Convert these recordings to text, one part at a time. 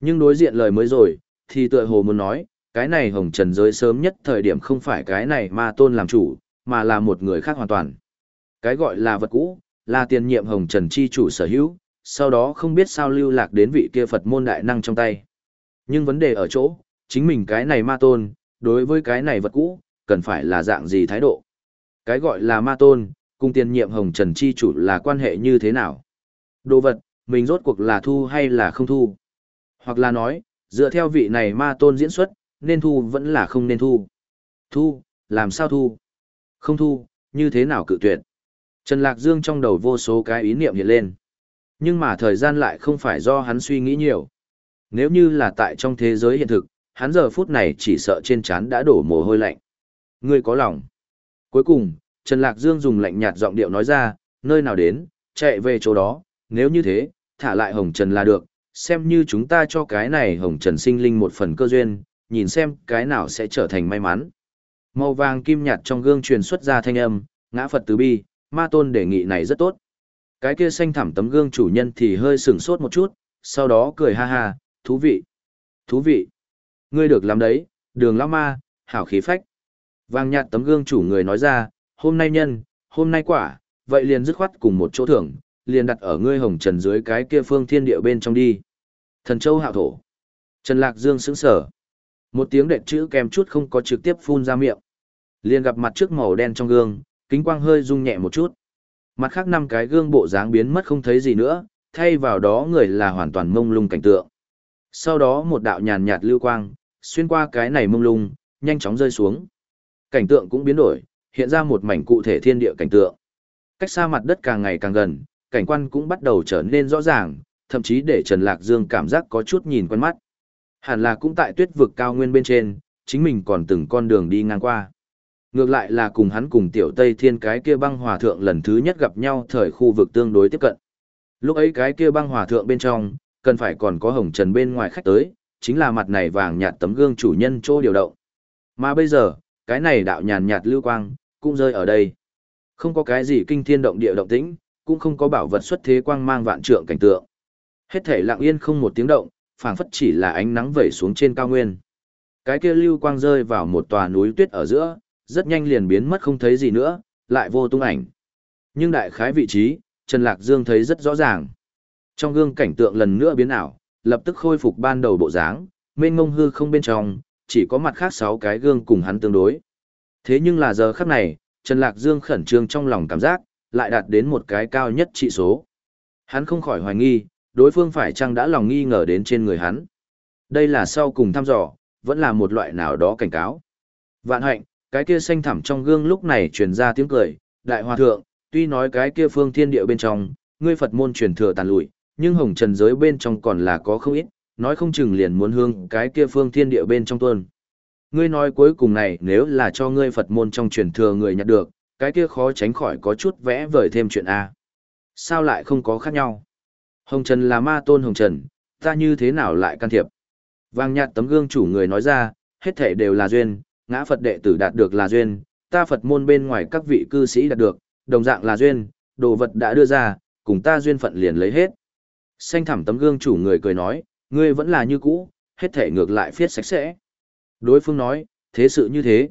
Nhưng đối diện lời mới rồi, thì tựa hồ muốn nói, cái này hồng trần giới sớm nhất thời điểm không phải cái này ma tôn làm chủ, mà là một người khác hoàn toàn. Cái gọi là vật cũ, là tiền nhiệm hồng trần chi chủ sở hữu, sau đó không biết sao lưu lạc đến vị kia Phật môn đại năng trong tay. Nhưng vấn đề ở chỗ, chính mình cái này ma tôn, đối với cái này vật cũ, cần phải là dạng gì thái độ. Cái gọi là ma tôn, cùng tiền nhiệm hồng trần chi chủ là quan hệ như thế nào. Đồ vật, mình rốt cuộc là thu hay là không thu. Hoặc là nói, dựa theo vị này ma tôn diễn xuất, nên thu vẫn là không nên thu. Thu, làm sao thu? Không thu, như thế nào cự tuyệt? Trần Lạc Dương trong đầu vô số cái ý niệm hiện lên. Nhưng mà thời gian lại không phải do hắn suy nghĩ nhiều. Nếu như là tại trong thế giới hiện thực, hắn giờ phút này chỉ sợ trên trán đã đổ mồ hôi lạnh. Ngươi có lòng. Cuối cùng, Trần Lạc Dương dùng lạnh nhạt giọng điệu nói ra, nơi nào đến, chạy về chỗ đó, nếu như thế, thả lại Hồng Trần là được, xem như chúng ta cho cái này Hồng Trần sinh linh một phần cơ duyên, nhìn xem cái nào sẽ trở thành may mắn. Màu vàng kim nhạt trong gương truyền xuất ra thanh âm, ngã Phật từ bi, ma tôn đề nghị này rất tốt. Cái kia xanh thẳm tấm gương chủ nhân thì hơi sửng sốt một chút, sau đó cười ha ha, thú vị, thú vị. Ngươi được làm đấy, đường lão ma, hảo khí phách. Vàng nhạt tấm gương chủ người nói ra, hôm nay nhân, hôm nay quả, vậy liền dứt khoát cùng một chỗ thưởng, liền đặt ở ngươi hồng trần dưới cái kia phương thiên địa bên trong đi. Thần châu hạo thổ. Trần Lạc Dương sững sở. Một tiếng đệm chữ kèm chút không có trực tiếp phun ra miệng. Liền gặp mặt trước màu đen trong gương, kính quang hơi rung nhẹ một chút. Mặt khác năm cái gương bộ dáng biến mất không thấy gì nữa, thay vào đó người là hoàn toàn mông lung cảnh tượng. Sau đó một đạo nhàn nhạt lưu quang, xuyên qua cái này mông lung, nhanh chóng rơi xuống. Cảnh tượng cũng biến đổi, hiện ra một mảnh cụ thể thiên địa cảnh tượng. Cách xa mặt đất càng ngày càng gần, cảnh quan cũng bắt đầu trở nên rõ ràng, thậm chí để Trần Lạc Dương cảm giác có chút nhìn quen mắt. Hẳn là cũng tại tuyết vực cao nguyên bên trên, chính mình còn từng con đường đi ngang qua. Ngược lại là cùng hắn cùng tiểu Tây Thiên cái kia băng hòa thượng lần thứ nhất gặp nhau thời khu vực tương đối tiếp cận. Lúc ấy cái kia băng hòa thượng bên trong, cần phải còn có hồng trần bên ngoài khách tới, chính là mặt này vàng nhạt tấm gương chủ nhân chỗ điều động. Mà bây giờ, cái này đạo nhàn nhạt lưu quang, cũng rơi ở đây. Không có cái gì kinh thiên động địa động tĩnh, cũng không có bảo vật xuất thế quang mang vạn trượng cảnh tượng. Hết thể lặng yên không một tiếng động, phảng phất chỉ là ánh nắng vẩy xuống trên cao nguyên. Cái kia lưu quang rơi vào một tòa núi tuyết ở giữa, rất nhanh liền biến mất không thấy gì nữa, lại vô tung ảnh. Nhưng đại khái vị trí, Trần Lạc Dương thấy rất rõ ràng. Trong gương cảnh tượng lần nữa biến ảo, lập tức khôi phục ban đầu bộ dáng, mênh ngông hư không bên trong, chỉ có mặt khác sáu cái gương cùng hắn tương đối. Thế nhưng là giờ khắc này, Trần Lạc Dương khẩn trương trong lòng cảm giác, lại đạt đến một cái cao nhất trị số. Hắn không khỏi hoài nghi, đối phương phải chăng đã lòng nghi ngờ đến trên người hắn. Đây là sau cùng thăm dò, vẫn là một loại nào đó cảnh cáo. Vạn hạnh, cái kia xanh thẳm trong gương lúc này truyền ra tiếng cười, đại hòa thượng, tuy nói cái kia phương thiên địa bên trong, ngươi Phật môn truyền thừa tàn lụi, nhưng hồng trần giới bên trong còn là có không ít, nói không chừng liền muốn hương cái kia phương thiên địa bên trong tuôn. Ngươi nói cuối cùng này nếu là cho ngươi Phật môn trong truyền thừa người nhận được, cái kia khó tránh khỏi có chút vẽ vời thêm chuyện A. Sao lại không có khác nhau? Hồng Trần là ma tôn Hồng Trần, ta như thế nào lại can thiệp? Vàng nhạt tấm gương chủ người nói ra, hết thể đều là duyên, ngã Phật đệ tử đạt được là duyên, ta Phật môn bên ngoài các vị cư sĩ đạt được, đồng dạng là duyên, đồ vật đã đưa ra, cùng ta duyên phận liền lấy hết. Xanh thẳm tấm gương chủ người cười nói, ngươi vẫn là như cũ, hết thể ngược lại phiết sạch sẽ. Đối phương nói, thế sự như thế.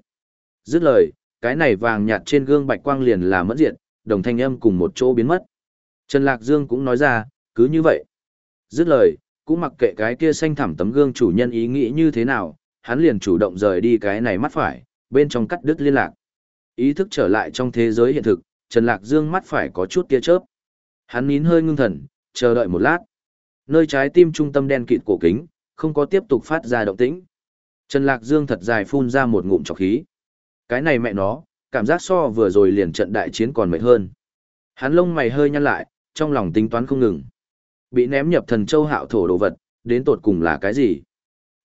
Dứt lời, cái này vàng nhạt trên gương bạch quang liền là mất diện, đồng thanh âm cùng một chỗ biến mất. Trần Lạc Dương cũng nói ra, cứ như vậy. Dứt lời, cũng mặc kệ cái kia xanh thẳm tấm gương chủ nhân ý nghĩ như thế nào, hắn liền chủ động rời đi cái này mắt phải, bên trong cắt đứt liên lạc. Ý thức trở lại trong thế giới hiện thực, Trần Lạc Dương mắt phải có chút tia chớp. Hắn nín hơi ngưng thần, chờ đợi một lát. Nơi trái tim trung tâm đen kịt cổ kính, không có tiếp tục phát ra động tĩnh. Trần Lạc Dương thật dài phun ra một ngụm trọc khí. Cái này mẹ nó, cảm giác so vừa rồi liền trận đại chiến còn mệt hơn. Hắn lông mày hơi nhăn lại, trong lòng tính toán không ngừng. Bị ném nhập thần châu hạo thổ đồ vật, đến tột cùng là cái gì?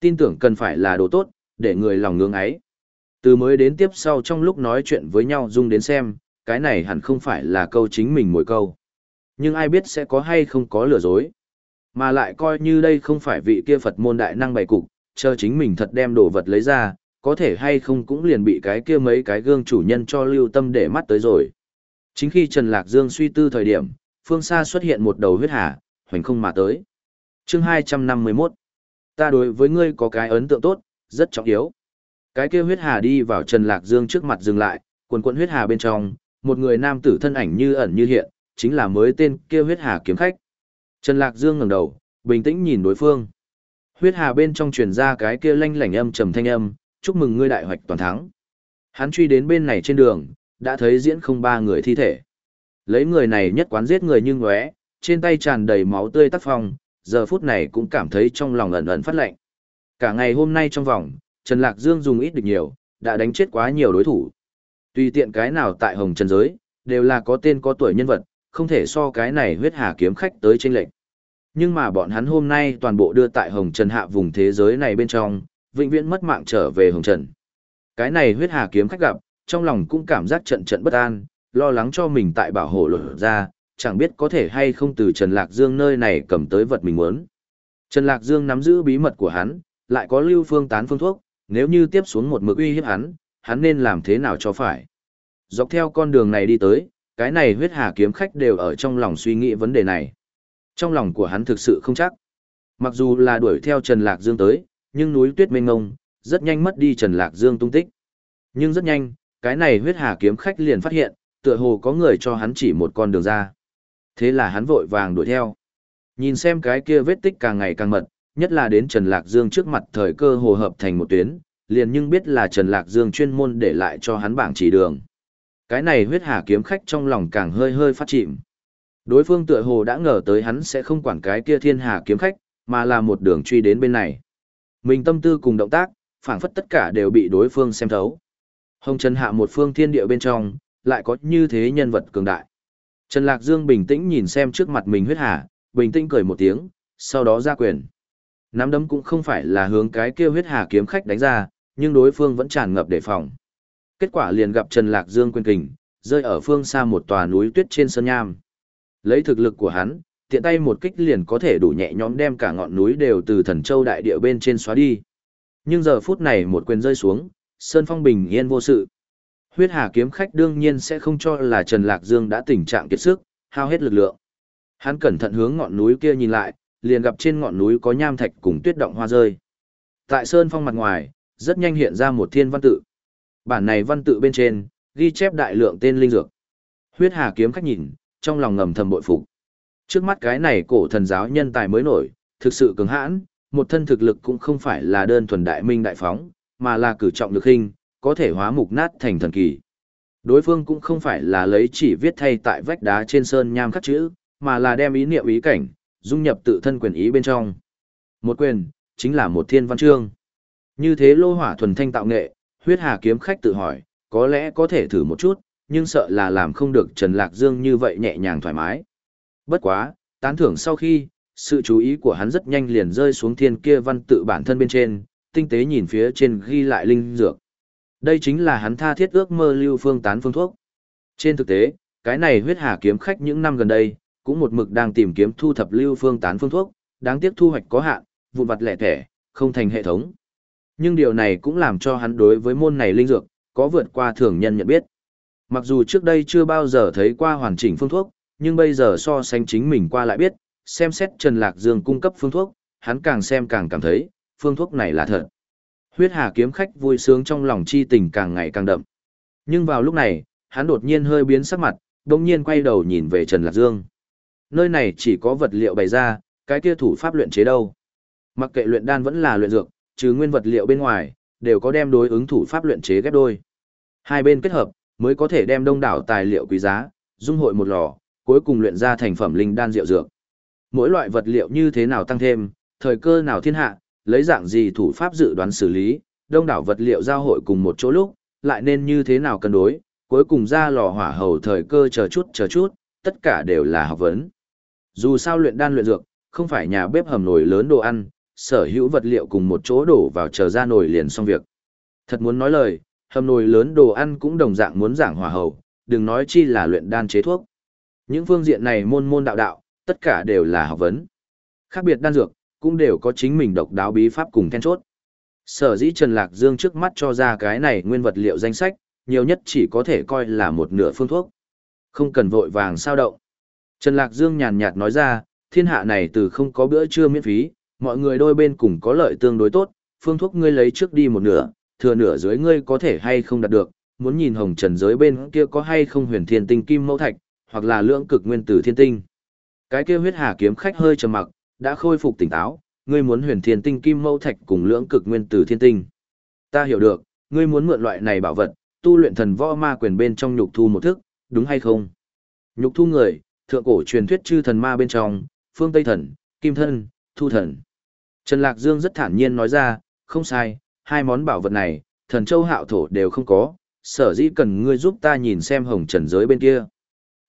Tin tưởng cần phải là đồ tốt, để người lòng ngưỡng ấy. Từ mới đến tiếp sau trong lúc nói chuyện với nhau dung đến xem, cái này hẳn không phải là câu chính mình mỗi câu. Nhưng ai biết sẽ có hay không có lừa dối. Mà lại coi như đây không phải vị kia Phật môn đại năng bày cục, chờ chính mình thật đem đồ vật lấy ra, có thể hay không cũng liền bị cái kia mấy cái gương chủ nhân cho lưu tâm để mắt tới rồi. Chính khi Trần Lạc Dương suy tư thời điểm, phương xa xuất hiện một đầu huyết hà, hoành không mà tới. chương 251 Ta đối với ngươi có cái ấn tượng tốt, rất trọng yếu. Cái kia huyết hà đi vào Trần Lạc Dương trước mặt dừng lại, quần quần huyết hà bên trong, một người nam tử thân ảnh như ẩn như hiện, chính là mới tên kia huyết hà kiếm khách. Trần Lạc Dương ngẩng đầu, bình tĩnh nhìn đối phương. Huyết hà bên trong truyền ra cái kia lanh lảnh âm trầm thanh âm, chúc mừng ngươi đại hoạch toàn thắng. Hắn truy đến bên này trên đường, đã thấy diễn không ba người thi thể. Lấy người này nhất quán giết người như ngóe, trên tay tràn đầy máu tươi tác phong, giờ phút này cũng cảm thấy trong lòng ẩn ẩn phát lạnh. Cả ngày hôm nay trong vòng, Trần Lạc Dương dùng ít được nhiều, đã đánh chết quá nhiều đối thủ. Tùy tiện cái nào tại Hồng Trần Giới, đều là có tên có tuổi nhân vật, không thể so cái này huyết hà kiếm khách tới trên lệnh. Nhưng mà bọn hắn hôm nay toàn bộ đưa tại Hồng Trần hạ vùng thế giới này bên trong, vĩnh viễn mất mạng trở về Hồng Trần. Cái này huyết hà kiếm khách gặp, trong lòng cũng cảm giác trận trận bất an, lo lắng cho mình tại bảo hộ lột ra, chẳng biết có thể hay không từ Trần Lạc Dương nơi này cầm tới vật mình muốn. Trần Lạc Dương nắm giữ bí mật của hắn, lại có lưu phương tán phương thuốc, nếu như tiếp xuống một mực uy hiếp hắn, hắn nên làm thế nào cho phải. Dọc theo con đường này đi tới, cái này huyết hà kiếm khách đều ở trong lòng suy nghĩ vấn đề này. Trong lòng của hắn thực sự không chắc. Mặc dù là đuổi theo Trần Lạc Dương tới, nhưng núi tuyết mênh ngông, rất nhanh mất đi Trần Lạc Dương tung tích. Nhưng rất nhanh, cái này huyết hà kiếm khách liền phát hiện, tựa hồ có người cho hắn chỉ một con đường ra. Thế là hắn vội vàng đuổi theo. Nhìn xem cái kia vết tích càng ngày càng mật, nhất là đến Trần Lạc Dương trước mặt thời cơ hồ hợp thành một tuyến, liền nhưng biết là Trần Lạc Dương chuyên môn để lại cho hắn bảng chỉ đường. Cái này huyết hà kiếm khách trong lòng càng hơi hơi phát chìm. Đối phương tựa hồ đã ngờ tới hắn sẽ không quản cái kia thiên hà kiếm khách, mà là một đường truy đến bên này. Mình tâm tư cùng động tác, phảng phất tất cả đều bị đối phương xem thấu. Hồng Trần hạ một phương thiên địa bên trong, lại có như thế nhân vật cường đại. Trần Lạc Dương bình tĩnh nhìn xem trước mặt mình huyết hà, bình tĩnh cười một tiếng, sau đó ra quyền. Nắm đấm cũng không phải là hướng cái kia huyết hà kiếm khách đánh ra, nhưng đối phương vẫn tràn ngập đề phòng. Kết quả liền gặp Trần Lạc Dương quyền kình, rơi ở phương xa một tòa núi tuyết trên sơn nham. Lấy thực lực của hắn, tiện tay một kích liền có thể đủ nhẹ nhõm đem cả ngọn núi đều từ thần châu đại địa bên trên xóa đi. Nhưng giờ phút này một quyền rơi xuống, Sơn Phong bình yên vô sự. Huyết Hà kiếm khách đương nhiên sẽ không cho là Trần Lạc Dương đã tình trạng kiệt sức, hao hết lực lượng. Hắn cẩn thận hướng ngọn núi kia nhìn lại, liền gặp trên ngọn núi có nham thạch cùng tuyết động hoa rơi. Tại Sơn Phong mặt ngoài, rất nhanh hiện ra một thiên văn tự. Bản này văn tự bên trên, ghi chép đại lượng tên linh dược. Huyết Hà kiếm khách nhìn, trong lòng ngầm thầm bội phục. Trước mắt cái này cổ thần giáo nhân tài mới nổi, thực sự cứng hãn, một thân thực lực cũng không phải là đơn thuần đại minh đại phóng, mà là cử trọng lực hình, có thể hóa mục nát thành thần kỳ. Đối phương cũng không phải là lấy chỉ viết thay tại vách đá trên sơn nham khắc chữ, mà là đem ý niệm ý cảnh, dung nhập tự thân quyền ý bên trong. Một quyền, chính là một thiên văn chương. Như thế lô hỏa thuần thanh tạo nghệ, huyết hà kiếm khách tự hỏi, có lẽ có thể thử một chút, nhưng sợ là làm không được Trần Lạc Dương như vậy nhẹ nhàng thoải mái. Bất quá, tán thưởng sau khi, sự chú ý của hắn rất nhanh liền rơi xuống thiên kia văn tự bản thân bên trên, tinh tế nhìn phía trên ghi lại linh dược. Đây chính là hắn tha thiết ước mơ lưu phương tán phương thuốc. Trên thực tế, cái này huyết hà kiếm khách những năm gần đây, cũng một mực đang tìm kiếm thu thập lưu phương tán phương thuốc, đáng tiếc thu hoạch có hạn, vụn vặt lẻ thẻ, không thành hệ thống. Nhưng điều này cũng làm cho hắn đối với môn này linh dược, có vượt qua thường nhân nhận biết. Mặc dù trước đây chưa bao giờ thấy qua hoàn chỉnh phương thuốc, nhưng bây giờ so sánh chính mình qua lại biết, xem xét Trần Lạc Dương cung cấp phương thuốc, hắn càng xem càng cảm thấy, phương thuốc này là thật. Huyết Hà kiếm khách vui sướng trong lòng chi tình càng ngày càng đậm. Nhưng vào lúc này, hắn đột nhiên hơi biến sắc mặt, đồng nhiên quay đầu nhìn về Trần Lạc Dương. Nơi này chỉ có vật liệu bày ra, cái kia thủ pháp luyện chế đâu. Mặc kệ luyện đan vẫn là luyện dược, trừ nguyên vật liệu bên ngoài, đều có đem đối ứng thủ pháp luyện chế ghép đôi. Hai bên kết hợp, mới có thể đem đông đảo tài liệu quý giá, dung hội một lò, cuối cùng luyện ra thành phẩm linh đan rượu dược. Mỗi loại vật liệu như thế nào tăng thêm, thời cơ nào thiên hạ, lấy dạng gì thủ pháp dự đoán xử lý, đông đảo vật liệu giao hội cùng một chỗ lúc, lại nên như thế nào cân đối, cuối cùng ra lò hỏa hầu thời cơ chờ chút chờ chút, tất cả đều là học vấn. Dù sao luyện đan luyện dược, không phải nhà bếp hầm nồi lớn đồ ăn, sở hữu vật liệu cùng một chỗ đổ vào chờ ra nồi liền xong việc. Thật muốn nói lời, hầm nồi lớn đồ ăn cũng đồng dạng muốn giảng hỏa hầu, đừng nói chi là luyện đan chế thuốc. Những phương diện này môn môn đạo đạo, tất cả đều là học vấn. Khác biệt đan dược, cũng đều có chính mình độc đáo bí pháp cùng then chốt. Sở dĩ Trần Lạc Dương trước mắt cho ra cái này nguyên vật liệu danh sách, nhiều nhất chỉ có thể coi là một nửa phương thuốc. Không cần vội vàng sao động. Trần Lạc Dương nhàn nhạt nói ra, thiên hạ này từ không có bữa trưa miễn phí, mọi người đôi bên cùng có lợi tương đối tốt, phương thuốc ngươi lấy trước đi một nửa, thừa nửa dưới ngươi có thể hay không đạt được, muốn nhìn hồng trần giới bên kia có hay không huyền thiên tinh kim mẫu thạch, hoặc là lưỡng cực nguyên tử thiên tinh. Cái kia huyết hà kiếm khách hơi trầm mặc, đã khôi phục tỉnh táo, ngươi muốn huyền thiên tinh kim mâu thạch cùng lưỡng cực nguyên tử thiên tinh. Ta hiểu được, ngươi muốn mượn loại này bảo vật, tu luyện thần võ ma quyền bên trong nhục thu một thức, đúng hay không? Nhục thu người, thượng cổ truyền thuyết chư thần ma bên trong, phương Tây thần, kim thân, thu thần. Trần Lạc Dương rất thản nhiên nói ra, không sai, hai món bảo vật này, thần châu hạo thổ đều không có, sở dĩ cần ngươi giúp ta nhìn xem hồng trần giới bên kia.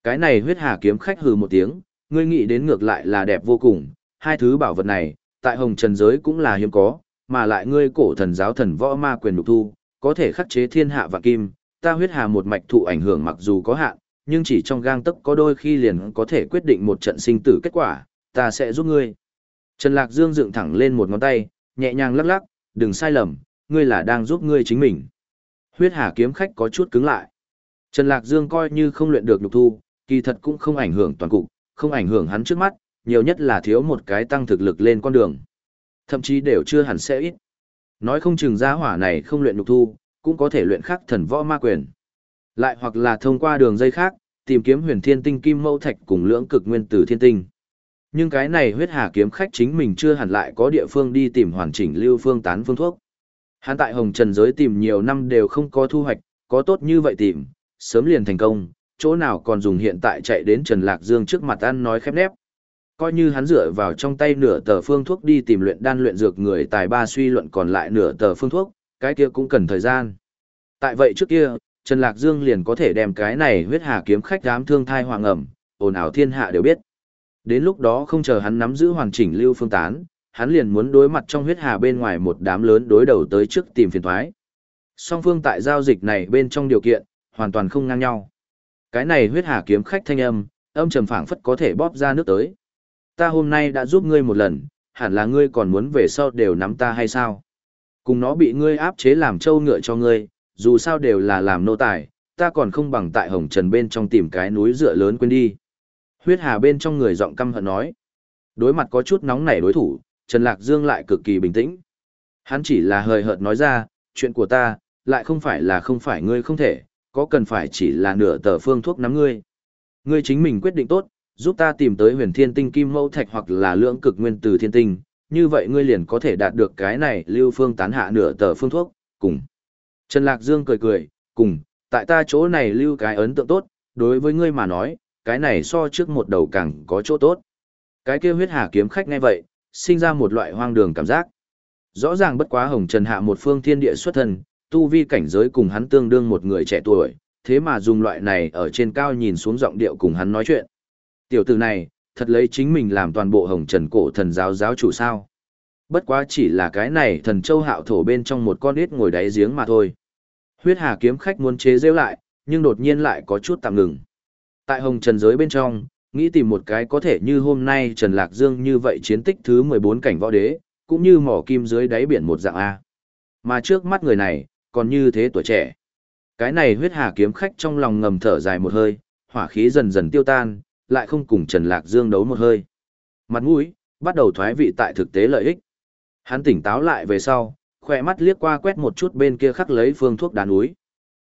Cái này huyết hà kiếm khách hừ một tiếng, ngươi nghĩ đến ngược lại là đẹp vô cùng, hai thứ bảo vật này, tại hồng trần giới cũng là hiếm có, mà lại ngươi cổ thần giáo thần võ ma quyền đục thu, có thể khắc chế thiên hạ và kim, ta huyết hà một mạch thụ ảnh hưởng mặc dù có hạn, nhưng chỉ trong gang tấc có đôi khi liền có thể quyết định một trận sinh tử kết quả, ta sẽ giúp ngươi. Trần Lạc Dương dựng thẳng lên một ngón tay, nhẹ nhàng lắc lắc, đừng sai lầm, ngươi là đang giúp ngươi chính mình. Huyết hà kiếm khách có chút cứng lại. Trần Lạc Dương coi như không luyện được nhục thu, kỳ thật cũng không ảnh hưởng toàn cục, không ảnh hưởng hắn trước mắt, nhiều nhất là thiếu một cái tăng thực lực lên con đường. Thậm chí đều chưa hẳn sẽ ít. Nói không chừng gia hỏa này không luyện nhục thu, cũng có thể luyện khắc thần võ ma quyền. Lại hoặc là thông qua đường dây khác, tìm kiếm huyền thiên tinh kim mâu thạch cùng lưỡng cực nguyên tử thiên tinh. Nhưng cái này huyết hà kiếm khách chính mình chưa hẳn lại có địa phương đi tìm hoàn chỉnh lưu phương tán phương thuốc. Hắn tại Hồng Trần giới tìm nhiều năm đều không có thu hoạch, có tốt như vậy tìm, sớm liền thành công, chỗ nào còn dùng hiện tại chạy đến Trần Lạc Dương trước mặt ăn nói khép nép. Coi như hắn dựa vào trong tay nửa tờ phương thuốc đi tìm luyện đan luyện dược người tài ba suy luận còn lại nửa tờ phương thuốc, cái kia cũng cần thời gian. Tại vậy trước kia, Trần Lạc Dương liền có thể đem cái này huyết hà kiếm khách dám thương thai hoàng ẩm, ồn ào thiên hạ đều biết. Đến lúc đó không chờ hắn nắm giữ hoàn chỉnh lưu phương tán, hắn liền muốn đối mặt trong huyết hà bên ngoài một đám lớn đối đầu tới trước tìm phiền thoái. Song phương tại giao dịch này bên trong điều kiện, hoàn toàn không ngang nhau. Cái này huyết hà kiếm khách thanh âm, âm trầm phảng phất có thể bóp ra nước tới. Ta hôm nay đã giúp ngươi một lần, hẳn là ngươi còn muốn về sau đều nắm ta hay sao? Cùng nó bị ngươi áp chế làm trâu ngựa cho ngươi, dù sao đều là làm nô tài, ta còn không bằng tại hồng trần bên trong tìm cái núi dựa lớn quên đi. Huyết hà bên trong người giọng căm hận nói. Đối mặt có chút nóng nảy đối thủ, Trần Lạc Dương lại cực kỳ bình tĩnh. Hắn chỉ là hời hợt nói ra, chuyện của ta, lại không phải là không phải ngươi không thể, có cần phải chỉ là nửa tờ phương thuốc nắm ngươi. Ngươi chính mình quyết định tốt, giúp ta tìm tới huyền thiên tinh kim mẫu thạch hoặc là lưỡng cực nguyên từ thiên tinh, như vậy ngươi liền có thể đạt được cái này lưu phương tán hạ nửa tờ phương thuốc, cùng. Trần Lạc Dương cười cười, cùng, tại ta chỗ này lưu cái ấn tượng tốt, đối với ngươi mà nói, cái này so trước một đầu càng có chỗ tốt. Cái kia huyết hà kiếm khách ngay vậy, sinh ra một loại hoang đường cảm giác. Rõ ràng bất quá hồng trần hạ một phương thiên địa xuất thân, tu vi cảnh giới cùng hắn tương đương một người trẻ tuổi, thế mà dùng loại này ở trên cao nhìn xuống giọng điệu cùng hắn nói chuyện. Tiểu tử này, thật lấy chính mình làm toàn bộ hồng trần cổ thần giáo giáo chủ sao. Bất quá chỉ là cái này thần châu hạo thổ bên trong một con ít ngồi đáy giếng mà thôi. Huyết hà kiếm khách muốn chế rêu lại, nhưng đột nhiên lại có chút tạm ngừng. Tại hồng trần giới bên trong, nghĩ tìm một cái có thể như hôm nay Trần Lạc Dương như vậy chiến tích thứ 14 cảnh võ đế, cũng như mỏ kim dưới đáy biển một dạng A. Mà trước mắt người này, còn như thế tuổi trẻ. Cái này huyết hà kiếm khách trong lòng ngầm thở dài một hơi, hỏa khí dần dần tiêu tan, lại không cùng Trần Lạc Dương đấu một hơi. Mặt mũi, bắt đầu thoái vị tại thực tế lợi ích. Hắn tỉnh táo lại về sau, khỏe mắt liếc qua quét một chút bên kia khắc lấy phương thuốc đàn núi.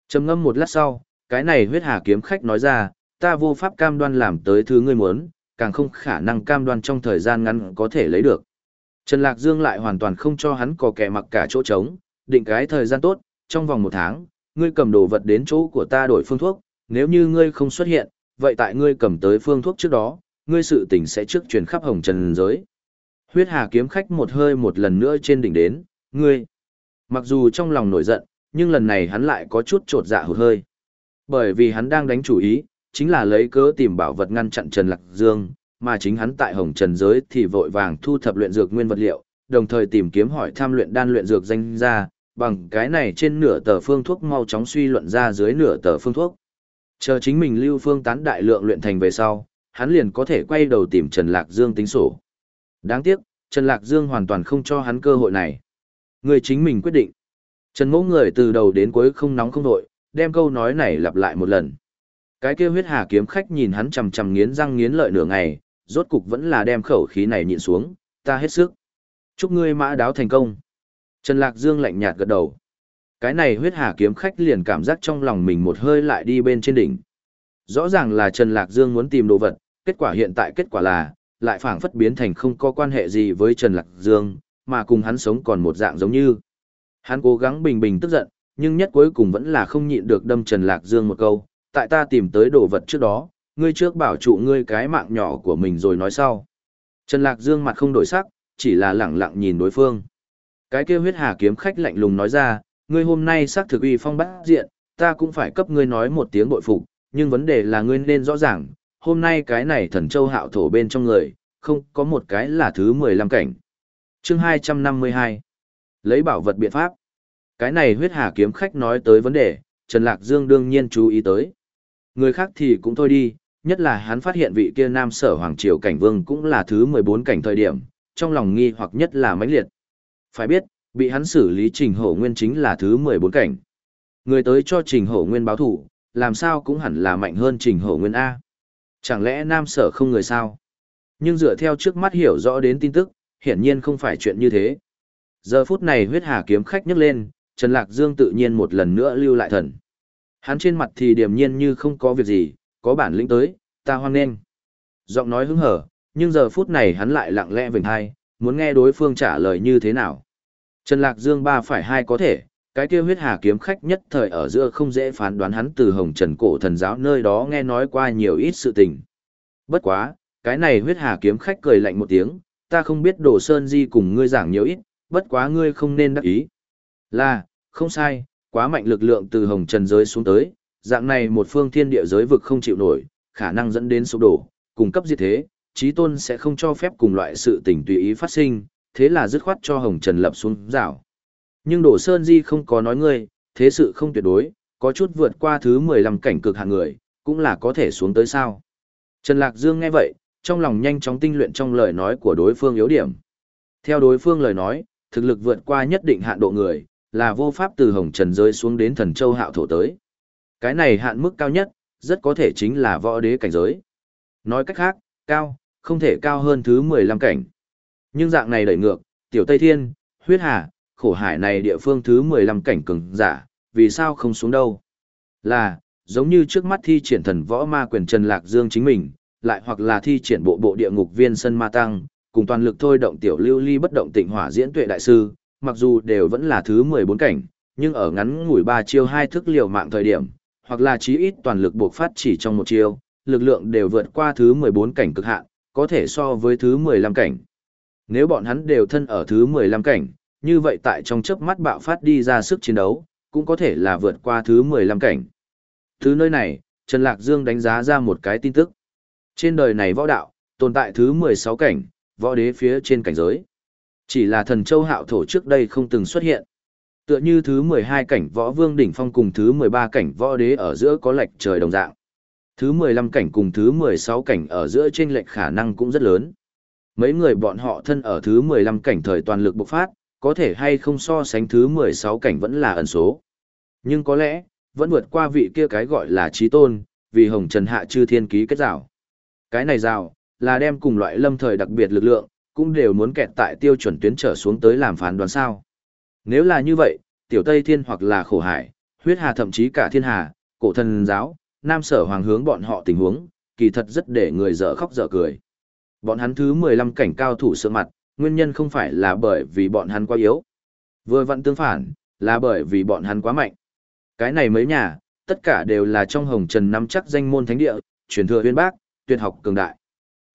trầm ngâm một lát sau, cái này huyết hà kiếm khách nói ra, ta vô pháp cam đoan làm tới thứ ngươi muốn, càng không khả năng cam đoan trong thời gian ngắn có thể lấy được. Trần Lạc Dương lại hoàn toàn không cho hắn có kẻ mặc cả chỗ trống, định cái thời gian tốt, trong vòng một tháng, ngươi cầm đồ vật đến chỗ của ta đổi phương thuốc, nếu như ngươi không xuất hiện, vậy tại ngươi cầm tới phương thuốc trước đó, ngươi sự tình sẽ trước truyền khắp hồng trần giới. Huyết hà kiếm khách một hơi một lần nữa trên đỉnh đến, ngươi. Mặc dù trong lòng nổi giận, nhưng lần này hắn lại có chút trột dạ hụt hơi. Bởi vì hắn đang đánh chủ ý, chính là lấy cớ tìm bảo vật ngăn chặn Trần Lạc Dương, mà chính hắn tại Hồng Trần giới thì vội vàng thu thập luyện dược nguyên vật liệu, đồng thời tìm kiếm hỏi tham luyện đan luyện dược danh ra, bằng cái này trên nửa tờ phương thuốc mau chóng suy luận ra dưới nửa tờ phương thuốc. Chờ chính mình lưu phương tán đại lượng luyện thành về sau, hắn liền có thể quay đầu tìm Trần Lạc Dương tính sổ. Đáng tiếc, Trần Lạc Dương hoàn toàn không cho hắn cơ hội này. Người chính mình quyết định. Trần mẫu người từ đầu đến cuối không nóng không đội, đem câu nói này lặp lại một lần. Cái kia huyết hà kiếm khách nhìn hắn chằm chằm nghiến răng nghiến lợi nửa ngày, rốt cục vẫn là đem khẩu khí này nhịn xuống, ta hết sức. Chúc ngươi mã đáo thành công. Trần Lạc Dương lạnh nhạt gật đầu. Cái này huyết hà kiếm khách liền cảm giác trong lòng mình một hơi lại đi bên trên đỉnh. Rõ ràng là Trần Lạc Dương muốn tìm đồ vật, kết quả hiện tại kết quả là, lại phảng phất biến thành không có quan hệ gì với Trần Lạc Dương, mà cùng hắn sống còn một dạng giống như. Hắn cố gắng bình bình tức giận, nhưng nhất cuối cùng vẫn là không nhịn được đâm Trần Lạc Dương một câu, tại ta tìm tới đồ vật trước đó, ngươi trước bảo trụ ngươi cái mạng nhỏ của mình rồi nói sau. Trần Lạc Dương mặt không đổi sắc, chỉ là lẳng lặng nhìn đối phương. Cái kia huyết hà kiếm khách lạnh lùng nói ra, ngươi hôm nay xác thực uy phong bát diện, ta cũng phải cấp ngươi nói một tiếng bội phục, nhưng vấn đề là ngươi nên rõ ràng, hôm nay cái này thần châu hạo thổ bên trong người, không có một cái là thứ 15 cảnh. chương 252 Lấy bảo vật biện pháp. Cái này huyết hà kiếm khách nói tới vấn đề, Trần Lạc Dương đương nhiên chú ý tới. Người khác thì cũng thôi đi, nhất là hắn phát hiện vị kia nam sở hoàng triều cảnh vương cũng là thứ 14 cảnh thời điểm, trong lòng nghi hoặc nhất là mãnh liệt. Phải biết, bị hắn xử lý trình hổ nguyên chính là thứ 14 cảnh. Người tới cho trình hổ nguyên báo thủ, làm sao cũng hẳn là mạnh hơn trình hổ nguyên A. Chẳng lẽ nam sở không người sao? Nhưng dựa theo trước mắt hiểu rõ đến tin tức, hiển nhiên không phải chuyện như thế. Giờ phút này huyết hà kiếm khách nhấc lên, Trần Lạc Dương tự nhiên một lần nữa lưu lại thần. Hắn trên mặt thì điềm nhiên như không có việc gì, có bản lĩnh tới, ta hoan nghênh. Giọng nói hứng hở, nhưng giờ phút này hắn lại lặng lẽ vỉnh hai, muốn nghe đối phương trả lời như thế nào. Trần Lạc Dương ba phải hai có thể, cái kia huyết hà kiếm khách nhất thời ở giữa không dễ phán đoán hắn từ hồng trần cổ thần giáo nơi đó nghe nói qua nhiều ít sự tình. Bất quá, cái này huyết hà kiếm khách cười lạnh một tiếng, ta không biết đồ sơn di cùng ngươi giảng nhiều ít, bất quá ngươi không nên đắc ý. Là, không sai, quá mạnh lực lượng từ hồng trần giới xuống tới, dạng này một phương thiên địa giới vực không chịu nổi, khả năng dẫn đến sụp đổ, cung cấp diệt thế, trí tôn sẽ không cho phép cùng loại sự tình tùy ý phát sinh, thế là dứt khoát cho hồng trần lập xuống rào. Nhưng Đổ Sơn Di không có nói ngươi, thế sự không tuyệt đối, có chút vượt qua thứ 15 cảnh cực hạng người, cũng là có thể xuống tới sao. Trần Lạc Dương nghe vậy, trong lòng nhanh chóng tinh luyện trong lời nói của đối phương yếu điểm. Theo đối phương lời nói, thực lực vượt qua nhất định hạn độ người, là vô pháp từ hồng trần rơi xuống đến thần châu hạo thổ tới. Cái này hạn mức cao nhất, rất có thể chính là võ đế cảnh giới. Nói cách khác, cao, không thể cao hơn thứ 15 cảnh. Nhưng dạng này đẩy ngược, tiểu Tây Thiên, huyết hà, khổ hải này địa phương thứ 15 cảnh cường giả, vì sao không xuống đâu? Là, giống như trước mắt thi triển thần võ ma quyền Trần Lạc Dương chính mình, lại hoặc là thi triển bộ bộ địa ngục viên sân ma tăng, cùng toàn lực thôi động tiểu lưu ly bất động tịnh hỏa diễn tuệ đại sư, mặc dù đều vẫn là thứ 14 cảnh, nhưng ở ngắn ngủi ba chiêu hai thức liều mạng thời điểm, hoặc là chí ít toàn lực buộc phát chỉ trong một chiêu, lực lượng đều vượt qua thứ 14 cảnh cực hạn, có thể so với thứ 15 cảnh. Nếu bọn hắn đều thân ở thứ 15 cảnh, như vậy tại trong chớp mắt bạo phát đi ra sức chiến đấu, cũng có thể là vượt qua thứ 15 cảnh. Thứ nơi này, Trần Lạc Dương đánh giá ra một cái tin tức. Trên đời này võ đạo, tồn tại thứ 16 cảnh, võ đế phía trên cảnh giới. Chỉ là thần châu hạo thổ trước đây không từng xuất hiện. Tựa như thứ 12 cảnh võ vương đỉnh phong cùng thứ 13 cảnh võ đế ở giữa có lệch trời đồng dạng. Thứ 15 cảnh cùng thứ 16 cảnh ở giữa trên lệch khả năng cũng rất lớn. Mấy người bọn họ thân ở thứ 15 cảnh thời toàn lực bộc phát, có thể hay không so sánh thứ 16 cảnh vẫn là ẩn số. Nhưng có lẽ, vẫn vượt qua vị kia cái gọi là trí tôn, vì hồng trần hạ chư thiên ký kết rào. Cái này rào, là đem cùng loại lâm thời đặc biệt lực lượng, cũng đều muốn kẹt tại tiêu chuẩn tuyến trở xuống tới làm phán đoán sao. Nếu là như vậy, tiểu Tây Thiên hoặc là khổ hải, huyết hà thậm chí cả thiên hà, cổ thần giáo, nam sở hoàng hướng bọn họ tình huống, kỳ thật rất để người dở khóc dở cười. Bọn hắn thứ 15 cảnh cao thủ sợ mặt, nguyên nhân không phải là bởi vì bọn hắn quá yếu. Vừa vặn tương phản, là bởi vì bọn hắn quá mạnh. Cái này mấy nhà, tất cả đều là trong hồng trần nắm chắc danh môn thánh địa, truyền thừa uyên bác, tuyệt học cường đại.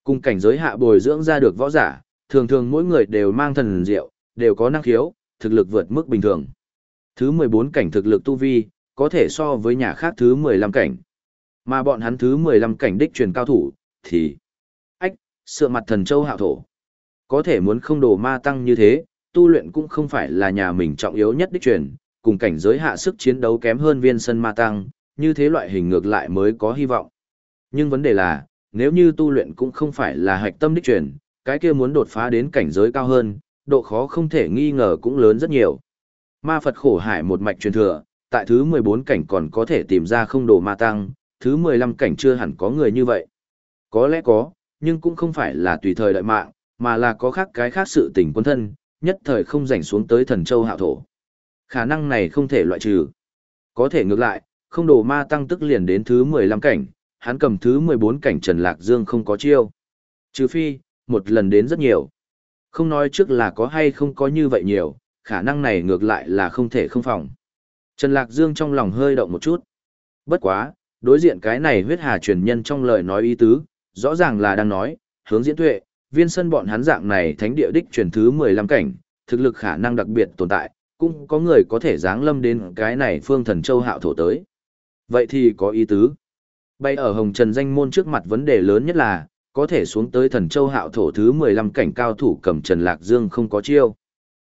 Cùng cảnh giới hạ bồi dưỡng ra được võ giả, thường thường mỗi người đều mang thần diệu, đều có năng khiếu, thực lực vượt mức bình thường. Thứ 14 cảnh thực lực tu vi, có thể so với nhà khác thứ 15 cảnh. Mà bọn hắn thứ 15 cảnh đích truyền cao thủ, thì sửa mặt thần châu hạo thổ. Có thể muốn không đồ ma tăng như thế, tu luyện cũng không phải là nhà mình trọng yếu nhất đích truyền, cùng cảnh giới hạ sức chiến đấu kém hơn viên sân ma tăng, như thế loại hình ngược lại mới có hy vọng. Nhưng vấn đề là, nếu như tu luyện cũng không phải là hạch tâm đích truyền, cái kia muốn đột phá đến cảnh giới cao hơn, độ khó không thể nghi ngờ cũng lớn rất nhiều. Ma Phật khổ hải một mạch truyền thừa, tại thứ 14 cảnh còn có thể tìm ra không đồ ma tăng, thứ 15 cảnh chưa hẳn có người như vậy. Có lẽ có, nhưng cũng không phải là tùy thời đợi mạng, mà là có khác cái khác sự tình quân thân, nhất thời không rảnh xuống tới thần châu hạo thổ. Khả năng này không thể loại trừ. Có thể ngược lại, không đồ ma tăng tức liền đến thứ 15 cảnh, hắn cầm thứ 14 cảnh Trần Lạc Dương không có chiêu. Trừ phi, một lần đến rất nhiều. Không nói trước là có hay không có như vậy nhiều, khả năng này ngược lại là không thể không phòng. Trần Lạc Dương trong lòng hơi động một chút. Bất quá, đối diện cái này huyết hà truyền nhân trong lời nói ý tứ, rõ ràng là đang nói, hướng diễn tuệ, viên sân bọn hắn dạng này thánh địa đích truyền thứ 15 cảnh, thực lực khả năng đặc biệt tồn tại, cũng có người có thể giáng lâm đến cái này phương thần châu hạo thổ tới. Vậy thì có ý tứ. Bay ở hồng trần danh môn trước mặt vấn đề lớn nhất là, có thể xuống tới thần châu hạo thổ thứ 15 cảnh cao thủ cầm Trần Lạc Dương không có chiêu.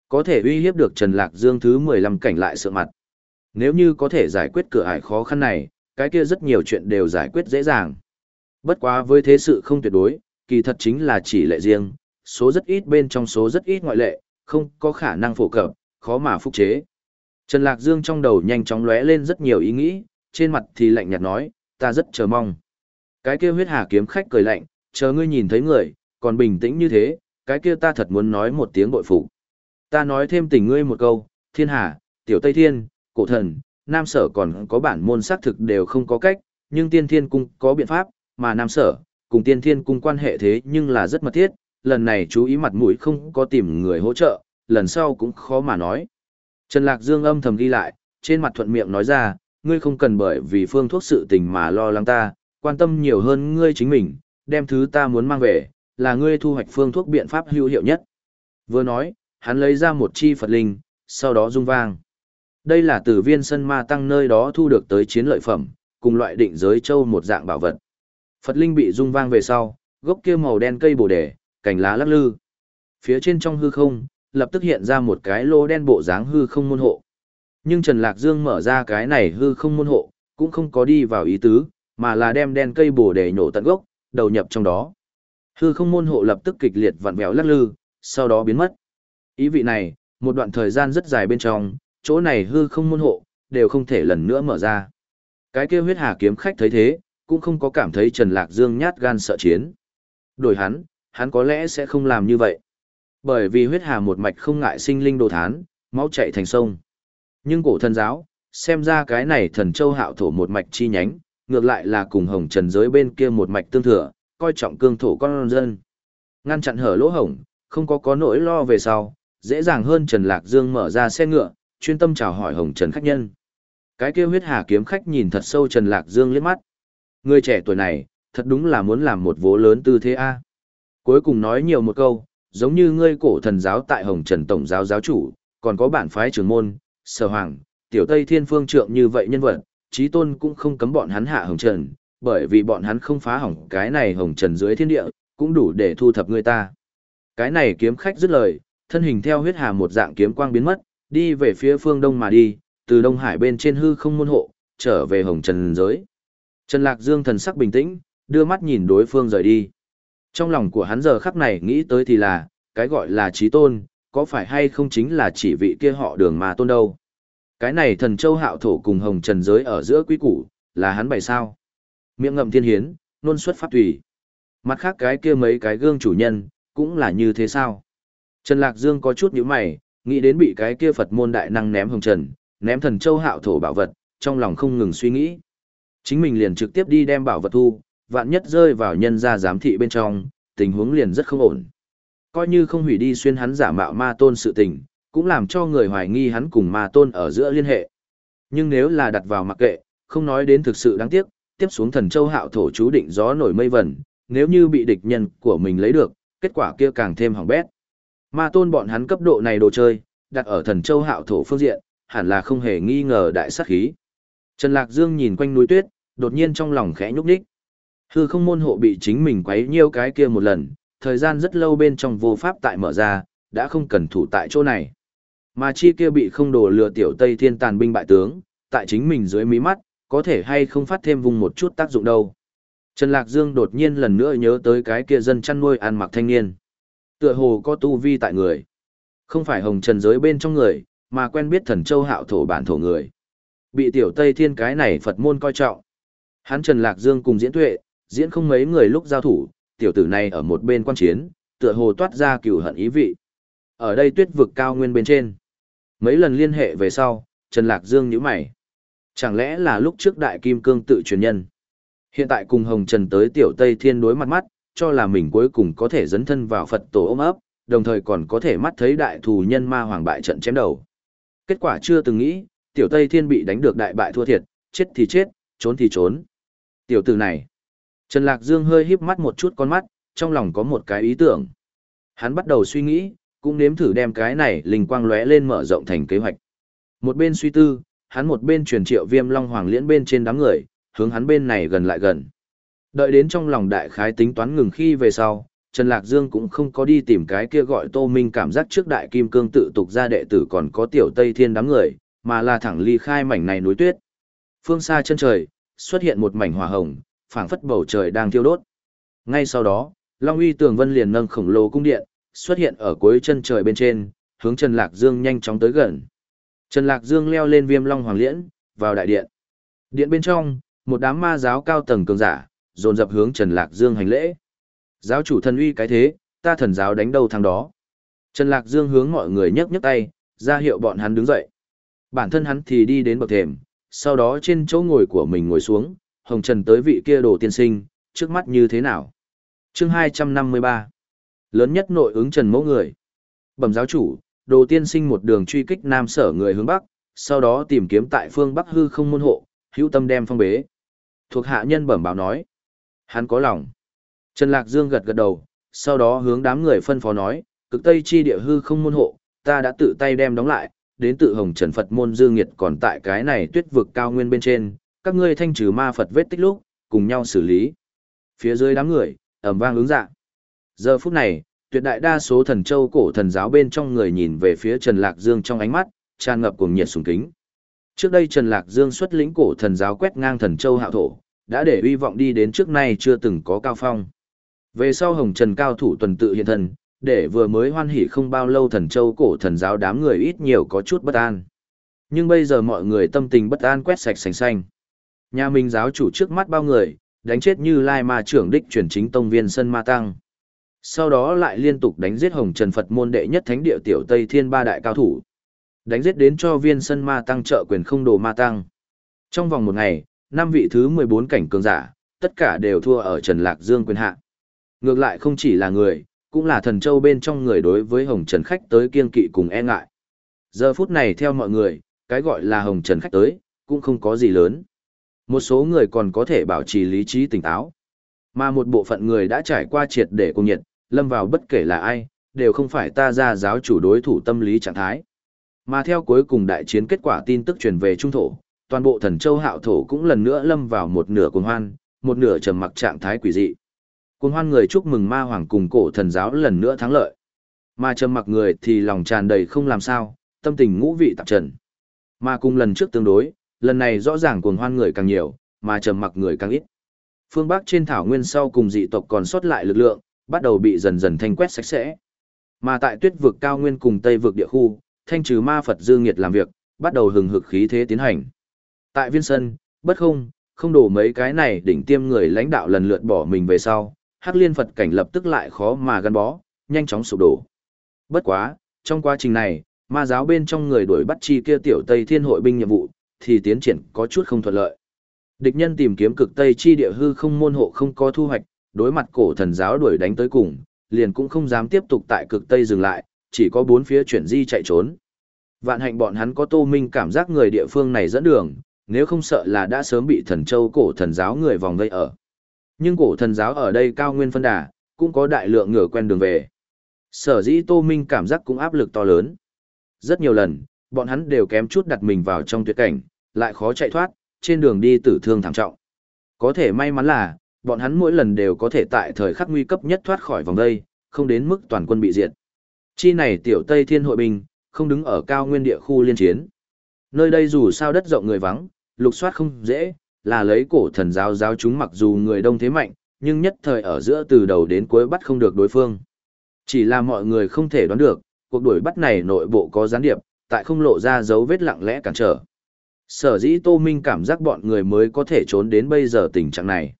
Có thể uy hiếp được Trần Lạc Dương thứ 15 cảnh lại sợ mặt. Nếu như có thể giải quyết cửa ải khó khăn này, cái kia rất nhiều chuyện đều giải quyết dễ dàng. Bất quá với thế sự không tuyệt đối, kỳ thật chính là chỉ lệ riêng, số rất ít bên trong số rất ít ngoại lệ, không có khả năng phổ cập, khó mà phục chế. Trần Lạc Dương trong đầu nhanh chóng lóe lên rất nhiều ý nghĩ, trên mặt thì lạnh nhạt nói, ta rất chờ mong. Cái kia huyết hà kiếm khách cười lạnh, chờ ngươi nhìn thấy người, còn bình tĩnh như thế, cái kia ta thật muốn nói một tiếng bội phục. Ta nói thêm tình ngươi một câu, thiên hà, tiểu tây thiên, cổ thần, nam sở còn có bản môn xác thực đều không có cách, nhưng tiên thiên cung có biện pháp, mà nam sở, cùng tiên thiên cung quan hệ thế nhưng là rất mật thiết, lần này chú ý mặt mũi không có tìm người hỗ trợ, lần sau cũng khó mà nói. Trần Lạc Dương âm thầm ghi lại, trên mặt thuận miệng nói ra, ngươi không cần bởi vì phương thuốc sự tình mà lo lắng ta, quan tâm nhiều hơn ngươi chính mình, đem thứ ta muốn mang về, là ngươi thu hoạch phương thuốc biện pháp hữu hiệu nhất. Vừa nói, hắn lấy ra một chi Phật linh, sau đó rung vang. Đây là từ viên sân ma tăng nơi đó thu được tới chiến lợi phẩm, cùng loại định giới châu một dạng bảo vật. Phật linh bị rung vang về sau, gốc kia màu đen cây bồ đề, cành lá lắc lư. Phía trên trong hư không, lập tức hiện ra một cái lô đen bộ dáng hư không môn hộ. Nhưng Trần Lạc Dương mở ra cái này hư không môn hộ, cũng không có đi vào ý tứ, mà là đem đen cây bồ đề nhổ tận gốc, đầu nhập trong đó. Hư không môn hộ lập tức kịch liệt vặn vẹo lắc lư, sau đó biến mất. Ý vị này, một đoạn thời gian rất dài bên trong, chỗ này hư không môn hộ, đều không thể lần nữa mở ra. Cái kia huyết hà kiếm khách thấy thế, cũng không có cảm thấy Trần Lạc Dương nhát gan sợ chiến. Đổi hắn, hắn có lẽ sẽ không làm như vậy. Bởi vì huyết hà một mạch không ngại sinh linh đồ thán, máu chạy thành sông. Nhưng cổ thần giáo, xem ra cái này thần châu hạo thổ một mạch chi nhánh, ngược lại là cùng hồng trần giới bên kia một mạch tương thừa, coi trọng cương thổ con dân. Ngăn chặn hở lỗ hổng, không có có nỗi lo về sau, dễ dàng hơn Trần Lạc Dương mở ra xe ngựa, chuyên tâm chào hỏi hồng trần khách nhân. Cái kia huyết hà kiếm khách nhìn thật sâu Trần Lạc Dương liếc mắt. Người trẻ tuổi này, thật đúng là muốn làm một vố lớn tư thế A. Cuối cùng nói nhiều một câu, giống như ngươi cổ thần giáo tại Hồng Trần Tổng giáo giáo chủ, còn có bản phái trưởng môn, sở hoàng, tiểu Tây Thiên Phương trượng như vậy nhân vật, trí tôn cũng không cấm bọn hắn hạ Hồng Trần, bởi vì bọn hắn không phá hỏng cái này Hồng Trần dưới thiên địa, cũng đủ để thu thập người ta. Cái này kiếm khách dứt lời, thân hình theo huyết hà một dạng kiếm quang biến mất, đi về phía phương đông mà đi, từ Đông Hải bên trên hư không môn hộ, trở về Hồng Trần giới. Trần Lạc Dương thần sắc bình tĩnh, đưa mắt nhìn đối phương rời đi. Trong lòng của hắn giờ khắc này nghĩ tới thì là, cái gọi là trí tôn, có phải hay không chính là chỉ vị kia họ đường mà tôn đâu. Cái này thần châu hạo thổ cùng hồng trần giới ở giữa quý củ, là hắn bày sao. Miệng ngậm thiên hiến, nôn xuất pháp tùy. Mặt khác cái kia mấy cái gương chủ nhân, cũng là như thế sao. Trần Lạc Dương có chút nhíu mày, nghĩ đến bị cái kia Phật môn đại năng ném hồng trần, ném thần châu hạo thổ bảo vật, trong lòng không ngừng suy nghĩ. Chính mình liền trực tiếp đi đem bảo vật thu, vạn nhất rơi vào nhân gia giám thị bên trong, tình huống liền rất không ổn. Coi như không hủy đi xuyên hắn giả mạo ma tôn sự tình, cũng làm cho người hoài nghi hắn cùng ma tôn ở giữa liên hệ. Nhưng nếu là đặt vào mặc kệ, không nói đến thực sự đáng tiếc, tiếp xuống thần châu hạo thổ chú định gió nổi mây vẩn, nếu như bị địch nhân của mình lấy được, kết quả kia càng thêm hỏng bét. Ma tôn bọn hắn cấp độ này đồ chơi, đặt ở thần châu hạo thổ phương diện, hẳn là không hề nghi ngờ đại sát khí. Trần Lạc Dương nhìn quanh núi tuyết, đột nhiên trong lòng khẽ nhúc nhích. Hư không môn hộ bị chính mình quấy nhiêu cái kia một lần, thời gian rất lâu bên trong vô pháp tại mở ra, đã không cần thủ tại chỗ này. Mà chi kia bị không đổ lừa tiểu Tây Thiên tàn binh bại tướng, tại chính mình dưới mí mắt, có thể hay không phát thêm vùng một chút tác dụng đâu. Trần Lạc Dương đột nhiên lần nữa nhớ tới cái kia dân chăn nuôi ăn mặc thanh niên. Tựa hồ có tu vi tại người. Không phải hồng trần giới bên trong người, mà quen biết thần châu hạo thổ bản thổ người. Bị tiểu Tây Thiên cái này Phật môn coi trọng. Hắn Trần Lạc Dương cùng diễn tuệ, diễn không mấy người lúc giao thủ, tiểu tử này ở một bên quan chiến, tựa hồ toát ra cừu hận ý vị. Ở đây tuyết vực cao nguyên bên trên. Mấy lần liên hệ về sau, Trần Lạc Dương nhíu mày. Chẳng lẽ là lúc trước đại kim cương tự truyền nhân? Hiện tại cùng Hồng Trần tới tiểu Tây Thiên đối mặt mắt, cho là mình cuối cùng có thể dấn thân vào Phật tổ ôm ấp, đồng thời còn có thể mắt thấy đại thù nhân ma hoàng bại trận chém đầu. Kết quả chưa từng nghĩ, tiểu Tây Thiên bị đánh được đại bại thua thiệt, chết thì chết, trốn thì trốn. Tiểu tử này. Trần Lạc Dương hơi híp mắt một chút con mắt, trong lòng có một cái ý tưởng. Hắn bắt đầu suy nghĩ, cũng nếm thử đem cái này linh quang lóe lên mở rộng thành kế hoạch. Một bên suy tư, hắn một bên truyền triệu viêm long hoàng liễn bên trên đám người, hướng hắn bên này gần lại gần. Đợi đến trong lòng đại khái tính toán ngừng khi về sau, Trần Lạc Dương cũng không có đi tìm cái kia gọi Tô Minh cảm giác trước đại kim cương tự tục ra đệ tử còn có tiểu Tây Thiên đám người, mà là thẳng ly khai mảnh này núi tuyết. Phương xa chân trời, xuất hiện một mảnh hỏa hồng, phảng phất bầu trời đang thiêu đốt. Ngay sau đó, Long Uy Tường Vân liền nâng khổng lồ cung điện, xuất hiện ở cuối chân trời bên trên, hướng Trần Lạc Dương nhanh chóng tới gần. Trần Lạc Dương leo lên Viêm Long Hoàng Liễn, vào đại điện. Điện bên trong, một đám ma giáo cao tầng cường giả, dồn dập hướng Trần Lạc Dương hành lễ. Giáo chủ thần uy cái thế, ta thần giáo đánh đầu thằng đó. Trần Lạc Dương hướng mọi người nhấc nhấc tay, ra hiệu bọn hắn đứng dậy. Bản thân hắn thì đi đến bậc thềm, sau đó trên chỗ ngồi của mình ngồi xuống, hồng trần tới vị kia đồ tiên sinh, trước mắt như thế nào. chương 253 Lớn nhất nội ứng trần mẫu người. Bẩm giáo chủ, đồ tiên sinh một đường truy kích nam sở người hướng bắc, sau đó tìm kiếm tại phương bắc hư không môn hộ, hữu tâm đem phong bế. Thuộc hạ nhân bẩm báo nói. Hắn có lòng. Trần Lạc Dương gật gật đầu, sau đó hướng đám người phân phó nói, cực tây chi địa hư không môn hộ, ta đã tự tay đem đóng lại, đến tự hồng trần Phật môn dương nghiệt còn tại cái này tuyết vực cao nguyên bên trên, các ngươi thanh trừ ma Phật vết tích lúc, cùng nhau xử lý. Phía dưới đám người, ẩm vang ứng dạ. Giờ phút này, tuyệt đại đa số thần châu cổ thần giáo bên trong người nhìn về phía Trần Lạc Dương trong ánh mắt, tràn ngập cùng nhiệt sùng kính. Trước đây Trần Lạc Dương xuất lĩnh cổ thần giáo quét ngang thần châu hạo thổ, đã để uy vọng đi đến trước nay chưa từng có cao phong. Về sau Hồng Trần cao thủ tuần tự hiện thần, để vừa mới hoan hỉ không bao lâu thần châu cổ thần giáo đám người ít nhiều có chút bất an. Nhưng bây giờ mọi người tâm tình bất an quét sạch sành xanh. Nhà mình giáo chủ trước mắt bao người, đánh chết như Lai Ma trưởng đích chuyển chính tông viên sân ma tăng. Sau đó lại liên tục đánh giết Hồng Trần Phật môn đệ nhất thánh địa tiểu Tây Thiên ba đại cao thủ. Đánh giết đến cho viên sân ma tăng trợ quyền không đồ ma tăng. Trong vòng một ngày, năm vị thứ 14 cảnh cường giả, tất cả đều thua ở Trần Lạc Dương quyền hạ. Ngược lại không chỉ là người, cũng là thần châu bên trong người đối với Hồng Trần khách tới kiên kỵ cùng e ngại. Giờ phút này theo mọi người, cái gọi là Hồng Trần khách tới, cũng không có gì lớn. Một số người còn có thể bảo trì lý trí tỉnh táo. Mà một bộ phận người đã trải qua triệt để cùng nhiệt, lâm vào bất kể là ai, đều không phải ta ra giáo chủ đối thủ tâm lý trạng thái. Mà theo cuối cùng đại chiến kết quả tin tức truyền về trung thổ, toàn bộ thần châu hạo thổ cũng lần nữa lâm vào một nửa cuồng hoan, một nửa trầm mặc trạng thái quỷ dị. Cuồng hoan người chúc mừng ma hoàng cùng cổ thần giáo lần nữa thắng lợi. Mà trầm mặc người thì lòng tràn đầy không làm sao, tâm tình ngũ vị tạp trần. Mà cùng lần trước tương đối, lần này rõ ràng cuồng hoan người càng nhiều, mà trầm mặc người càng ít. Phương Bắc trên thảo nguyên sau cùng dị tộc còn sót lại lực lượng, bắt đầu bị dần dần thanh quét sạch sẽ. Mà tại tuyết vực cao nguyên cùng tây vực địa khu, thanh trừ ma Phật dương nghiệt làm việc, bắt đầu hừng hực khí thế tiến hành. Tại viên sân, bất không, không đổ mấy cái này đỉnh tiêm người lãnh đạo lần lượt bỏ mình về sau, hắc liên Phật cảnh lập tức lại khó mà gắn bó, nhanh chóng sụp đổ. Bất quá, trong quá trình này, ma giáo bên trong người đuổi bắt chi kia tiểu Tây Thiên hội binh nhiệm vụ, thì tiến triển có chút không thuận lợi. Địch nhân tìm kiếm cực Tây chi địa hư không môn hộ không có thu hoạch, đối mặt cổ thần giáo đuổi đánh tới cùng, liền cũng không dám tiếp tục tại cực Tây dừng lại, chỉ có bốn phía chuyển di chạy trốn. Vạn hạnh bọn hắn có tô minh cảm giác người địa phương này dẫn đường, nếu không sợ là đã sớm bị thần châu cổ thần giáo người vòng vây ở. Nhưng cổ thần giáo ở đây cao nguyên phân đà, cũng có đại lượng ngựa quen đường về. Sở dĩ tô minh cảm giác cũng áp lực to lớn. Rất nhiều lần, bọn hắn đều kém chút đặt mình vào trong tuyệt cảnh, lại khó chạy thoát, trên đường đi tử thương thảm trọng. Có thể may mắn là, bọn hắn mỗi lần đều có thể tại thời khắc nguy cấp nhất thoát khỏi vòng đây, không đến mức toàn quân bị diệt. Chi này tiểu Tây Thiên hội binh, không đứng ở cao nguyên địa khu liên chiến. Nơi đây dù sao đất rộng người vắng, lục soát không dễ, là lấy cổ thần giáo giáo chúng mặc dù người đông thế mạnh, nhưng nhất thời ở giữa từ đầu đến cuối bắt không được đối phương. Chỉ là mọi người không thể đoán được, cuộc đuổi bắt này nội bộ có gián điệp, tại không lộ ra dấu vết lặng lẽ cản trở. Sở dĩ Tô Minh cảm giác bọn người mới có thể trốn đến bây giờ tình trạng này.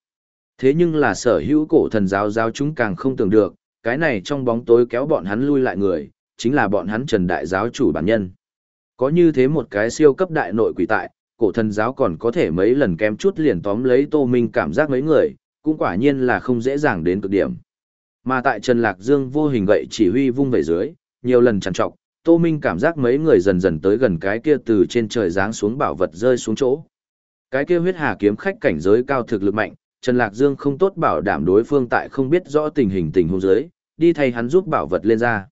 Thế nhưng là sở hữu cổ thần giáo giáo chúng càng không tưởng được, cái này trong bóng tối kéo bọn hắn lui lại người, chính là bọn hắn Trần Đại giáo chủ bản nhân. Có như thế một cái siêu cấp đại nội quỷ tại, cổ thần giáo còn có thể mấy lần kém chút liền tóm lấy Tô Minh cảm giác mấy người, cũng quả nhiên là không dễ dàng đến cực điểm. Mà tại Trần Lạc Dương vô hình gậy chỉ huy vung về dưới, nhiều lần chằn trọc, Tô Minh cảm giác mấy người dần dần tới gần cái kia từ trên trời giáng xuống bảo vật rơi xuống chỗ. Cái kia huyết hà kiếm khách cảnh giới cao thực lực mạnh, Trần Lạc Dương không tốt bảo đảm đối phương tại không biết rõ tình hình tình huống dưới, đi thay hắn giúp bảo vật lên ra.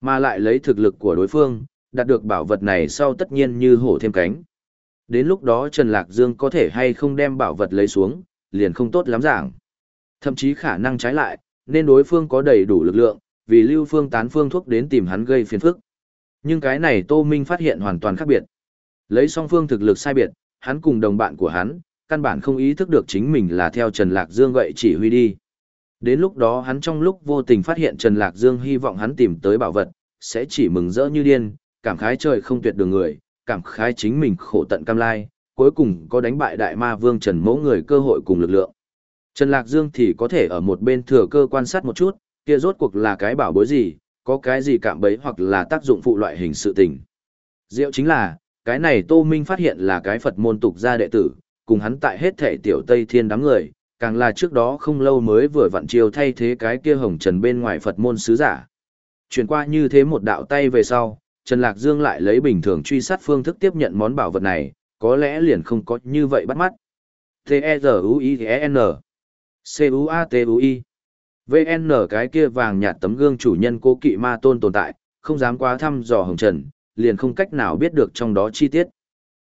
Mà lại lấy thực lực của đối phương, đạt được bảo vật này sau tất nhiên như hổ thêm cánh. Đến lúc đó Trần Lạc Dương có thể hay không đem bảo vật lấy xuống, liền không tốt lắm giảng. Thậm chí khả năng trái lại, nên đối phương có đầy đủ lực lượng, vì lưu phương tán phương thuốc đến tìm hắn gây phiền phức. Nhưng cái này Tô Minh phát hiện hoàn toàn khác biệt. Lấy song phương thực lực sai biệt, hắn cùng đồng bạn của hắn, căn bản không ý thức được chính mình là theo Trần Lạc Dương vậy chỉ huy đi. Đến lúc đó hắn trong lúc vô tình phát hiện Trần Lạc Dương hy vọng hắn tìm tới bảo vật, sẽ chỉ mừng rỡ như điên, cảm khái trời không tuyệt đường người, cảm khái chính mình khổ tận cam lai, cuối cùng có đánh bại đại ma vương Trần Mẫu người cơ hội cùng lực lượng. Trần Lạc Dương thì có thể ở một bên thừa cơ quan sát một chút, kia rốt cuộc là cái bảo bối gì, có cái gì cạm bấy hoặc là tác dụng phụ loại hình sự tình. Diệu chính là, cái này Tô Minh phát hiện là cái Phật môn tục gia đệ tử, cùng hắn tại hết thể tiểu Tây Thiên đám người, càng là trước đó không lâu mới vừa vặn chiều thay thế cái kia hồng trần bên ngoài Phật môn sứ giả. Chuyển qua như thế một đạo tay về sau, Trần Lạc Dương lại lấy bình thường truy sát phương thức tiếp nhận món bảo vật này, có lẽ liền không có như vậy bắt mắt. T-E-Z-U-I-E-N C-U-A-T-U-I VN cái kia vàng nhạt tấm gương chủ nhân cố kỵ ma tôn tồn tại, không dám quá thăm dò hồng trần, liền không cách nào biết được trong đó chi tiết.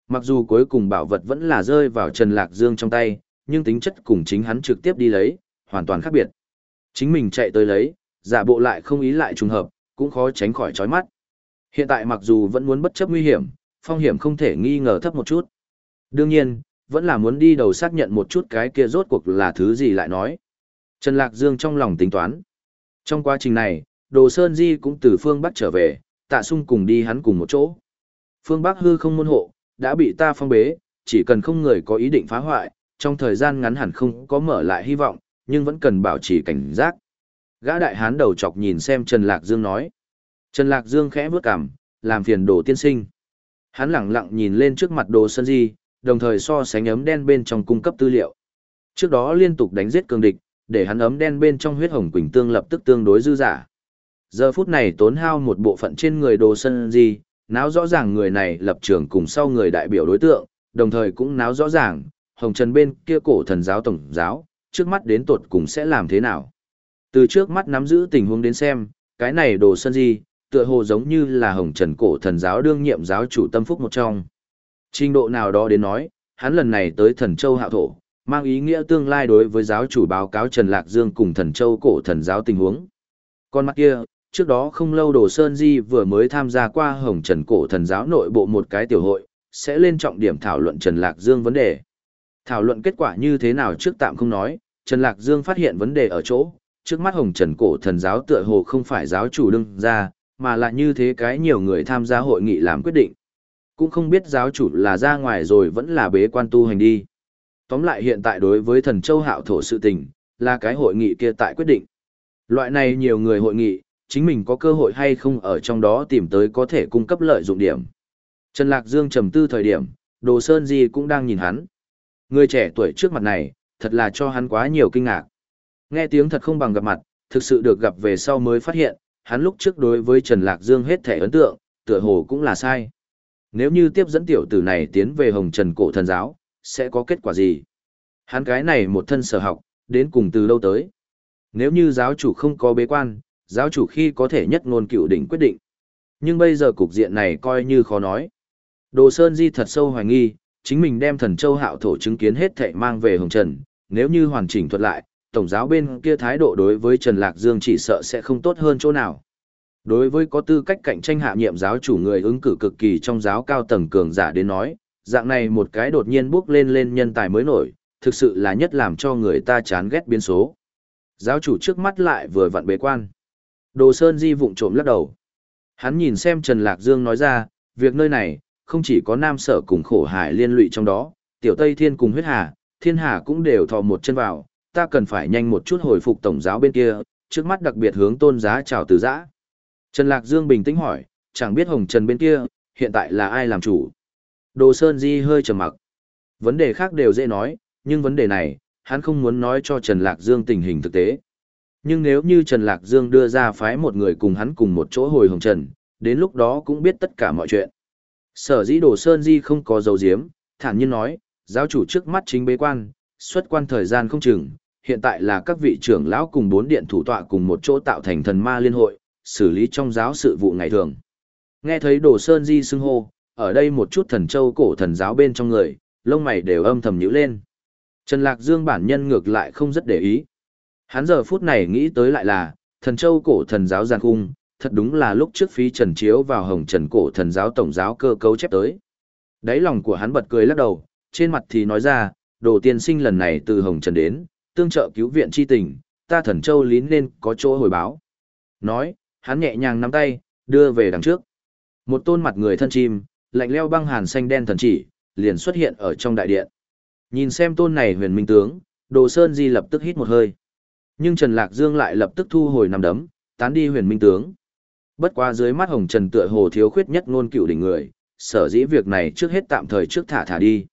Mặc dù cuối cùng bảo vật vẫn là rơi vào Trần Lạc Dương trong tay, nhưng tính chất cùng chính hắn trực tiếp đi lấy, hoàn toàn khác biệt. Chính mình chạy tới lấy, giả bộ lại không ý lại trùng hợp, cũng khó tránh khỏi chói mắt. Hiện tại mặc dù vẫn muốn bất chấp nguy hiểm, phong hiểm không thể nghi ngờ thấp một chút. Đương nhiên, vẫn là muốn đi đầu xác nhận một chút cái kia rốt cuộc là thứ gì lại nói. Trần Lạc Dương trong lòng tính toán. Trong quá trình này, Đồ Sơn Di cũng từ phương Bắc trở về, tạ sung cùng đi hắn cùng một chỗ. Phương Bắc hư không môn hộ, đã bị ta phong bế, chỉ cần không người có ý định phá hoại, trong thời gian ngắn hẳn không có mở lại hy vọng, nhưng vẫn cần bảo trì cảnh giác. Gã đại hán đầu chọc nhìn xem Trần Lạc Dương nói. Trần Lạc Dương khẽ bước cằm, làm phiền đồ tiên sinh. Hắn lặng lặng nhìn lên trước mặt đồ sơn di, đồng thời so sánh ấm đen bên trong cung cấp tư liệu. Trước đó liên tục đánh giết cường địch, để hắn ấm đen bên trong huyết hồng quỳnh tương lập tức tương đối dư giả. Giờ phút này tốn hao một bộ phận trên người đồ sơn di, náo rõ ràng người này lập trường cùng sau người đại biểu đối tượng, đồng thời cũng náo rõ ràng, hồng trần bên kia cổ thần giáo tổng giáo, trước mắt đến tột cùng sẽ làm thế nào. Từ trước mắt nắm giữ tình huống đến xem, cái này đồ sơn di, tựa hồ giống như là hồng trần cổ thần giáo đương nhiệm giáo chủ tâm phúc một trong. Trình độ nào đó đến nói, hắn lần này tới thần châu hạo thổ, mang ý nghĩa tương lai đối với giáo chủ báo cáo Trần Lạc Dương cùng thần châu cổ thần giáo tình huống. Con mắt kia, trước đó không lâu Đồ Sơn Di vừa mới tham gia qua Hồng Trần Cổ Thần Giáo nội bộ một cái tiểu hội, sẽ lên trọng điểm thảo luận Trần Lạc Dương vấn đề. Thảo luận kết quả như thế nào trước tạm không nói, Trần Lạc Dương phát hiện vấn đề ở chỗ, trước mắt Hồng Trần Cổ Thần Giáo tựa hồ không phải giáo chủ đương ra, mà là như thế cái nhiều người tham gia hội nghị làm quyết định. Cũng không biết giáo chủ là ra ngoài rồi vẫn là bế quan tu hành đi. Tóm lại hiện tại đối với thần châu hạo thổ sự tình, là cái hội nghị kia tại quyết định. Loại này nhiều người hội nghị, chính mình có cơ hội hay không ở trong đó tìm tới có thể cung cấp lợi dụng điểm. Trần Lạc Dương trầm tư thời điểm, Đồ Sơn Di cũng đang nhìn hắn. Người trẻ tuổi trước mặt này, thật là cho hắn quá nhiều kinh ngạc. Nghe tiếng thật không bằng gặp mặt, thực sự được gặp về sau mới phát hiện, hắn lúc trước đối với Trần Lạc Dương hết thể ấn tượng, tựa hồ cũng là sai. Nếu như tiếp dẫn tiểu tử này tiến về Hồng Trần Cổ Thần Giáo, sẽ có kết quả gì? Hắn cái này một thân sở học, đến cùng từ đâu tới? Nếu như giáo chủ không có bế quan, giáo chủ khi có thể nhất ngôn cựu đỉnh quyết định. Nhưng bây giờ cục diện này coi như khó nói. Đồ Sơn Di thật sâu hoài nghi, chính mình đem thần châu hạo thổ chứng kiến hết thệ mang về Hồng Trần, nếu như hoàn chỉnh thuật lại, tổng giáo bên kia thái độ đối với Trần Lạc Dương chỉ sợ sẽ không tốt hơn chỗ nào. Đối với có tư cách cạnh tranh hạ nhiệm giáo chủ người ứng cử cực kỳ trong giáo cao tầng cường giả đến nói, dạng này một cái đột nhiên bước lên lên nhân tài mới nổi, thực sự là nhất làm cho người ta chán ghét biến số. Giáo chủ trước mắt lại vừa vặn bế quan. Đồ Sơn Di vụng trộm lắc đầu. Hắn nhìn xem Trần Lạc Dương nói ra, việc nơi này, không chỉ có nam sở cùng khổ hải liên lụy trong đó, tiểu Tây Thiên cùng huyết hà, thiên hà cũng đều thò một chân vào, ta cần phải nhanh một chút hồi phục tổng giáo bên kia, trước mắt đặc biệt hướng tôn giá chào từ giã. Trần Lạc Dương bình tĩnh hỏi, chẳng biết Hồng Trần bên kia, hiện tại là ai làm chủ. Đồ Sơn Di hơi trầm mặc. Vấn đề khác đều dễ nói, nhưng vấn đề này, hắn không muốn nói cho Trần Lạc Dương tình hình thực tế. Nhưng nếu như Trần Lạc Dương đưa ra phái một người cùng hắn cùng một chỗ hồi Hồng Trần, đến lúc đó cũng biết tất cả mọi chuyện. Sở dĩ Đồ Sơn Di không có dấu diếm, thản nhiên nói, giáo chủ trước mắt chính bế quan, xuất quan thời gian không chừng, hiện tại là các vị trưởng lão cùng bốn điện thủ tọa cùng một chỗ tạo thành thần ma liên hội, xử lý trong giáo sự vụ ngày thường. Nghe thấy Đồ Sơn Di xưng hô, ở đây một chút thần châu cổ thần giáo bên trong người, lông mày đều âm thầm nhíu lên. Trần Lạc Dương bản nhân ngược lại không rất để ý. Hắn giờ phút này nghĩ tới lại là, thần châu cổ thần giáo giàn cung, thật đúng là lúc trước phí trần chiếu vào hồng trần cổ thần giáo tổng giáo cơ cấu chép tới. Đáy lòng của hắn bật cười lắc đầu, trên mặt thì nói ra, đồ tiên sinh lần này từ hồng trần đến, tương trợ cứu viện chi tình, ta thần châu lín nên có chỗ hồi báo. Nói, hắn nhẹ nhàng nắm tay, đưa về đằng trước. Một tôn mặt người thân chim, lạnh leo băng hàn xanh đen thần chỉ, liền xuất hiện ở trong đại điện. Nhìn xem tôn này huyền minh tướng, Đồ Sơn Di lập tức hít một hơi. Nhưng Trần Lạc Dương lại lập tức thu hồi nằm đấm, tán đi huyền minh tướng. Bất qua dưới mắt Hồng Trần tựa hồ thiếu khuyết nhất ngôn cựu đỉnh người, sở dĩ việc này trước hết tạm thời trước thả thả đi.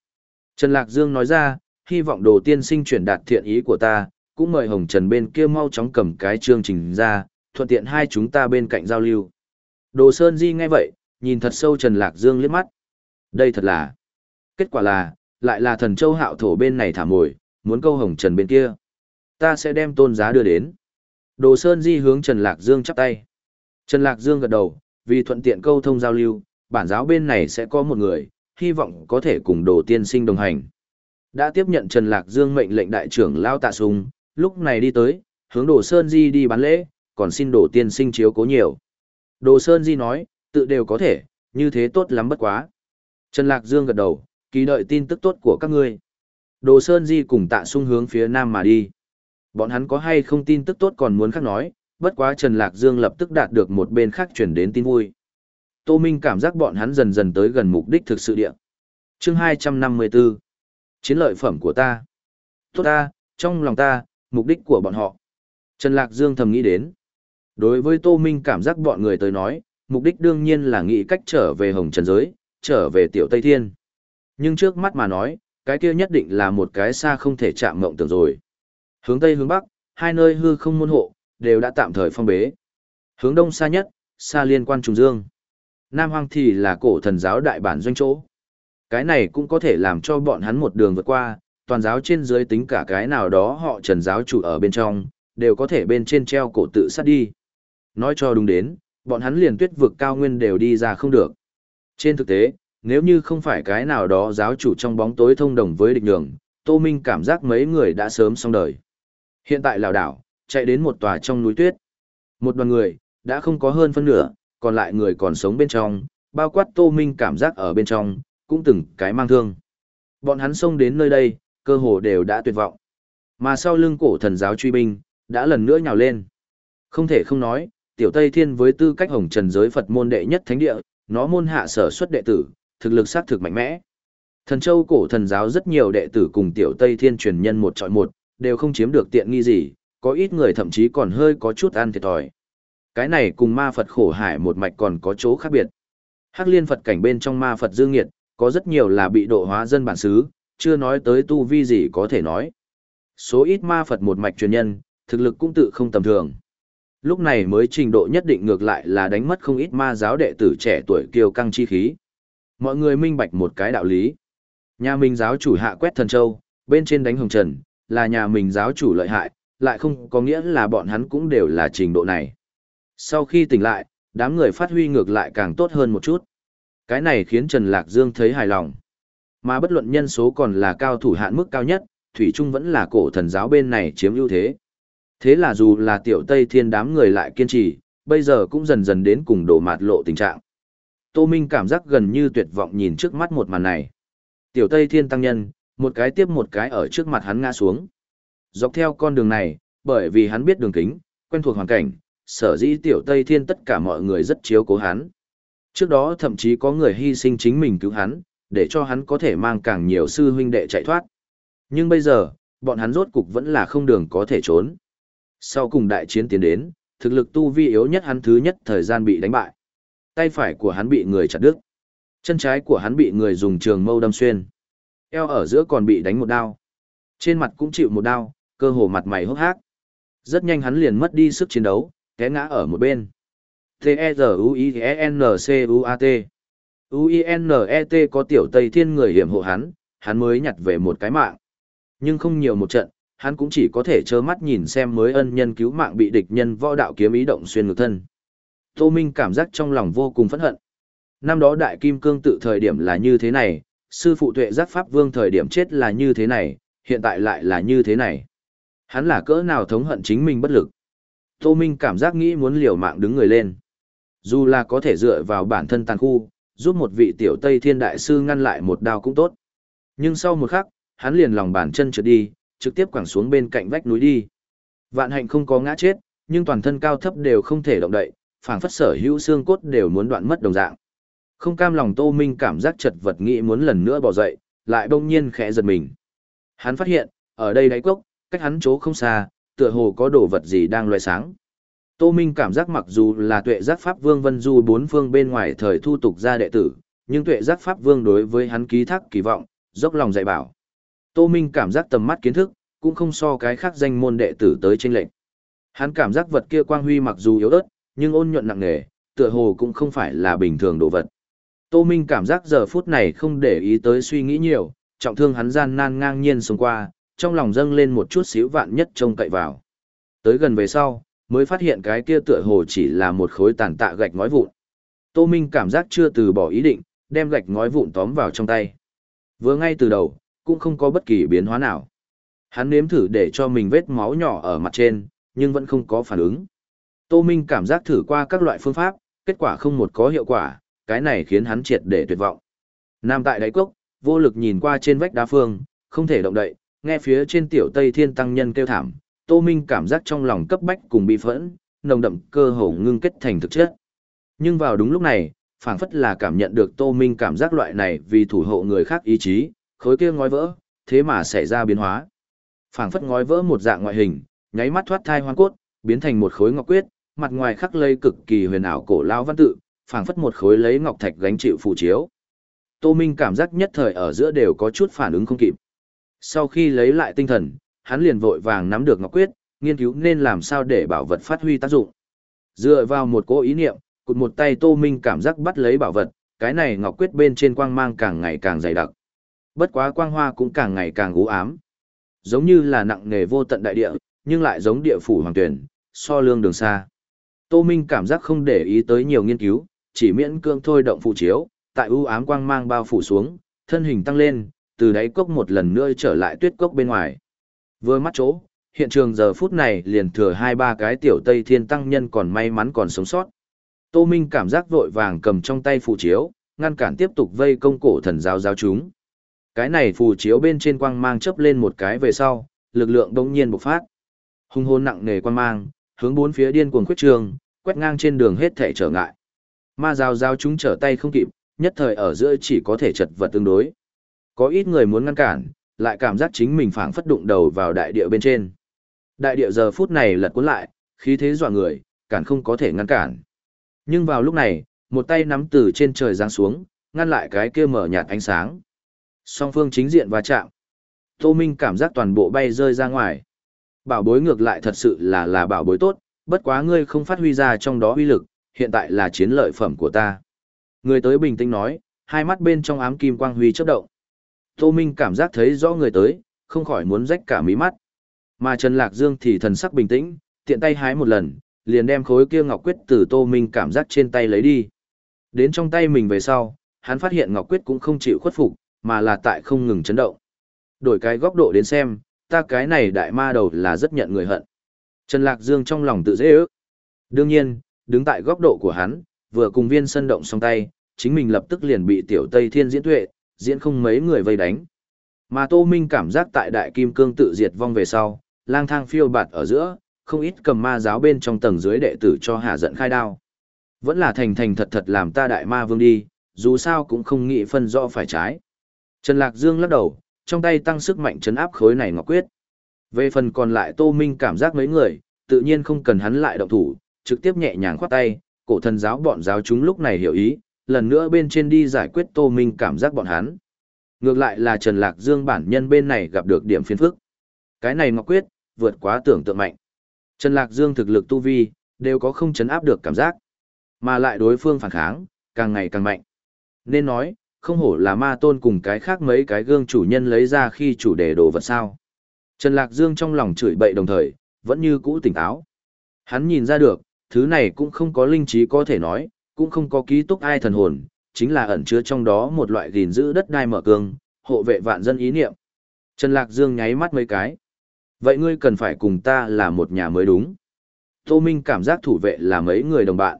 Trần Lạc Dương nói ra, hy vọng đồ tiên sinh chuyển đạt thiện ý của ta, cũng mời Hồng Trần bên kia mau chóng cầm cái chương trình ra, thuận tiện hai chúng ta bên cạnh giao lưu. Đồ Sơn Di nghe vậy, nhìn thật sâu Trần Lạc Dương liếc mắt. Đây thật là. Kết quả là, lại là thần châu hạo thổ bên này thả mồi, muốn câu Hồng Trần bên kia. Ta sẽ đem tôn giá đưa đến. Đồ Sơn Di hướng Trần Lạc Dương chắp tay. Trần Lạc Dương gật đầu, vì thuận tiện câu thông giao lưu, bản giáo bên này sẽ có một người, hy vọng có thể cùng đồ tiên sinh đồng hành. Đã tiếp nhận Trần Lạc Dương mệnh lệnh đại trưởng Lao Tạ Sùng, lúc này đi tới, hướng đồ Sơn Di đi bán lễ, còn xin đồ tiên sinh chiếu cố nhiều. Đồ Sơn Di nói, tự đều có thể, như thế tốt lắm bất quá. Trần Lạc Dương gật đầu, kỳ đợi tin tức tốt của các ngươi. Đồ Sơn Di cùng tạ sung hướng phía nam mà đi. Bọn hắn có hay không tin tức tốt còn muốn khác nói, bất quá Trần Lạc Dương lập tức đạt được một bên khác chuyển đến tin vui. Tô Minh cảm giác bọn hắn dần dần tới gần mục đích thực sự địa. chương 254 Chiến lợi phẩm của ta. Tốt ta, trong lòng ta, mục đích của bọn họ. Trần Lạc Dương thầm nghĩ đến. Đối với Tô Minh cảm giác bọn người tới nói, mục đích đương nhiên là nghĩ cách trở về Hồng Trần Giới, trở về Tiểu Tây Thiên. Nhưng trước mắt mà nói, cái kia nhất định là một cái xa không thể chạm mộng tưởng rồi. Hướng Tây hướng Bắc, hai nơi hư không môn hộ, đều đã tạm thời phong bế. Hướng Đông xa nhất, xa liên quan Trùng Dương. Nam Hoang thì là cổ thần giáo đại bản doanh chỗ. Cái này cũng có thể làm cho bọn hắn một đường vượt qua, toàn giáo trên dưới tính cả cái nào đó họ trần giáo chủ ở bên trong, đều có thể bên trên treo cổ tự sát đi. Nói cho đúng đến, bọn hắn liền tuyết vực cao nguyên đều đi ra không được. Trên thực tế, nếu như không phải cái nào đó giáo chủ trong bóng tối thông đồng với địch nhường, Tô Minh cảm giác mấy người đã sớm xong đời. Hiện tại lào đảo, chạy đến một tòa trong núi tuyết. Một đoàn người, đã không có hơn phân nửa, còn lại người còn sống bên trong, bao quát Tô Minh cảm giác ở bên trong, cũng từng cái mang thương. Bọn hắn xông đến nơi đây, cơ hồ đều đã tuyệt vọng. Mà sau lưng cổ thần giáo truy binh, đã lần nữa nhào lên. Không thể không nói, tiểu Tây Thiên với tư cách hồng trần giới Phật môn đệ nhất thánh địa, nó môn hạ sở xuất đệ tử, thực lực sát thực mạnh mẽ. Thần châu cổ thần giáo rất nhiều đệ tử cùng tiểu Tây Thiên truyền nhân một trọi một, đều không chiếm được tiện nghi gì, có ít người thậm chí còn hơi có chút ăn thiệt thòi. Cái này cùng ma Phật khổ hải một mạch còn có chỗ khác biệt. Hắc liên Phật cảnh bên trong ma Phật dương nghiệt, có rất nhiều là bị độ hóa dân bản xứ, chưa nói tới tu vi gì có thể nói. Số ít ma Phật một mạch truyền nhân, thực lực cũng tự không tầm thường. Lúc này mới trình độ nhất định ngược lại là đánh mất không ít ma giáo đệ tử trẻ tuổi kiêu căng chi khí. Mọi người minh bạch một cái đạo lý. Nhà mình giáo chủ hạ quét thần châu, bên trên đánh hồng trần, là nhà mình giáo chủ lợi hại, lại không có nghĩa là bọn hắn cũng đều là trình độ này. Sau khi tỉnh lại, đám người phát huy ngược lại càng tốt hơn một chút. Cái này khiến Trần Lạc Dương thấy hài lòng. Mà bất luận nhân số còn là cao thủ hạn mức cao nhất, Thủy Trung vẫn là cổ thần giáo bên này chiếm ưu thế. Thế là dù là tiểu Tây Thiên đám người lại kiên trì, bây giờ cũng dần dần đến cùng đổ mạt lộ tình trạng. Tô Minh cảm giác gần như tuyệt vọng nhìn trước mắt một màn này. Tiểu Tây Thiên tăng nhân, một cái tiếp một cái ở trước mặt hắn ngã xuống. Dọc theo con đường này, bởi vì hắn biết đường kính, quen thuộc hoàn cảnh, sở dĩ tiểu Tây Thiên tất cả mọi người rất chiếu cố hắn. Trước đó thậm chí có người hy sinh chính mình cứu hắn, để cho hắn có thể mang càng nhiều sư huynh đệ chạy thoát. Nhưng bây giờ, bọn hắn rốt cục vẫn là không đường có thể trốn. Sau cùng đại chiến tiến đến, thực lực tu vi yếu nhất hắn thứ nhất thời gian bị đánh bại. Tay phải của hắn bị người chặt đứt. Chân trái của hắn bị người dùng trường mâu đâm xuyên. Eo ở giữa còn bị đánh một đao. Trên mặt cũng chịu một đao, cơ hồ mặt mày hốc hác. Rất nhanh hắn liền mất đi sức chiến đấu, té ngã ở một bên. T-E-Z-U-I-E-N-C-U-A-T U-I-N-E-T có tiểu Tây Thiên người hiểm hộ hắn, hắn mới nhặt về một cái mạng. Nhưng không nhiều một trận, hắn cũng chỉ có thể trơ mắt nhìn xem mới ân nhân cứu mạng bị địch nhân võ đạo kiếm ý động xuyên ngược thân. Tô Minh cảm giác trong lòng vô cùng phẫn hận. Năm đó đại kim cương tự thời điểm là như thế này, sư phụ tuệ giác pháp vương thời điểm chết là như thế này, hiện tại lại là như thế này. Hắn là cỡ nào thống hận chính mình bất lực. Tô Minh cảm giác nghĩ muốn liều mạng đứng người lên. Dù là có thể dựa vào bản thân tàn khu, giúp một vị tiểu Tây Thiên Đại Sư ngăn lại một đao cũng tốt. Nhưng sau một khắc, hắn liền lòng bàn chân trượt đi, trực tiếp quẳng xuống bên cạnh vách núi đi. Vạn hạnh không có ngã chết, nhưng toàn thân cao thấp đều không thể động đậy, phảng phất sở hữu xương cốt đều muốn đoạn mất đồng dạng. Không cam lòng Tô Minh cảm giác chật vật nghĩ muốn lần nữa bỏ dậy, lại đông nhiên khẽ giật mình. Hắn phát hiện, ở đây đáy cốc, cách hắn chỗ không xa, tựa hồ có đồ vật gì đang loài sáng. Tô Minh cảm giác mặc dù là tuệ giác Pháp Vương Vân Du bốn phương bên ngoài thời thu tục ra đệ tử, nhưng tuệ giác Pháp Vương đối với hắn ký thác kỳ vọng, dốc lòng dạy bảo. Tô Minh cảm giác tầm mắt kiến thức, cũng không so cái khác danh môn đệ tử tới tranh lệnh. Hắn cảm giác vật kia quang huy mặc dù yếu ớt, nhưng ôn nhuận nặng nề, tựa hồ cũng không phải là bình thường đồ vật. Tô Minh cảm giác giờ phút này không để ý tới suy nghĩ nhiều, trọng thương hắn gian nan ngang nhiên xông qua, trong lòng dâng lên một chút xíu vạn nhất trông cậy vào. Tới gần về sau, mới phát hiện cái kia tựa hồ chỉ là một khối tàn tạ gạch ngói vụn. Tô Minh cảm giác chưa từ bỏ ý định, đem gạch ngói vụn tóm vào trong tay. Vừa ngay từ đầu, cũng không có bất kỳ biến hóa nào. Hắn nếm thử để cho mình vết máu nhỏ ở mặt trên, nhưng vẫn không có phản ứng. Tô Minh cảm giác thử qua các loại phương pháp, kết quả không một có hiệu quả, cái này khiến hắn triệt để tuyệt vọng. Nam tại đáy cốc, vô lực nhìn qua trên vách đá phương, không thể động đậy, nghe phía trên tiểu Tây Thiên Tăng Nhân kêu thảm, Tô Minh cảm giác trong lòng cấp bách cùng bị phẫn, nồng đậm cơ hồ ngưng kết thành thực chất. Nhưng vào đúng lúc này, phảng phất là cảm nhận được Tô Minh cảm giác loại này vì thủ hộ người khác ý chí, khối kia ngói vỡ, thế mà xảy ra biến hóa. Phảng phất ngói vỡ một dạng ngoại hình, nháy mắt thoát thai hoang cốt, biến thành một khối ngọc quyết, mặt ngoài khắc lây cực kỳ huyền ảo cổ lao văn tự, phảng phất một khối lấy ngọc thạch gánh chịu phù chiếu. Tô Minh cảm giác nhất thời ở giữa đều có chút phản ứng không kịp. Sau khi lấy lại tinh thần, hắn liền vội vàng nắm được ngọc quyết, nghiên cứu nên làm sao để bảo vật phát huy tác dụng. Dựa vào một cố ý niệm, cụt một tay Tô Minh cảm giác bắt lấy bảo vật, cái này ngọc quyết bên trên quang mang càng ngày càng dày đặc. Bất quá quang hoa cũng càng ngày càng u ám. Giống như là nặng nề vô tận đại địa, nhưng lại giống địa phủ hoàng tuyển, so lương đường xa. Tô Minh cảm giác không để ý tới nhiều nghiên cứu, chỉ miễn cương thôi động phụ chiếu, tại u ám quang mang bao phủ xuống, thân hình tăng lên, từ đáy cốc một lần nữa trở lại tuyết cốc bên ngoài. Vừa mắt chỗ, hiện trường giờ phút này liền thừa hai ba cái tiểu Tây Thiên tăng nhân còn may mắn còn sống sót. Tô Minh cảm giác vội vàng cầm trong tay phù chiếu, ngăn cản tiếp tục vây công cổ thần giáo giáo chúng. Cái này phù chiếu bên trên quang mang chớp lên một cái về sau, lực lượng đống nhiên bộc phát. Hung hồn nặng nề quang mang, hướng bốn phía điên cuồng khuyết trường, quét ngang trên đường hết thể trở ngại. Ma giáo giáo chúng trở tay không kịp, nhất thời ở giữa chỉ có thể chật vật tương đối. Có ít người muốn ngăn cản, lại cảm giác chính mình phảng phất đụng đầu vào đại địa bên trên. Đại địa giờ phút này lật cuốn lại, khí thế dọa người, cản không có thể ngăn cản. Nhưng vào lúc này, một tay nắm từ trên trời giáng xuống, ngăn lại cái kia mở nhạt ánh sáng. Song phương chính diện va chạm. Tô Minh cảm giác toàn bộ bay rơi ra ngoài. Bảo bối ngược lại thật sự là là bảo bối tốt, bất quá ngươi không phát huy ra trong đó uy lực, hiện tại là chiến lợi phẩm của ta. Người tới bình tĩnh nói, hai mắt bên trong ám kim quang huy chớp động. Tô Minh cảm giác thấy rõ người tới, không khỏi muốn rách cả mí mắt. Mà Trần Lạc Dương thì thần sắc bình tĩnh, tiện tay hái một lần, liền đem khối kia ngọc quyết từ Tô Minh cảm giác trên tay lấy đi. Đến trong tay mình về sau, hắn phát hiện ngọc quyết cũng không chịu khuất phục, mà là tại không ngừng chấn động. Đổi cái góc độ đến xem, ta cái này đại ma đầu là rất nhận người hận. Trần Lạc Dương trong lòng tự dễ ước. Đương nhiên, đứng tại góc độ của hắn, vừa cùng viên sân động xong tay, chính mình lập tức liền bị tiểu Tây Thiên diễn tuệ, diễn không mấy người vây đánh. Mà Tô Minh cảm giác tại đại kim cương tự diệt vong về sau, lang thang phiêu bạt ở giữa, không ít cầm ma giáo bên trong tầng dưới đệ tử cho hạ giận khai đao. Vẫn là thành thành thật thật làm ta đại ma vương đi, dù sao cũng không nghĩ phân rõ phải trái. Trần Lạc Dương lắc đầu, trong tay tăng sức mạnh chấn áp khối này ngọc quyết. Về phần còn lại Tô Minh cảm giác mấy người, tự nhiên không cần hắn lại động thủ, trực tiếp nhẹ nhàng khoát tay, cổ thần giáo bọn giáo chúng lúc này hiểu ý, lần nữa bên trên đi giải quyết Tô Minh cảm giác bọn hắn. Ngược lại là Trần Lạc Dương bản nhân bên này gặp được điểm phiền phức. Cái này Ngọc Quyết, vượt quá tưởng tượng mạnh. Trần Lạc Dương thực lực tu vi, đều có không chấn áp được cảm giác. Mà lại đối phương phản kháng, càng ngày càng mạnh. Nên nói, không hổ là ma tôn cùng cái khác mấy cái gương chủ nhân lấy ra khi chủ đề đồ vật sao. Trần Lạc Dương trong lòng chửi bậy đồng thời, vẫn như cũ tỉnh táo. Hắn nhìn ra được, thứ này cũng không có linh trí có thể nói, cũng không có ký túc ai thần hồn, chính là ẩn chứa trong đó một loại gìn giữ đất đai mở cương, hộ vệ vạn dân ý niệm. Trần Lạc Dương nháy mắt mấy cái. Vậy ngươi cần phải cùng ta là một nhà mới đúng. Tô Minh cảm giác thủ vệ là mấy người đồng bạn.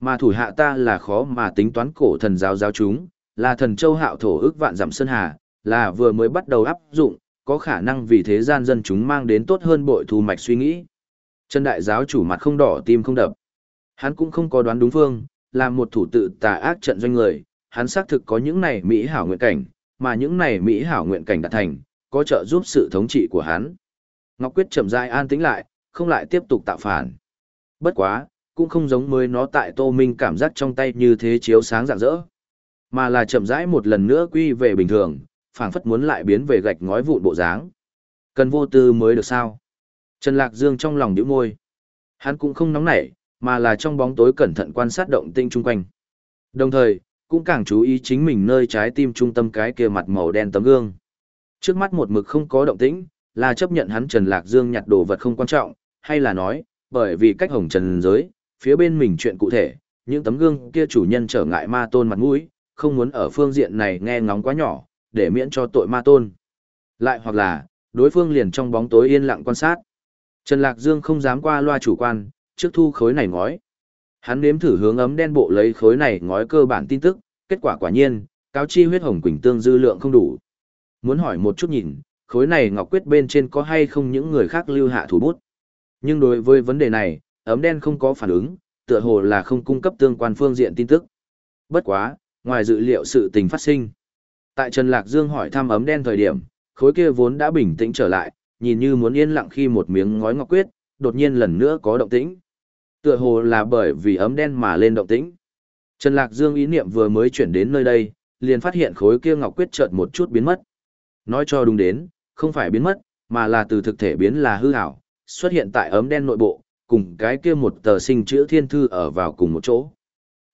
Mà thủ hạ ta là khó mà tính toán cổ thần giáo giáo chúng, là thần châu hạo thổ ước vạn giảm sơn hà, là vừa mới bắt đầu áp dụng, có khả năng vì thế gian dân chúng mang đến tốt hơn bội thu mạch suy nghĩ. Trần đại giáo chủ mặt không đỏ tim không đập. Hắn cũng không có đoán đúng phương, là một thủ tự tà ác trận doanh người, hắn xác thực có những này mỹ hảo nguyện cảnh, mà những này mỹ hảo nguyện cảnh đạt thành, có trợ giúp sự thống trị của hắn. Ngọc Quyết chậm rãi an tĩnh lại, không lại tiếp tục tạo phản. Bất quá, cũng không giống mới nó tại Tô Minh cảm giác trong tay như thế chiếu sáng rạng rỡ, mà là chậm rãi một lần nữa quy về bình thường, phảng phất muốn lại biến về gạch ngói vụn bộ dáng. Cần vô tư mới được sao? Trần Lạc Dương trong lòng nhíu môi. Hắn cũng không nóng nảy, mà là trong bóng tối cẩn thận quan sát động tinh chung quanh. Đồng thời, cũng càng chú ý chính mình nơi trái tim trung tâm cái kia mặt màu đen tấm gương. Trước mắt một mực không có động tĩnh, là chấp nhận hắn Trần Lạc Dương nhặt đồ vật không quan trọng, hay là nói, bởi vì cách hồng trần giới, phía bên mình chuyện cụ thể, những tấm gương kia chủ nhân trở ngại ma tôn mặt mũi, không muốn ở phương diện này nghe ngóng quá nhỏ, để miễn cho tội ma tôn. Lại hoặc là, đối phương liền trong bóng tối yên lặng quan sát. Trần Lạc Dương không dám qua loa chủ quan, trước thu khối này ngói. Hắn nếm thử hướng ấm đen bộ lấy khối này ngói cơ bản tin tức, kết quả quả nhiên, cáo chi huyết hồng quỳnh tương dư lượng không đủ. Muốn hỏi một chút nhìn, khối này ngọc quyết bên trên có hay không những người khác lưu hạ thủ bút. Nhưng đối với vấn đề này, ấm đen không có phản ứng, tựa hồ là không cung cấp tương quan phương diện tin tức. Bất quá, ngoài dự liệu sự tình phát sinh. Tại Trần Lạc Dương hỏi thăm ấm đen thời điểm, khối kia vốn đã bình tĩnh trở lại, nhìn như muốn yên lặng khi một miếng ngói ngọc quyết, đột nhiên lần nữa có động tĩnh. Tựa hồ là bởi vì ấm đen mà lên động tĩnh. Trần Lạc Dương ý niệm vừa mới chuyển đến nơi đây, liền phát hiện khối kia ngọc quyết chợt một chút biến mất. Nói cho đúng đến, không phải biến mất, mà là từ thực thể biến là hư ảo, xuất hiện tại ấm đen nội bộ, cùng cái kia một tờ sinh chữ thiên thư ở vào cùng một chỗ.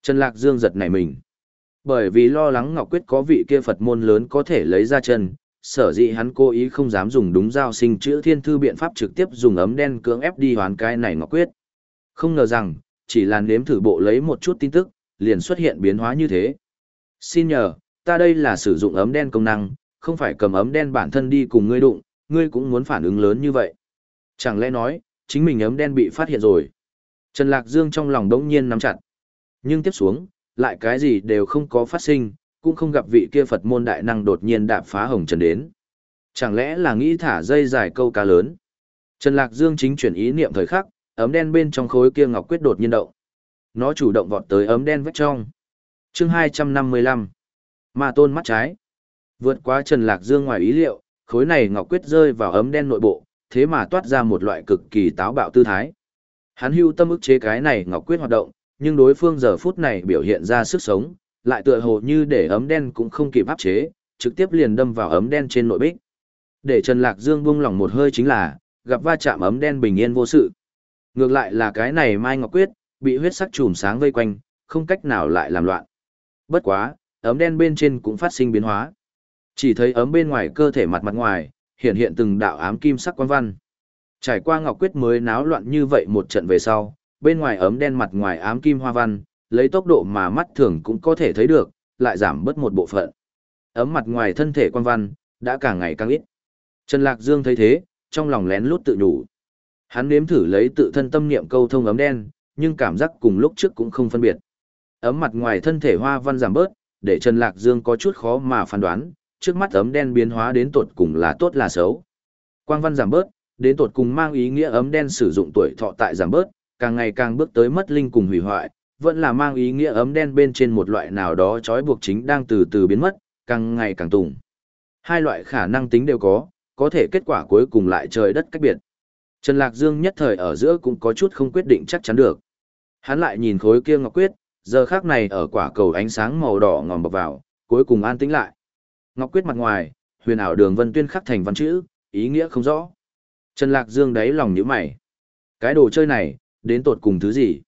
Trần Lạc Dương giật nảy mình. Bởi vì lo lắng Ngọc Quyết có vị kia Phật môn lớn có thể lấy ra chân, sở dĩ hắn cố ý không dám dùng đúng giao sinh chữ thiên thư biện pháp trực tiếp dùng ấm đen cưỡng ép đi hoán cái này Ngọc Quyết. Không ngờ rằng, chỉ là nếm thử bộ lấy một chút tin tức, liền xuất hiện biến hóa như thế. Xin nhờ, ta đây là sử dụng ấm đen công năng, không phải cầm ấm đen bản thân đi cùng ngươi đụng, ngươi cũng muốn phản ứng lớn như vậy. Chẳng lẽ nói, chính mình ấm đen bị phát hiện rồi. Trần Lạc Dương trong lòng đống nhiên nắm chặt. Nhưng tiếp xuống, lại cái gì đều không có phát sinh, cũng không gặp vị kia Phật môn đại năng đột nhiên đạp phá hồng trần đến. Chẳng lẽ là nghĩ thả dây dài câu cá lớn? Trần Lạc Dương chính chuyển ý niệm thời khắc, ấm đen bên trong khối kia ngọc quyết đột nhiên động. Nó chủ động vọt tới ấm đen vách trong. Chương 255. Ma tôn mắt trái. Vượt qua Trần Lạc Dương ngoài ý liệu, khối này ngọc quyết rơi vào ấm đen nội bộ, thế mà toát ra một loại cực kỳ táo bạo tư thái. Hắn hưu tâm ức chế cái này ngọc quyết hoạt động, nhưng đối phương giờ phút này biểu hiện ra sức sống, lại tựa hồ như để ấm đen cũng không kịp áp chế, trực tiếp liền đâm vào ấm đen trên nội bích. Để Trần Lạc Dương buông lòng một hơi chính là, gặp va chạm ấm đen bình yên vô sự. Ngược lại là cái này Mai Ngọc Quyết, bị huyết sắc chùm sáng vây quanh, không cách nào lại làm loạn. Bất quá, ấm đen bên trên cũng phát sinh biến hóa. Chỉ thấy ấm bên ngoài cơ thể mặt mặt ngoài, hiện hiện từng đạo ám kim sắc quan văn. Trải qua Ngọc Quyết mới náo loạn như vậy một trận về sau, bên ngoài ấm đen mặt ngoài ám kim hoa văn, lấy tốc độ mà mắt thường cũng có thể thấy được, lại giảm bớt một bộ phận. Ấm mặt ngoài thân thể quan văn, đã càng ngày càng ít. Trần Lạc Dương thấy thế, trong lòng lén lút tự nhủ. Hắn nếm thử lấy tự thân tâm niệm câu thông ấm đen, nhưng cảm giác cùng lúc trước cũng không phân biệt. Ấm mặt ngoài thân thể hoa văn giảm bớt, để Trần Lạc Dương có chút khó mà phán đoán, trước mắt ấm đen biến hóa đến tột cùng là tốt là xấu. Quang văn giảm bớt, đến tột cùng mang ý nghĩa ấm đen sử dụng tuổi thọ tại giảm bớt, càng ngày càng bước tới mất linh cùng hủy hoại, vẫn là mang ý nghĩa ấm đen bên trên một loại nào đó trói buộc chính đang từ từ biến mất, càng ngày càng tùng. Hai loại khả năng tính đều có, có thể kết quả cuối cùng lại trời đất cách biệt. Trần Lạc Dương nhất thời ở giữa cũng có chút không quyết định chắc chắn được. Hắn lại nhìn khối kia ngọc quyết, giờ khác này ở quả cầu ánh sáng màu đỏ ngòm bọc vào, cuối cùng an tĩnh lại. Ngọc quyết mặt ngoài, huyền ảo đường vân tuyên khắc thành văn chữ, ý nghĩa không rõ. Trần Lạc Dương đáy lòng nhíu mày. Cái đồ chơi này, đến tột cùng thứ gì?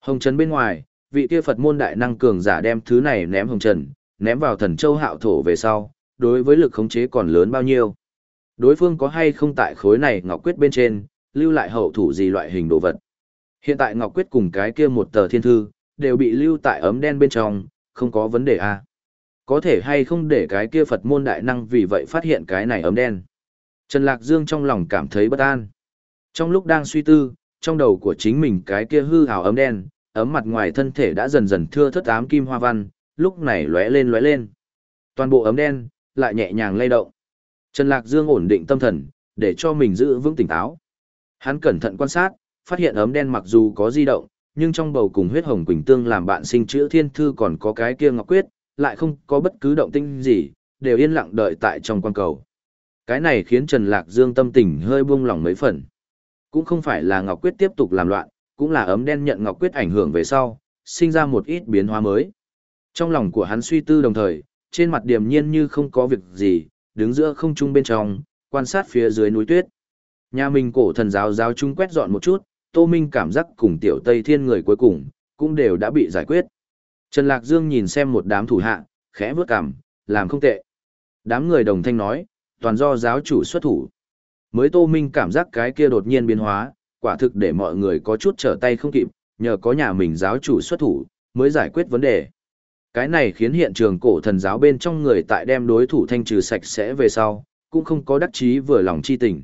Hồng Trần bên ngoài, vị kia Phật môn đại năng cường giả đem thứ này ném Hồng Trần, ném vào thần châu hạo thổ về sau, đối với lực khống chế còn lớn bao nhiêu? Đối phương có hay không tại khối này ngọc quyết bên trên, lưu lại hậu thủ gì loại hình đồ vật? Hiện tại ngọc quyết cùng cái kia một tờ thiên thư, đều bị lưu tại ấm đen bên trong, không có vấn đề à? Có thể hay không để cái kia Phật môn đại năng vì vậy phát hiện cái này ấm đen? Trần Lạc Dương trong lòng cảm thấy bất an. Trong lúc đang suy tư, trong đầu của chính mình cái kia hư hào ấm đen, ấm mặt ngoài thân thể đã dần dần thưa thất ám kim hoa văn, lúc này lóe lên lóe lên. Toàn bộ ấm đen, lại nhẹ nhàng lay động. Trần Lạc Dương ổn định tâm thần, để cho mình giữ vững tỉnh táo. Hắn cẩn thận quan sát, phát hiện ấm đen mặc dù có di động, nhưng trong bầu cùng huyết hồng quỳnh tương làm bạn sinh chữ thiên thư còn có cái kia ngọc quyết, lại không có bất cứ động tĩnh gì, đều yên lặng đợi tại trong quan cầu. Cái này khiến Trần Lạc Dương tâm tình hơi buông lỏng mấy phần. Cũng không phải là Ngọc Quyết tiếp tục làm loạn, cũng là ấm đen nhận Ngọc Quyết ảnh hưởng về sau, sinh ra một ít biến hóa mới. Trong lòng của hắn suy tư đồng thời, trên mặt điềm nhiên như không có việc gì, đứng giữa không trung bên trong, quan sát phía dưới núi tuyết. Nhà mình cổ thần giáo giáo chúng quét dọn một chút, Tô Minh cảm giác cùng tiểu Tây Thiên người cuối cùng, cũng đều đã bị giải quyết. Trần Lạc Dương nhìn xem một đám thủ hạ, khẽ vướt cằm, làm không tệ. Đám người đồng thanh nói, toàn do giáo chủ xuất thủ. Mới Tô Minh cảm giác cái kia đột nhiên biến hóa, quả thực để mọi người có chút trở tay không kịp, nhờ có nhà mình giáo chủ xuất thủ, mới giải quyết vấn đề. Cái này khiến hiện trường cổ thần giáo bên trong người tại đem đối thủ thanh trừ sạch sẽ về sau, cũng không có đắc chí vừa lòng chi tình.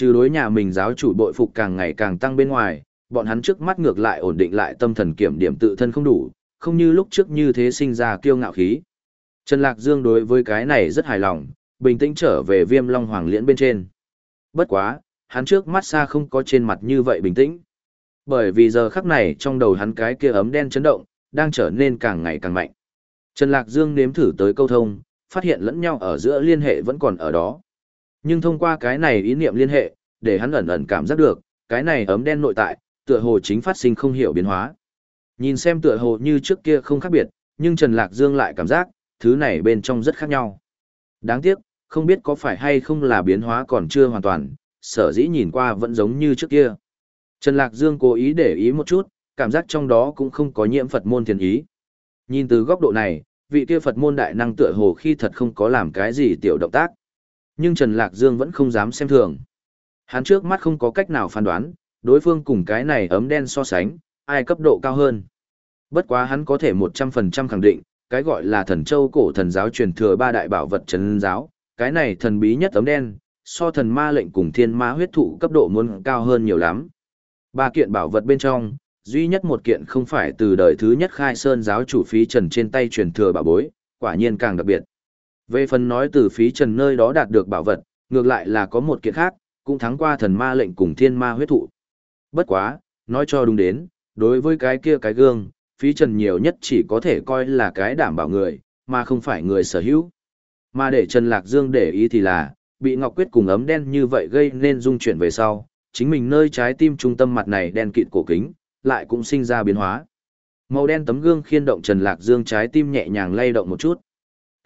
Trừ đối nhà mình giáo chủ bội phục càng ngày càng tăng bên ngoài, bọn hắn trước mắt ngược lại ổn định lại tâm thần kiểm điểm tự thân không đủ, không như lúc trước như thế sinh ra kiêu ngạo khí. Trần Lạc Dương đối với cái này rất hài lòng, bình tĩnh trở về viêm long hoàng liễn bên trên. Bất quá, hắn trước mắt xa không có trên mặt như vậy bình tĩnh. Bởi vì giờ khắc này trong đầu hắn cái kia ấm đen chấn động, đang trở nên càng ngày càng mạnh. Trần Lạc Dương nếm thử tới câu thông, phát hiện lẫn nhau ở giữa liên hệ vẫn còn ở đó. Nhưng thông qua cái này ý niệm liên hệ, để hắn ẩn ẩn cảm giác được, cái này ấm đen nội tại, tựa hồ chính phát sinh không hiểu biến hóa. Nhìn xem tựa hồ như trước kia không khác biệt, nhưng Trần Lạc Dương lại cảm giác, thứ này bên trong rất khác nhau. Đáng tiếc, không biết có phải hay không là biến hóa còn chưa hoàn toàn, sở dĩ nhìn qua vẫn giống như trước kia. Trần Lạc Dương cố ý để ý một chút, cảm giác trong đó cũng không có nhiễm Phật môn thiền ý. Nhìn từ góc độ này, vị kia Phật môn đại năng tựa hồ khi thật không có làm cái gì tiểu động tác. Nhưng Trần Lạc Dương vẫn không dám xem thường. Hắn trước mắt không có cách nào phán đoán, đối phương cùng cái này ấm đen so sánh, ai cấp độ cao hơn. Bất quá hắn có thể 100% khẳng định, cái gọi là thần châu cổ thần giáo truyền thừa ba đại bảo vật trần giáo, cái này thần bí nhất ấm đen, so thần ma lệnh cùng thiên ma huyết thụ cấp độ muốn cao hơn nhiều lắm. Ba kiện bảo vật bên trong, duy nhất một kiện không phải từ đời thứ nhất khai sơn giáo chủ phí trần trên tay truyền thừa bảo bối, quả nhiên càng đặc biệt. Về phần nói từ phí trần nơi đó đạt được bảo vật, ngược lại là có một kiện khác, cũng thắng qua thần ma lệnh cùng thiên ma huyết thụ. Bất quá, nói cho đúng đến, đối với cái kia cái gương, phí trần nhiều nhất chỉ có thể coi là cái đảm bảo người, mà không phải người sở hữu. Mà để Trần Lạc Dương để ý thì là, bị Ngọc Quyết cùng ấm đen như vậy gây nên dung chuyển về sau, chính mình nơi trái tim trung tâm mặt này đen kịt cổ kính, lại cũng sinh ra biến hóa. Màu đen tấm gương khiên động Trần Lạc Dương trái tim nhẹ nhàng lay động một chút.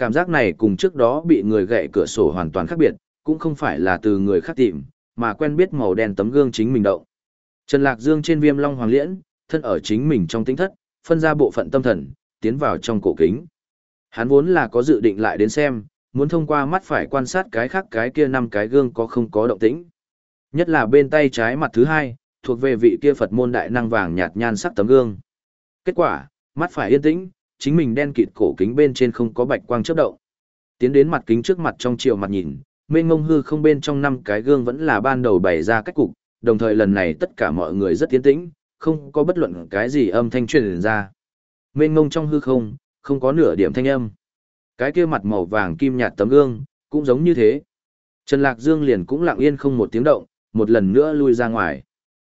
Cảm giác này cùng trước đó bị người gậy cửa sổ hoàn toàn khác biệt, cũng không phải là từ người khác tìm, mà quen biết màu đen tấm gương chính mình động. Trần Lạc Dương trên viêm long hoàng liễn, thân ở chính mình trong tinh thất, phân ra bộ phận tâm thần, tiến vào trong cổ kính. Hắn vốn là có dự định lại đến xem, muốn thông qua mắt phải quan sát cái khác cái kia năm cái gương có không có động tĩnh. Nhất là bên tay trái mặt thứ hai, thuộc về vị kia Phật môn đại năng vàng nhạt nhan sắc tấm gương. Kết quả, mắt phải yên tĩnh, chính mình đen kịt cổ kính bên trên không có bạch quang chớp động. Tiến đến mặt kính trước mặt trong chiều mặt nhìn, mênh ngông hư không bên trong năm cái gương vẫn là ban đầu bày ra cách cục, đồng thời lần này tất cả mọi người rất tiến tĩnh, không có bất luận cái gì âm thanh truyền ra. Mênh ngông trong hư không, không có nửa điểm thanh âm. Cái kia mặt màu vàng kim nhạt tấm gương, cũng giống như thế. Trần Lạc Dương liền cũng lặng yên không một tiếng động, một lần nữa lui ra ngoài.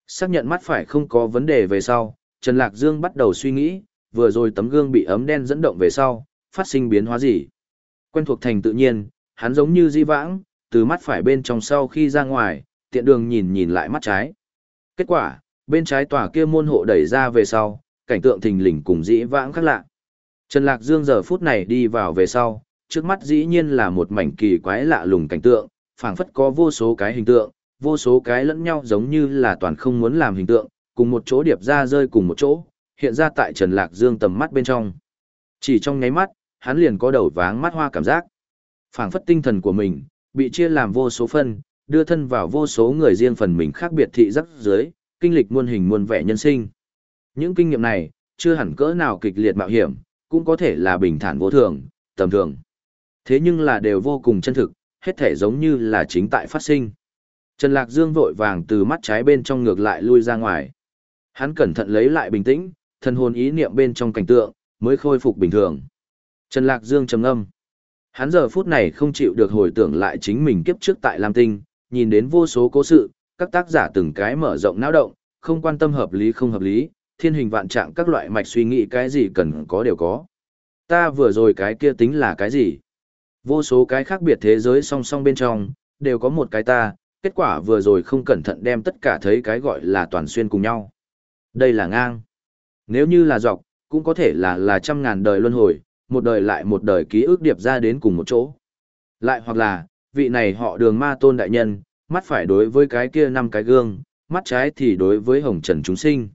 Xác nhận mắt phải không có vấn đề về sau, Trần Lạc Dương bắt đầu suy nghĩ, vừa rồi tấm gương bị ấm đen dẫn động về sau, phát sinh biến hóa gì. Quen thuộc thành tự nhiên, hắn giống như di vãng, từ mắt phải bên trong sau khi ra ngoài, tiện đường nhìn nhìn lại mắt trái. Kết quả, bên trái tòa kia môn hộ đẩy ra về sau, cảnh tượng thình lình cùng dĩ vãng khác lạ. Trần Lạc Dương giờ phút này đi vào về sau, trước mắt dĩ nhiên là một mảnh kỳ quái lạ lùng cảnh tượng, phảng phất có vô số cái hình tượng, vô số cái lẫn nhau giống như là toàn không muốn làm hình tượng, cùng một chỗ điệp ra rơi cùng một chỗ, hiện ra tại Trần Lạc Dương tầm mắt bên trong. Chỉ trong nháy mắt, hắn liền có đầu váng mắt hoa cảm giác. Phảng phất tinh thần của mình, bị chia làm vô số phân, đưa thân vào vô số người riêng phần mình khác biệt thị giác dưới, kinh lịch muôn hình muôn vẻ nhân sinh. Những kinh nghiệm này, chưa hẳn cỡ nào kịch liệt mạo hiểm, cũng có thể là bình thản vô thường, tầm thường. Thế nhưng là đều vô cùng chân thực, hết thể giống như là chính tại phát sinh. Trần Lạc Dương vội vàng từ mắt trái bên trong ngược lại lui ra ngoài. Hắn cẩn thận lấy lại bình tĩnh, Thần hồn ý niệm bên trong cảnh tượng, mới khôi phục bình thường. Trần Lạc Dương trầm ngâm. Hắn giờ phút này không chịu được hồi tưởng lại chính mình kiếp trước tại Lam Tinh, nhìn đến vô số cố sự, các tác giả từng cái mở rộng não động, không quan tâm hợp lý không hợp lý, thiên hình vạn trạng các loại mạch suy nghĩ cái gì cần có đều có. Ta vừa rồi cái kia tính là cái gì? Vô số cái khác biệt thế giới song song bên trong, đều có một cái ta, kết quả vừa rồi không cẩn thận đem tất cả thấy cái gọi là toàn xuyên cùng nhau. Đây là ngang. Nếu như là dọc, cũng có thể là là trăm ngàn đời luân hồi, một đời lại một đời ký ức điệp ra đến cùng một chỗ. Lại hoặc là, vị này họ đường ma tôn đại nhân, mắt phải đối với cái kia năm cái gương, mắt trái thì đối với hồng trần chúng sinh.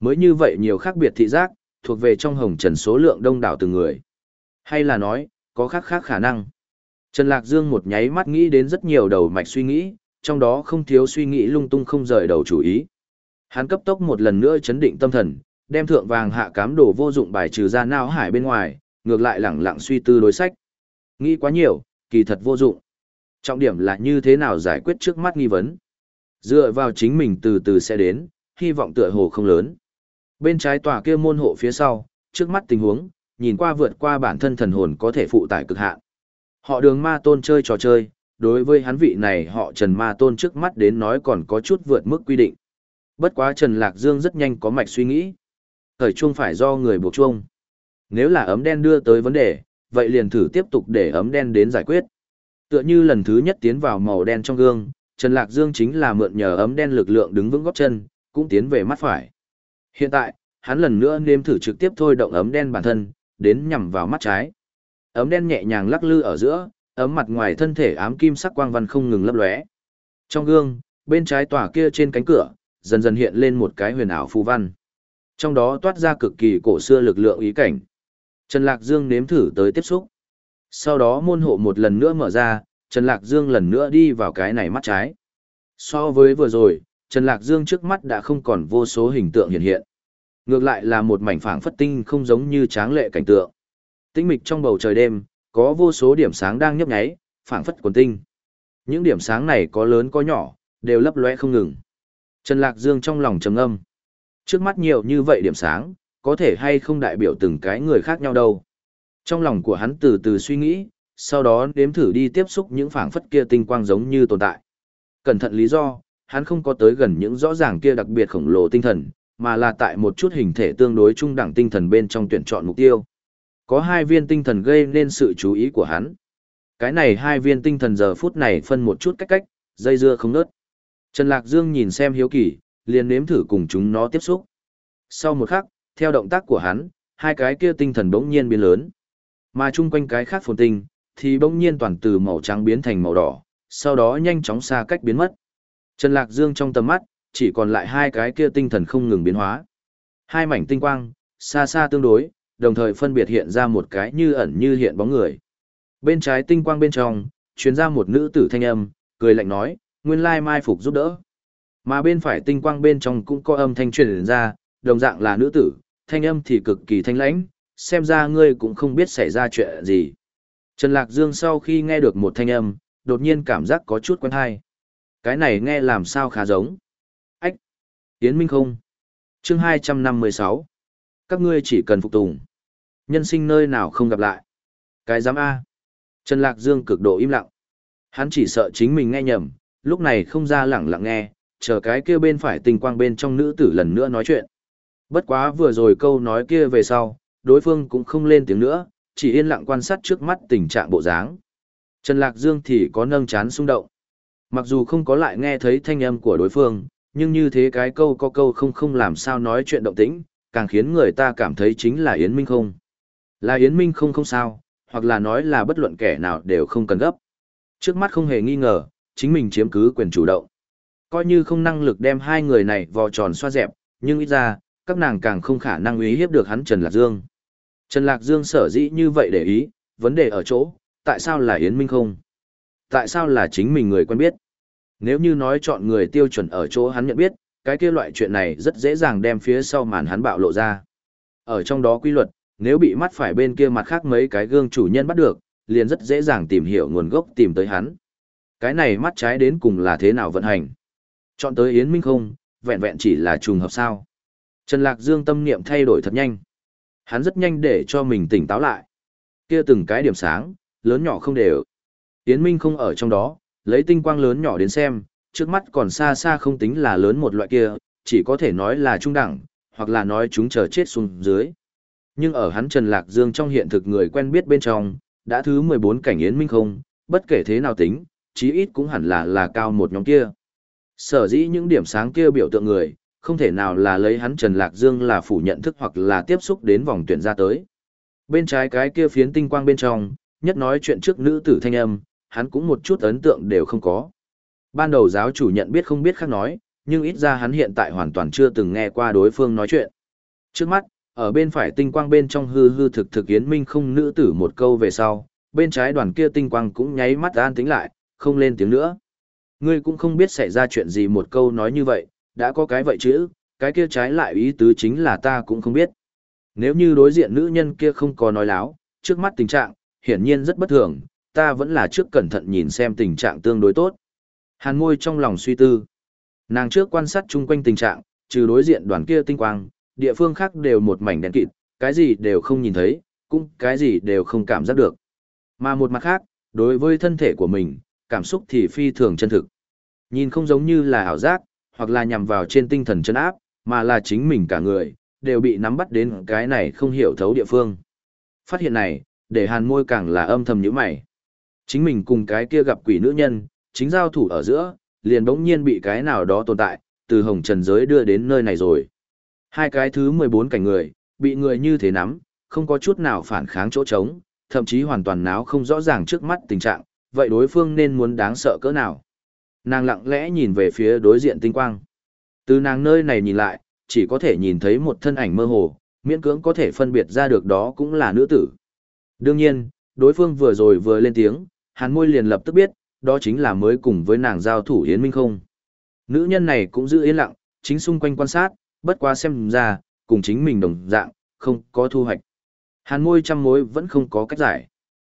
Mới như vậy nhiều khác biệt thị giác, thuộc về trong hồng trần số lượng đông đảo từng người. Hay là nói, có khác khác khả năng. Trần Lạc Dương một nháy mắt nghĩ đến rất nhiều đầu mạch suy nghĩ, trong đó không thiếu suy nghĩ lung tung không rời đầu chủ ý. Hắn cấp tốc một lần nữa chấn định tâm thần, đem thượng vàng hạ cám đồ vô dụng bài trừ ra não hải bên ngoài, ngược lại lẳng lặng suy tư đối sách. Nghĩ quá nhiều, kỳ thật vô dụng. Trọng điểm là như thế nào giải quyết trước mắt nghi vấn. Dựa vào chính mình từ từ sẽ đến, hy vọng tựa hồ không lớn. Bên trái tòa kia môn hộ phía sau, trước mắt tình huống, nhìn qua vượt qua bản thân thần hồn có thể phụ tải cực hạn. Họ đường ma tôn chơi trò chơi, đối với hắn vị này họ Trần Ma Tôn trước mắt đến nói còn có chút vượt mức quy định. Bất quá Trần Lạc Dương rất nhanh có mạch suy nghĩ. Thời chuông phải do người buộc chuông. Nếu là ấm đen đưa tới vấn đề, vậy liền thử tiếp tục để ấm đen đến giải quyết. Tựa như lần thứ nhất tiến vào màu đen trong gương, Trần Lạc Dương chính là mượn nhờ ấm đen lực lượng đứng vững góp chân, cũng tiến về mắt phải. Hiện tại, hắn lần nữa nếm thử trực tiếp thôi động ấm đen bản thân, đến nhằm vào mắt trái. Ấm đen nhẹ nhàng lắc lư ở giữa, ấm mặt ngoài thân thể ám kim sắc quang văn không ngừng lấp lóe. Trong gương, bên trái tòa kia trên cánh cửa, dần dần hiện lên một cái huyền ảo phù văn. Trong đó toát ra cực kỳ cổ xưa lực lượng ý cảnh. Trần Lạc Dương nếm thử tới tiếp xúc. Sau đó môn hộ một lần nữa mở ra, Trần Lạc Dương lần nữa đi vào cái này mắt trái. So với vừa rồi, Trần Lạc Dương trước mắt đã không còn vô số hình tượng hiện hiện. Ngược lại là một mảnh phảng phất tinh không giống như tráng lệ cảnh tượng. Tĩnh mịch trong bầu trời đêm, có vô số điểm sáng đang nhấp nháy, phảng phất quần tinh. Những điểm sáng này có lớn có nhỏ, đều lấp lóe không ngừng. Trần Lạc Dương trong lòng trầm âm. Trước mắt nhiều như vậy điểm sáng, có thể hay không đại biểu từng cái người khác nhau đâu. Trong lòng của hắn từ từ suy nghĩ, sau đó nếm thử đi tiếp xúc những phảng phất kia tinh quang giống như tồn tại. Cẩn thận lý do, hắn không có tới gần những rõ ràng kia đặc biệt khổng lồ tinh thần, mà là tại một chút hình thể tương đối trung đẳng tinh thần bên trong tuyển chọn mục tiêu. Có hai viên tinh thần gây nên sự chú ý của hắn. Cái này hai viên tinh thần giờ phút này phân một chút cách cách, dây dưa không nớt. Trần Lạc Dương nhìn xem hiếu kỳ, liền nếm thử cùng chúng nó tiếp xúc. Sau một khắc, theo động tác của hắn, hai cái kia tinh thần bỗng nhiên biến lớn. Mà chung quanh cái khác phồn tinh, thì bỗng nhiên toàn từ màu trắng biến thành màu đỏ, sau đó nhanh chóng xa cách biến mất. Trần Lạc Dương trong tầm mắt, chỉ còn lại hai cái kia tinh thần không ngừng biến hóa. Hai mảnh tinh quang, xa xa tương đối, đồng thời phân biệt hiện ra một cái như ẩn như hiện bóng người. Bên trái tinh quang bên trong, truyền ra một nữ tử thanh âm, cười lạnh nói, nguyên lai mai phục giúp đỡ. Mà bên phải tinh quang bên trong cũng có âm thanh truyền ra, đồng dạng là nữ tử, thanh âm thì cực kỳ thanh lãnh, xem ra ngươi cũng không biết xảy ra chuyện gì. Trần Lạc Dương sau khi nghe được một thanh âm, đột nhiên cảm giác có chút quen hay. Cái này nghe làm sao khá giống. Ách! Yến Minh không? chương 256 các ngươi chỉ cần phục tùng. Nhân sinh nơi nào không gặp lại. Cái giám A. Trần Lạc Dương cực độ im lặng. Hắn chỉ sợ chính mình nghe nhầm, lúc này không ra lẳng lặng nghe, chờ cái kia bên phải tình quang bên trong nữ tử lần nữa nói chuyện. Bất quá vừa rồi câu nói kia về sau, đối phương cũng không lên tiếng nữa, chỉ yên lặng quan sát trước mắt tình trạng bộ dáng. Trần Lạc Dương thì có nâng chán xung động. Mặc dù không có lại nghe thấy thanh âm của đối phương, nhưng như thế cái câu có câu không không làm sao nói chuyện động tĩnh, càng khiến người ta cảm thấy chính là Yến Minh không. Là Yến Minh không không sao, hoặc là nói là bất luận kẻ nào đều không cần gấp. Trước mắt không hề nghi ngờ, chính mình chiếm cứ quyền chủ động. Coi như không năng lực đem hai người này vò tròn xoa dẹp, nhưng ít ra, các nàng càng không khả năng uy hiếp được hắn Trần Lạc Dương. Trần Lạc Dương sở dĩ như vậy để ý, vấn đề ở chỗ, tại sao là Yến Minh không? Tại sao là chính mình người quen biết? Nếu như nói chọn người tiêu chuẩn ở chỗ hắn nhận biết, cái kia loại chuyện này rất dễ dàng đem phía sau màn hắn bạo lộ ra. Ở trong đó quy luật, nếu bị mắt phải bên kia mặt khác mấy cái gương chủ nhân bắt được, liền rất dễ dàng tìm hiểu nguồn gốc tìm tới hắn. Cái này mắt trái đến cùng là thế nào vận hành? Chọn tới Yến Minh không, vẹn vẹn chỉ là trùng hợp sao. Trần Lạc Dương tâm niệm thay đổi thật nhanh. Hắn rất nhanh để cho mình tỉnh táo lại. Kia từng cái điểm sáng, lớn nhỏ không đều. Yến Minh không ở trong đó, lấy tinh quang lớn nhỏ đến xem, trước mắt còn xa xa không tính là lớn một loại kia, chỉ có thể nói là trung đẳng, hoặc là nói chúng chờ chết xuống dưới. Nhưng ở hắn Trần Lạc Dương trong hiện thực người quen biết bên trong, đã thứ 14 cảnh Yến Minh không, bất kể thế nào tính, chí ít cũng hẳn là là cao một nhóm kia. Sở dĩ những điểm sáng kia biểu tượng người, không thể nào là lấy hắn Trần Lạc Dương là phủ nhận thức hoặc là tiếp xúc đến vòng tuyển ra tới. Bên trái cái kia phiến tinh quang bên trong, nhất nói chuyện trước nữ tử thanh âm, hắn cũng một chút ấn tượng đều không có. Ban đầu giáo chủ nhận biết không biết khác nói, nhưng ít ra hắn hiện tại hoàn toàn chưa từng nghe qua đối phương nói chuyện. Trước mắt, ở bên phải tinh quang bên trong hư hư thực thực yến minh không nữ tử một câu về sau, bên trái đoàn kia tinh quang cũng nháy mắt an tính lại, không lên tiếng nữa. Ngươi cũng không biết xảy ra chuyện gì một câu nói như vậy, đã có cái vậy chứ, cái kia trái lại ý tứ chính là ta cũng không biết. Nếu như đối diện nữ nhân kia không có nói láo, trước mắt tình trạng, hiển nhiên rất bất thường, ta vẫn là trước cẩn thận nhìn xem tình trạng tương đối tốt. Hàn môi trong lòng suy tư. Nàng trước quan sát chung quanh tình trạng, trừ đối diện đoàn kia tinh quang, địa phương khác đều một mảnh đen kịt, cái gì đều không nhìn thấy, cũng cái gì đều không cảm giác được. Mà một mặt khác, đối với thân thể của mình, cảm xúc thì phi thường chân thực. Nhìn không giống như là ảo giác, hoặc là nhằm vào trên tinh thần chân áp, mà là chính mình cả người, đều bị nắm bắt đến cái này không hiểu thấu địa phương. Phát hiện này, để hàn môi càng là âm thầm như mày. Chính mình cùng cái kia gặp quỷ nữ nhân, chính giao thủ ở giữa, liền bỗng nhiên bị cái nào đó tồn tại, từ hồng trần giới đưa đến nơi này rồi. Hai cái thứ 14 cảnh người, bị người như thế nắm, không có chút nào phản kháng chỗ trống, thậm chí hoàn toàn náo không rõ ràng trước mắt tình trạng, vậy đối phương nên muốn đáng sợ cỡ nào. Nàng lặng lẽ nhìn về phía đối diện tinh quang. Từ nàng nơi này nhìn lại, chỉ có thể nhìn thấy một thân ảnh mơ hồ, miễn cưỡng có thể phân biệt ra được đó cũng là nữ tử. Đương nhiên, đối phương vừa rồi vừa lên tiếng, hàn môi liền lập tức biết, đó chính là mới cùng với nàng giao thủ Yến Minh không. Nữ nhân này cũng giữ yên lặng, chính xung quanh quan sát, bất quá xem ra, cùng chính mình đồng dạng, không có thu hoạch. Hàn môi trăm mối vẫn không có cách giải.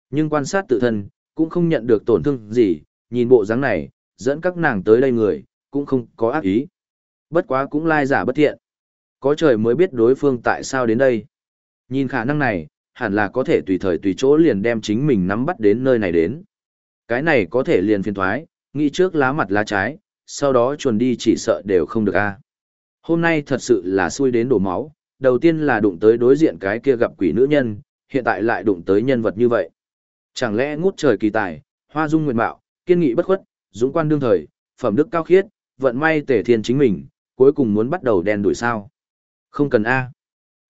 Nhưng quan sát tự thân, cũng không nhận được tổn thương gì, nhìn bộ dáng này, dẫn các nàng tới đây người, cũng không có ác ý. Bất quá cũng lai giả bất thiện. Có trời mới biết đối phương tại sao đến đây. Nhìn khả năng này, hẳn là có thể tùy thời tùy chỗ liền đem chính mình nắm bắt đến nơi này đến. Cái này có thể liền phiền thoái, nghĩ trước lá mặt lá trái, sau đó chuồn đi chỉ sợ đều không được a. Hôm nay thật sự là xui đến đổ máu, đầu tiên là đụng tới đối diện cái kia gặp quỷ nữ nhân, hiện tại lại đụng tới nhân vật như vậy. Chẳng lẽ ngút trời kỳ tài, hoa dung nguyện mạo, kiên nghị bất khuất, dũng quan đương thời, phẩm đức cao khiết, vận may tể thiên chính mình, cuối cùng muốn bắt đầu đen đuổi sao. Không cần A.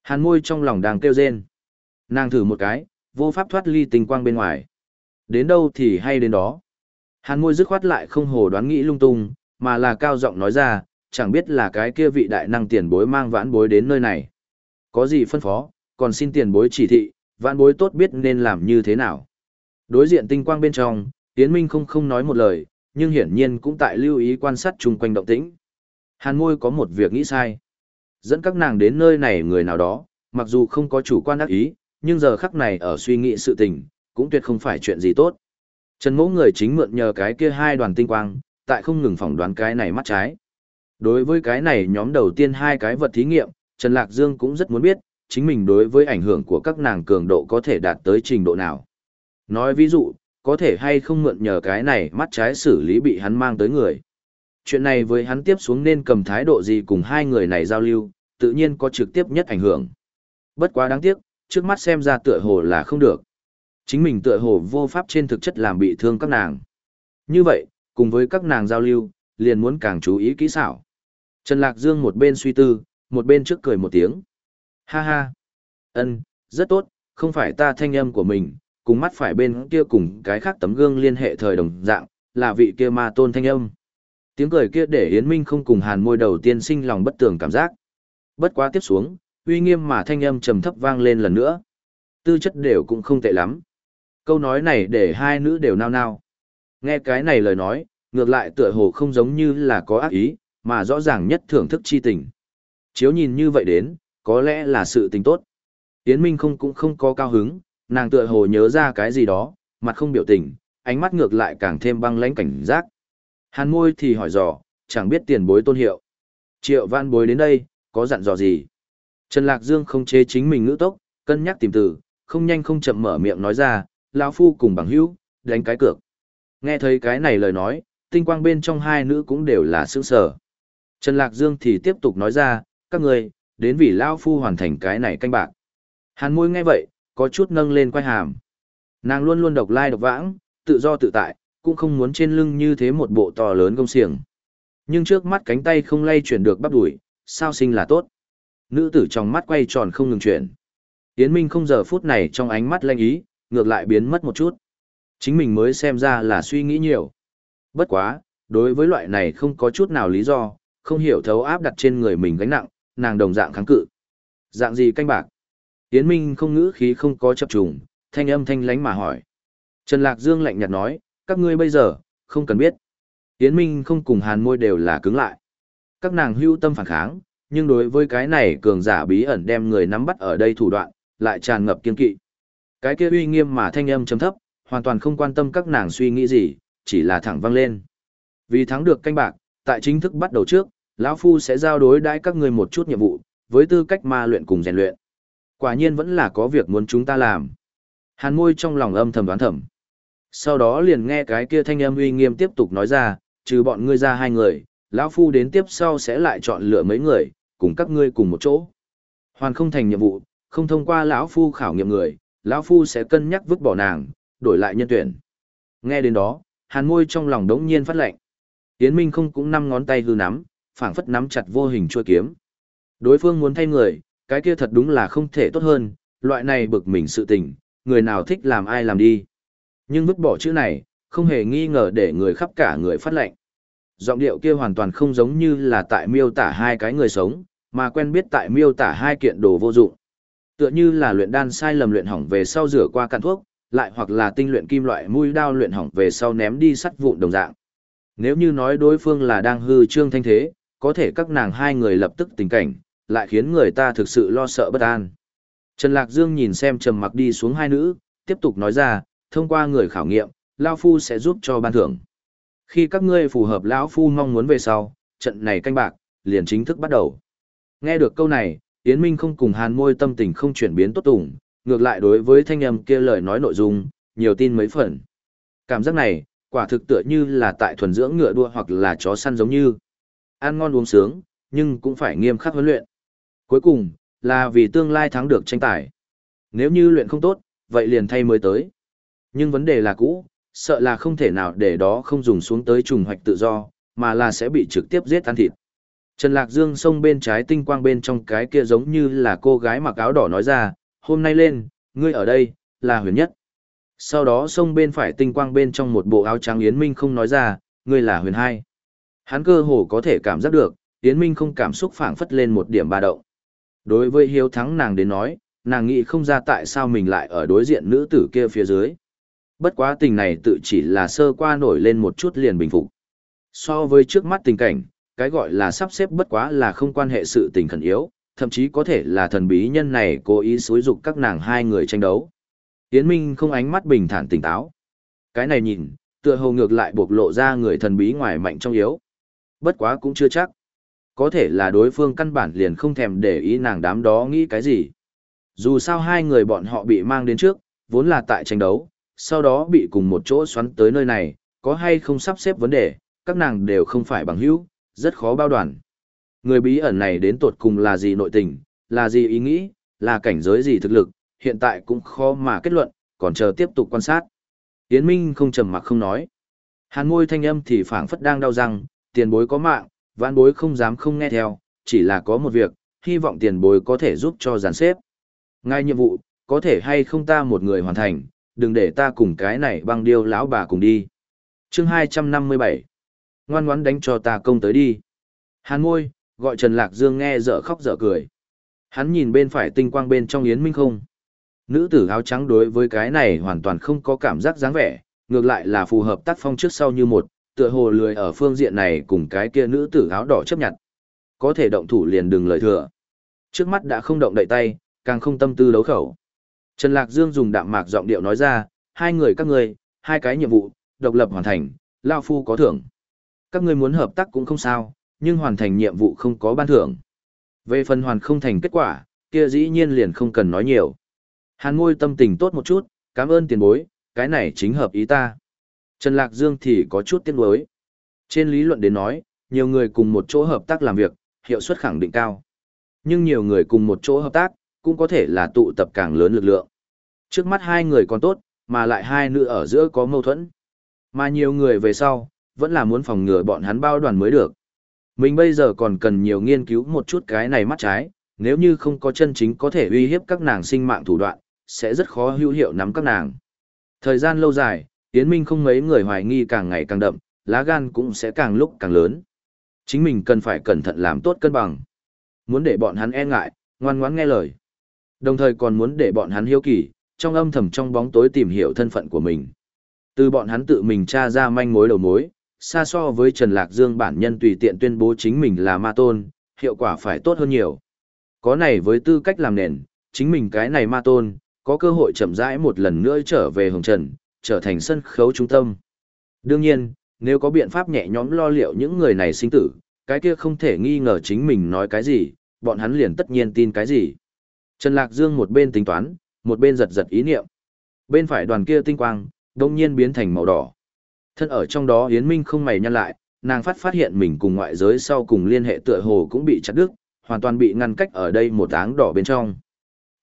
Hàn môi trong lòng đang kêu rên. Nàng thử một cái, vô pháp thoát ly tình quang bên ngoài. Đến đâu thì hay đến đó. Hàn môi dứt khoát lại không hồ đoán nghĩ lung tung, mà là cao giọng nói ra, chẳng biết là cái kia vị đại năng tiền bối mang vãn bối đến nơi này. Có gì phân phó, còn xin tiền bối chỉ thị, vãn bối tốt biết nên làm như thế nào. Đối diện tinh quang bên trong, Yến Minh không không nói một lời, nhưng hiển nhiên cũng tại lưu ý quan sát chung quanh động tĩnh. Hàn môi có một việc nghĩ sai. Dẫn các nàng đến nơi này người nào đó, mặc dù không có chủ quan ác ý, nhưng giờ khắc này ở suy nghĩ sự tình, cũng tuyệt không phải chuyện gì tốt. Trần mẫu người chính mượn nhờ cái kia hai đoàn tinh quang, tại không ngừng phỏng đoán cái này mắt trái. Đối với cái này nhóm đầu tiên hai cái vật thí nghiệm, Trần Lạc Dương cũng rất muốn biết, chính mình đối với ảnh hưởng của các nàng cường độ có thể đạt tới trình độ nào. Nói ví dụ, có thể hay không mượn nhờ cái này mắt trái xử lý bị hắn mang tới người. Chuyện này với hắn tiếp xuống nên cầm thái độ gì cùng hai người này giao lưu, tự nhiên có trực tiếp nhất ảnh hưởng. Bất quá đáng tiếc, trước mắt xem ra tựa hồ là không được. Chính mình tựa hồ vô pháp trên thực chất làm bị thương các nàng. Như vậy, cùng với các nàng giao lưu, liền muốn càng chú ý kỹ xảo. Trần Lạc Dương một bên suy tư, một bên trước cười một tiếng. Ha ha. ân rất tốt, không phải ta thanh âm của mình, cùng mắt phải bên kia cùng cái khác tấm gương liên hệ thời đồng dạng, là vị kia ma tôn thanh âm. Tiếng cười kia để Yến Minh không cùng hàn môi đầu tiên sinh lòng bất tường cảm giác. Bất quá tiếp xuống, uy nghiêm mà thanh âm trầm thấp vang lên lần nữa. Tư chất đều cũng không tệ lắm. Câu nói này để hai nữ đều nao nao. Nghe cái này lời nói, ngược lại tựa hồ không giống như là có ác ý, mà rõ ràng nhất thưởng thức chi tình. Chiếu nhìn như vậy đến, có lẽ là sự tình tốt. Yến Minh không cũng không có cao hứng, nàng tựa hồ nhớ ra cái gì đó, mặt không biểu tình, ánh mắt ngược lại càng thêm băng lãnh cảnh giác. Hàn môi thì hỏi dò, chẳng biết tiền bối tôn hiệu. Triệu văn bối đến đây, có dặn dò gì? Trần Lạc Dương không chế chính mình ngữ tốc, cân nhắc tìm từ, không nhanh không chậm mở miệng nói ra, lão phu cùng bằng hữu, đánh cái cược. Nghe thấy cái này lời nói, tinh quang bên trong hai nữ cũng đều là sững sở. Trần Lạc Dương thì tiếp tục nói ra, các người, đến vì lão phu hoàn thành cái này canh bạc. Hàn môi nghe vậy, có chút nâng lên quay hàm. Nàng luôn luôn độc lai độc vãng, tự do tự tại, cũng không muốn trên lưng như thế một bộ to lớn công xiềng. Nhưng trước mắt cánh tay không lay chuyển được bắp đuổi, sao sinh là tốt. Nữ tử trong mắt quay tròn không ngừng chuyển. Yến Minh không giờ phút này trong ánh mắt lanh ý, ngược lại biến mất một chút. Chính mình mới xem ra là suy nghĩ nhiều. Bất quá, đối với loại này không có chút nào lý do, không hiểu thấu áp đặt trên người mình gánh nặng, nàng đồng dạng kháng cự. Dạng gì canh bạc? Yến Minh không ngữ khí không có chập trùng, thanh âm thanh lánh mà hỏi. Trần Lạc Dương lạnh nhạt nói, các ngươi bây giờ, không cần biết. Yến Minh không cùng hàn môi đều là cứng lại. Các nàng hưu tâm phản kháng, nhưng đối với cái này cường giả bí ẩn đem người nắm bắt ở đây thủ đoạn, lại tràn ngập kiên kỵ. Cái kia uy nghiêm mà thanh âm chấm thấp, hoàn toàn không quan tâm các nàng suy nghĩ gì, chỉ là thẳng vang lên. Vì thắng được canh bạc, tại chính thức bắt đầu trước, lão phu sẽ giao đối đãi các ngươi một chút nhiệm vụ, với tư cách ma luyện cùng rèn luyện. Quả nhiên vẫn là có việc muốn chúng ta làm. Hàn môi trong lòng âm thầm đoán thầm. Sau đó liền nghe cái kia thanh âm uy nghiêm tiếp tục nói ra, trừ bọn ngươi ra hai người, lão phu đến tiếp sau sẽ lại chọn lựa mấy người, cùng các ngươi cùng một chỗ. Hoàn không thành nhiệm vụ, không thông qua lão phu khảo nghiệm người, lão phu sẽ cân nhắc vứt bỏ nàng, đổi lại nhân tuyển. Nghe đến đó, hàn môi trong lòng đống nhiên phát lệnh. Tiến Minh không cũng năm ngón tay hư nắm, phảng phất nắm chặt vô hình chuôi kiếm. Đối phương muốn thay người, cái kia thật đúng là không thể tốt hơn, loại này bực mình sự tình, người nào thích làm ai làm đi. Nhưng vứt bỏ chữ này, không hề nghi ngờ để người khắp cả người phát lệnh. Giọng điệu kia hoàn toàn không giống như là tại miêu tả hai cái người sống, mà quen biết tại miêu tả hai kiện đồ vô dụng. Tựa như là luyện đan sai lầm luyện hỏng về sau rửa qua cạn thuốc, lại hoặc là tinh luyện kim loại mũi đao luyện hỏng về sau ném đi sắt vụn đồng dạng. Nếu như nói đối phương là đang hư trương thanh thế, có thể các nàng hai người lập tức tình cảnh, lại khiến người ta thực sự lo sợ bất an. Trần Lạc Dương nhìn xem trầm mặc đi xuống hai nữ, tiếp tục nói ra, thông qua người khảo nghiệm, Lao Phu sẽ giúp cho ban thưởng. Khi các ngươi phù hợp lão Phu mong muốn về sau, trận này canh bạc, liền chính thức bắt đầu. Nghe được câu này, Yến Minh không cùng hàn môi tâm tình không chuyển biến tốt tủng, ngược lại đối với thanh âm kia lời nói nội dung, nhiều tin mấy phần. Cảm giác này, quả thực tựa như là tại thuần dưỡng ngựa đua hoặc là chó săn giống như. Ăn ngon uống sướng, nhưng cũng phải nghiêm khắc huấn luyện. Cuối cùng, là vì tương lai thắng được tranh tài. Nếu như luyện không tốt, vậy liền thay mới tới. Nhưng vấn đề là cũ, sợ là không thể nào để đó không dùng xuống tới trùng hoạch tự do, mà là sẽ bị trực tiếp giết ăn thịt. Trần Lạc Dương sông bên trái tinh quang bên trong cái kia giống như là cô gái mặc áo đỏ nói ra, hôm nay lên, ngươi ở đây, là huyền nhất. Sau đó sông bên phải tinh quang bên trong một bộ áo trắng Yến Minh không nói ra, ngươi là huyền hai. Hắn cơ hồ có thể cảm giác được, Yến Minh không cảm xúc phảng phất lên một điểm ba động. Đối với hiếu thắng nàng đến nói, nàng nghĩ không ra tại sao mình lại ở đối diện nữ tử kia phía dưới. Bất quá tình này tự chỉ là sơ qua nổi lên một chút liền bình phục. So với trước mắt tình cảnh, cái gọi là sắp xếp bất quá là không quan hệ sự tình khẩn yếu, thậm chí có thể là thần bí nhân này cố ý xúi dục các nàng hai người tranh đấu. Yến Minh không ánh mắt bình thản tỉnh táo. Cái này nhìn, tựa hồ ngược lại bộc lộ ra người thần bí ngoài mạnh trong yếu. Bất quá cũng chưa chắc. Có thể là đối phương căn bản liền không thèm để ý nàng đám đó nghĩ cái gì. Dù sao hai người bọn họ bị mang đến trước, vốn là tại tranh đấu, sau đó bị cùng một chỗ xoắn tới nơi này, có hay không sắp xếp vấn đề, các nàng đều không phải bằng hữu, rất khó bao đoàn. Người bí ẩn này đến tột cùng là gì nội tình, là gì ý nghĩ, là cảnh giới gì thực lực, hiện tại cũng khó mà kết luận, còn chờ tiếp tục quan sát. Yến Minh không trầm mặc không nói. Hàn môi thanh âm thì phảng phất đang đau răng, tiền bối có mạng, vãn bối không dám không nghe theo, chỉ là có một việc, hy vọng tiền bối có thể giúp cho giàn xếp. Ngay nhiệm vụ, có thể hay không ta một người hoàn thành, đừng để ta cùng cái này băng điêu lão bà cùng đi. chương 257 Ngoan ngoãn đánh cho ta công tới đi. Hàn môi, gọi Trần Lạc Dương nghe dở khóc dở cười. Hắn nhìn bên phải tinh quang bên trong Yến Minh không. Nữ tử áo trắng đối với cái này hoàn toàn không có cảm giác dáng vẻ, ngược lại là phù hợp tác phong trước sau như một, tựa hồ lười ở phương diện này cùng cái kia nữ tử áo đỏ chấp nhận. Có thể động thủ liền đừng lời thừa. Trước mắt đã không động đậy tay, càng không tâm tư đấu khẩu. Trần Lạc Dương dùng đạm mạc giọng điệu nói ra, hai người các ngươi, hai cái nhiệm vụ, độc lập hoàn thành, Lao Phu có thưởng. Các ngươi muốn hợp tác cũng không sao, nhưng hoàn thành nhiệm vụ không có ban thưởng. Về phần hoàn không thành kết quả, kia dĩ nhiên liền không cần nói nhiều. Hàn ngôi tâm tình tốt một chút, cảm ơn tiền bối, cái này chính hợp ý ta. Trần Lạc Dương thì có chút tiếc nuối. Trên lý luận đến nói, nhiều người cùng một chỗ hợp tác làm việc, hiệu suất khẳng định cao. Nhưng nhiều người cùng một chỗ hợp tác, cũng có thể là tụ tập càng lớn lực lượng. Trước mắt hai người còn tốt, mà lại hai nữ ở giữa có mâu thuẫn. Mà nhiều người về sau, vẫn là muốn phòng ngừa bọn hắn bao đoàn mới được. Mình bây giờ còn cần nhiều nghiên cứu một chút cái này mắt trái, nếu như không có chân chính có thể uy hiếp các nàng sinh mạng thủ đoạn, sẽ rất khó hữu hiệu nắm các nàng. Thời gian lâu dài, Yến Minh không mấy người hoài nghi càng ngày càng đậm, lá gan cũng sẽ càng lúc càng lớn. Chính mình cần phải cẩn thận làm tốt cân bằng. Muốn để bọn hắn e ngại, ngoan ngoãn nghe lời. Đồng thời còn muốn để bọn hắn hiếu kỳ, trong âm thầm trong bóng tối tìm hiểu thân phận của mình. Từ bọn hắn tự mình tra ra manh mối đầu mối, xa so với Trần Lạc Dương bản nhân tùy tiện tuyên bố chính mình là ma tôn, hiệu quả phải tốt hơn nhiều. Có này với tư cách làm nền, chính mình cái này ma tôn, có cơ hội chậm rãi một lần nữa trở về Hồng Trần, trở thành sân khấu trung tâm. Đương nhiên, nếu có biện pháp nhẹ nhõm lo liệu những người này sinh tử, cái kia không thể nghi ngờ chính mình nói cái gì, bọn hắn liền tất nhiên tin cái gì. Trần Lạc Dương một bên tính toán, một bên giật giật ý niệm. Bên phải đoàn kia tinh quang, đông nhiên biến thành màu đỏ. Thân ở trong đó Yến Minh không mày nhăn lại, nàng phát phát hiện mình cùng ngoại giới sau cùng liên hệ tựa hồ cũng bị chặt đứt, hoàn toàn bị ngăn cách ở đây một áng đỏ bên trong.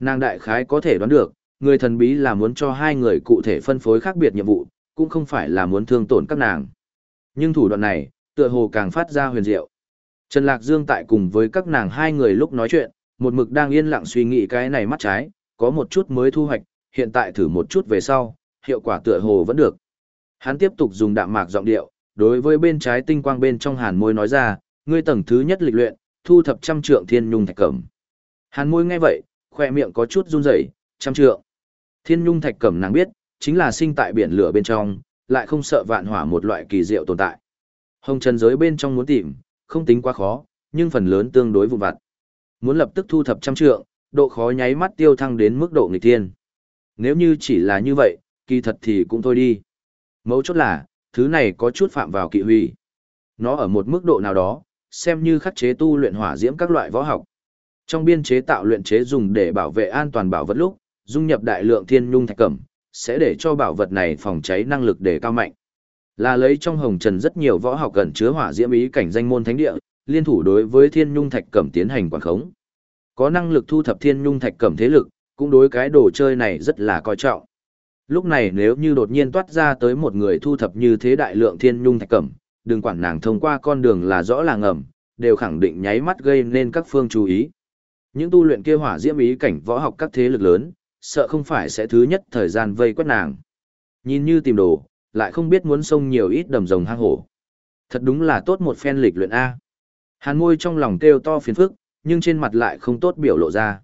Nàng đại khái có thể đoán được, người thần bí là muốn cho hai người cụ thể phân phối khác biệt nhiệm vụ, cũng không phải là muốn thương tổn các nàng. Nhưng thủ đoạn này, tựa hồ càng phát ra huyền diệu. Trần Lạc Dương tại cùng với các nàng hai người lúc nói chuyện, một mực đang yên lặng suy nghĩ cái này mắt trái, có một chút mới thu hoạch, hiện tại thử một chút về sau, hiệu quả tựa hồ vẫn được. Hắn tiếp tục dùng đạm mạc giọng điệu, đối với bên trái tinh quang bên trong hàn môi nói ra, ngươi tầng thứ nhất lịch luyện, thu thập trăm trượng thiên nhung thạch cẩm. Hàn môi nghe vậy, khỏe miệng có chút run rẩy, trăm trượng. Thiên nhung thạch cẩm nàng biết, chính là sinh tại biển lửa bên trong, lại không sợ vạn hỏa một loại kỳ diệu tồn tại. Hồng trần giới bên trong muốn tìm, không tính quá khó, nhưng phần lớn tương đối vụn vặt. Muốn lập tức thu thập trăm trượng, độ khó nháy mắt tiêu thăng đến mức độ nghịch thiên. Nếu như chỉ là như vậy, kỳ thật thì cũng thôi đi. Mấu chốt là, thứ này có chút phạm vào kỵ huy. Nó ở một mức độ nào đó, xem như khắc chế tu luyện hỏa diễm các loại võ học. Trong biên chế tạo luyện chế dùng để bảo vệ an toàn bảo vật lúc, dung nhập đại lượng thiên nhung thạch cẩm, sẽ để cho bảo vật này phòng cháy năng lực để cao mạnh. Là lấy trong hồng trần rất nhiều võ học gần chứa hỏa diễm ý cảnh danh môn thánh địa, liên thủ đối với thiên nhung thạch cẩm tiến hành quản khống. Có năng lực thu thập thiên nhung thạch cẩm thế lực, cũng đối cái đồ chơi này rất là coi trọng. Lúc này nếu như đột nhiên toát ra tới một người thu thập như thế đại lượng thiên nhung thạch cẩm, đừng quản nàng thông qua con đường là rõ là ngầm, đều khẳng định nháy mắt gây nên các phương chú ý. Những tu luyện kia hỏa diễm ý cảnh võ học các thế lực lớn, sợ không phải sẽ thứ nhất thời gian vây quét nàng. Nhìn như tìm đồ, lại không biết muốn sông nhiều ít đầm rồng hang hổ. Thật đúng là tốt một phen lịch luyện A. Hàn môi trong lòng kêu to phiền phức, nhưng trên mặt lại không tốt biểu lộ ra.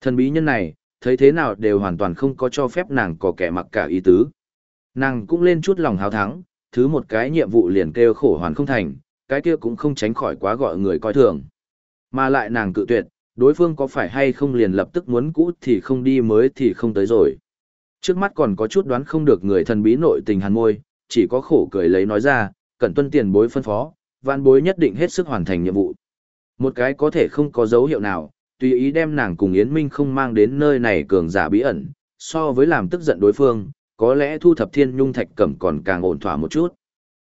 Thần bí nhân này, thấy thế nào đều hoàn toàn không có cho phép nàng có kẻ mặc cả ý tứ. Nàng cũng lên chút lòng hào thắng, thứ một cái nhiệm vụ liền kêu khổ hoàn không thành, cái kia cũng không tránh khỏi quá gọi người coi thường. Mà lại nàng cự tuyệt, đối phương có phải hay không liền lập tức muốn cũ thì không đi mới thì không tới rồi. Trước mắt còn có chút đoán không được người thần bí nội tình hàn môi, chỉ có khổ cười lấy nói ra, cần tuân tiền bối phân phó, vạn bối nhất định hết sức hoàn thành nhiệm vụ. Một cái có thể không có dấu hiệu nào, tùy ý đem nàng cùng Yến Minh không mang đến nơi này cường giả bí ẩn, so với làm tức giận đối phương, có lẽ thu thập thiên nhung thạch cẩm còn càng ổn thỏa một chút.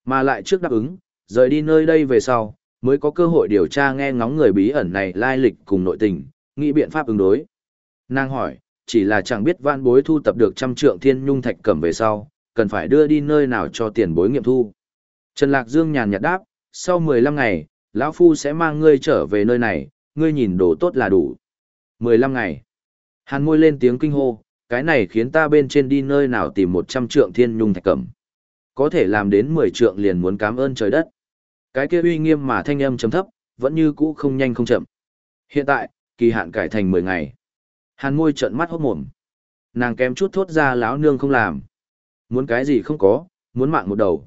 Mà lại trước đáp ứng, rời đi nơi đây về sau, mới có cơ hội điều tra nghe ngóng người bí ẩn này lai lịch cùng nội tình, nghĩ biện pháp ứng đối. Nàng hỏi, chỉ là chẳng biết vạn bối thu tập được trăm trượng thiên nhung thạch cẩm về sau, cần phải đưa đi nơi nào cho tiền bối nghiệm thu. Trần Lạc Dương nhàn nhạt đáp, sau 15 ngày, lão phu sẽ mang ngươi trở về nơi này, ngươi nhìn đồ tốt là đủ. 15 ngày. Hàn môi lên tiếng kinh hô, cái này khiến ta bên trên đi nơi nào tìm 100 trượng thiên nhung thạch cẩm. Có thể làm đến 10 trượng liền muốn cảm ơn trời đất. Cái kia uy nghiêm mà thanh âm chấm thấp, vẫn như cũ không nhanh không chậm. Hiện tại, kỳ hạn cải thành 10 ngày. Hàn môi trợn mắt hốt mồm. Nàng kém chút thốt ra lão nương không làm. Muốn cái gì không có, muốn mạng một đầu.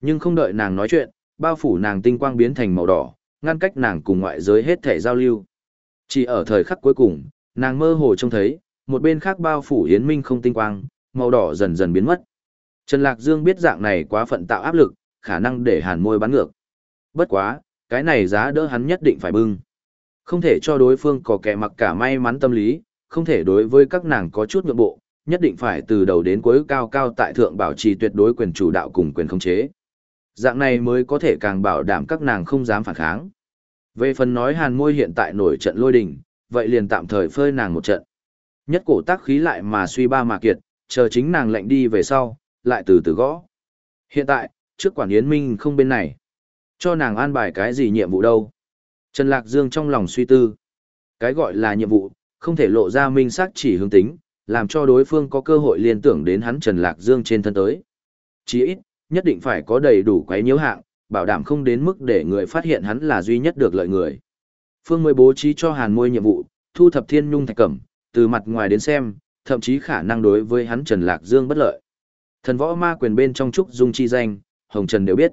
Nhưng không đợi nàng nói chuyện, bao phủ nàng tinh quang biến thành màu đỏ, ngăn cách nàng cùng ngoại giới hết thể giao lưu. Chỉ ở thời khắc cuối cùng, nàng mơ hồ trông thấy, một bên khác bao phủ Yến Minh không tinh quang, màu đỏ dần dần biến mất. Trần Lạc Dương biết dạng này quá phận tạo áp lực, khả năng để hàn môi bắn ngược. Bất quá, cái này giá đỡ hắn nhất định phải bưng. Không thể cho đối phương có kẻ mặc cả may mắn tâm lý, không thể đối với các nàng có chút nhượng bộ, nhất định phải từ đầu đến cuối cao cao tại thượng bảo trì tuyệt đối quyền chủ đạo cùng quyền khống chế. Dạng này mới có thể càng bảo đảm các nàng không dám phản kháng. Về phần nói hàn môi hiện tại nổi trận lôi đình, vậy liền tạm thời phơi nàng một trận. Nhất cổ tác khí lại mà suy ba mà kiệt, chờ chính nàng lệnh đi về sau, lại từ từ gõ. Hiện tại, trước quản Yến Minh không bên này. Cho nàng an bài cái gì nhiệm vụ đâu. Trần Lạc Dương trong lòng suy tư. Cái gọi là nhiệm vụ, không thể lộ ra minh xác chỉ hướng tính, làm cho đối phương có cơ hội liên tưởng đến hắn Trần Lạc Dương trên thân tới. Chỉ ít, nhất định phải có đầy đủ quấy nhiễu hạng, bảo đảm không đến mức để người phát hiện hắn là duy nhất được lợi người. Phương mới bố trí cho Hàn Môi nhiệm vụ, thu thập thiên nhung thạch cẩm, từ mặt ngoài đến xem, thậm chí khả năng đối với hắn Trần Lạc Dương bất lợi. Thần võ ma quyền bên trong trúc dung chi danh, Hồng Trần đều biết.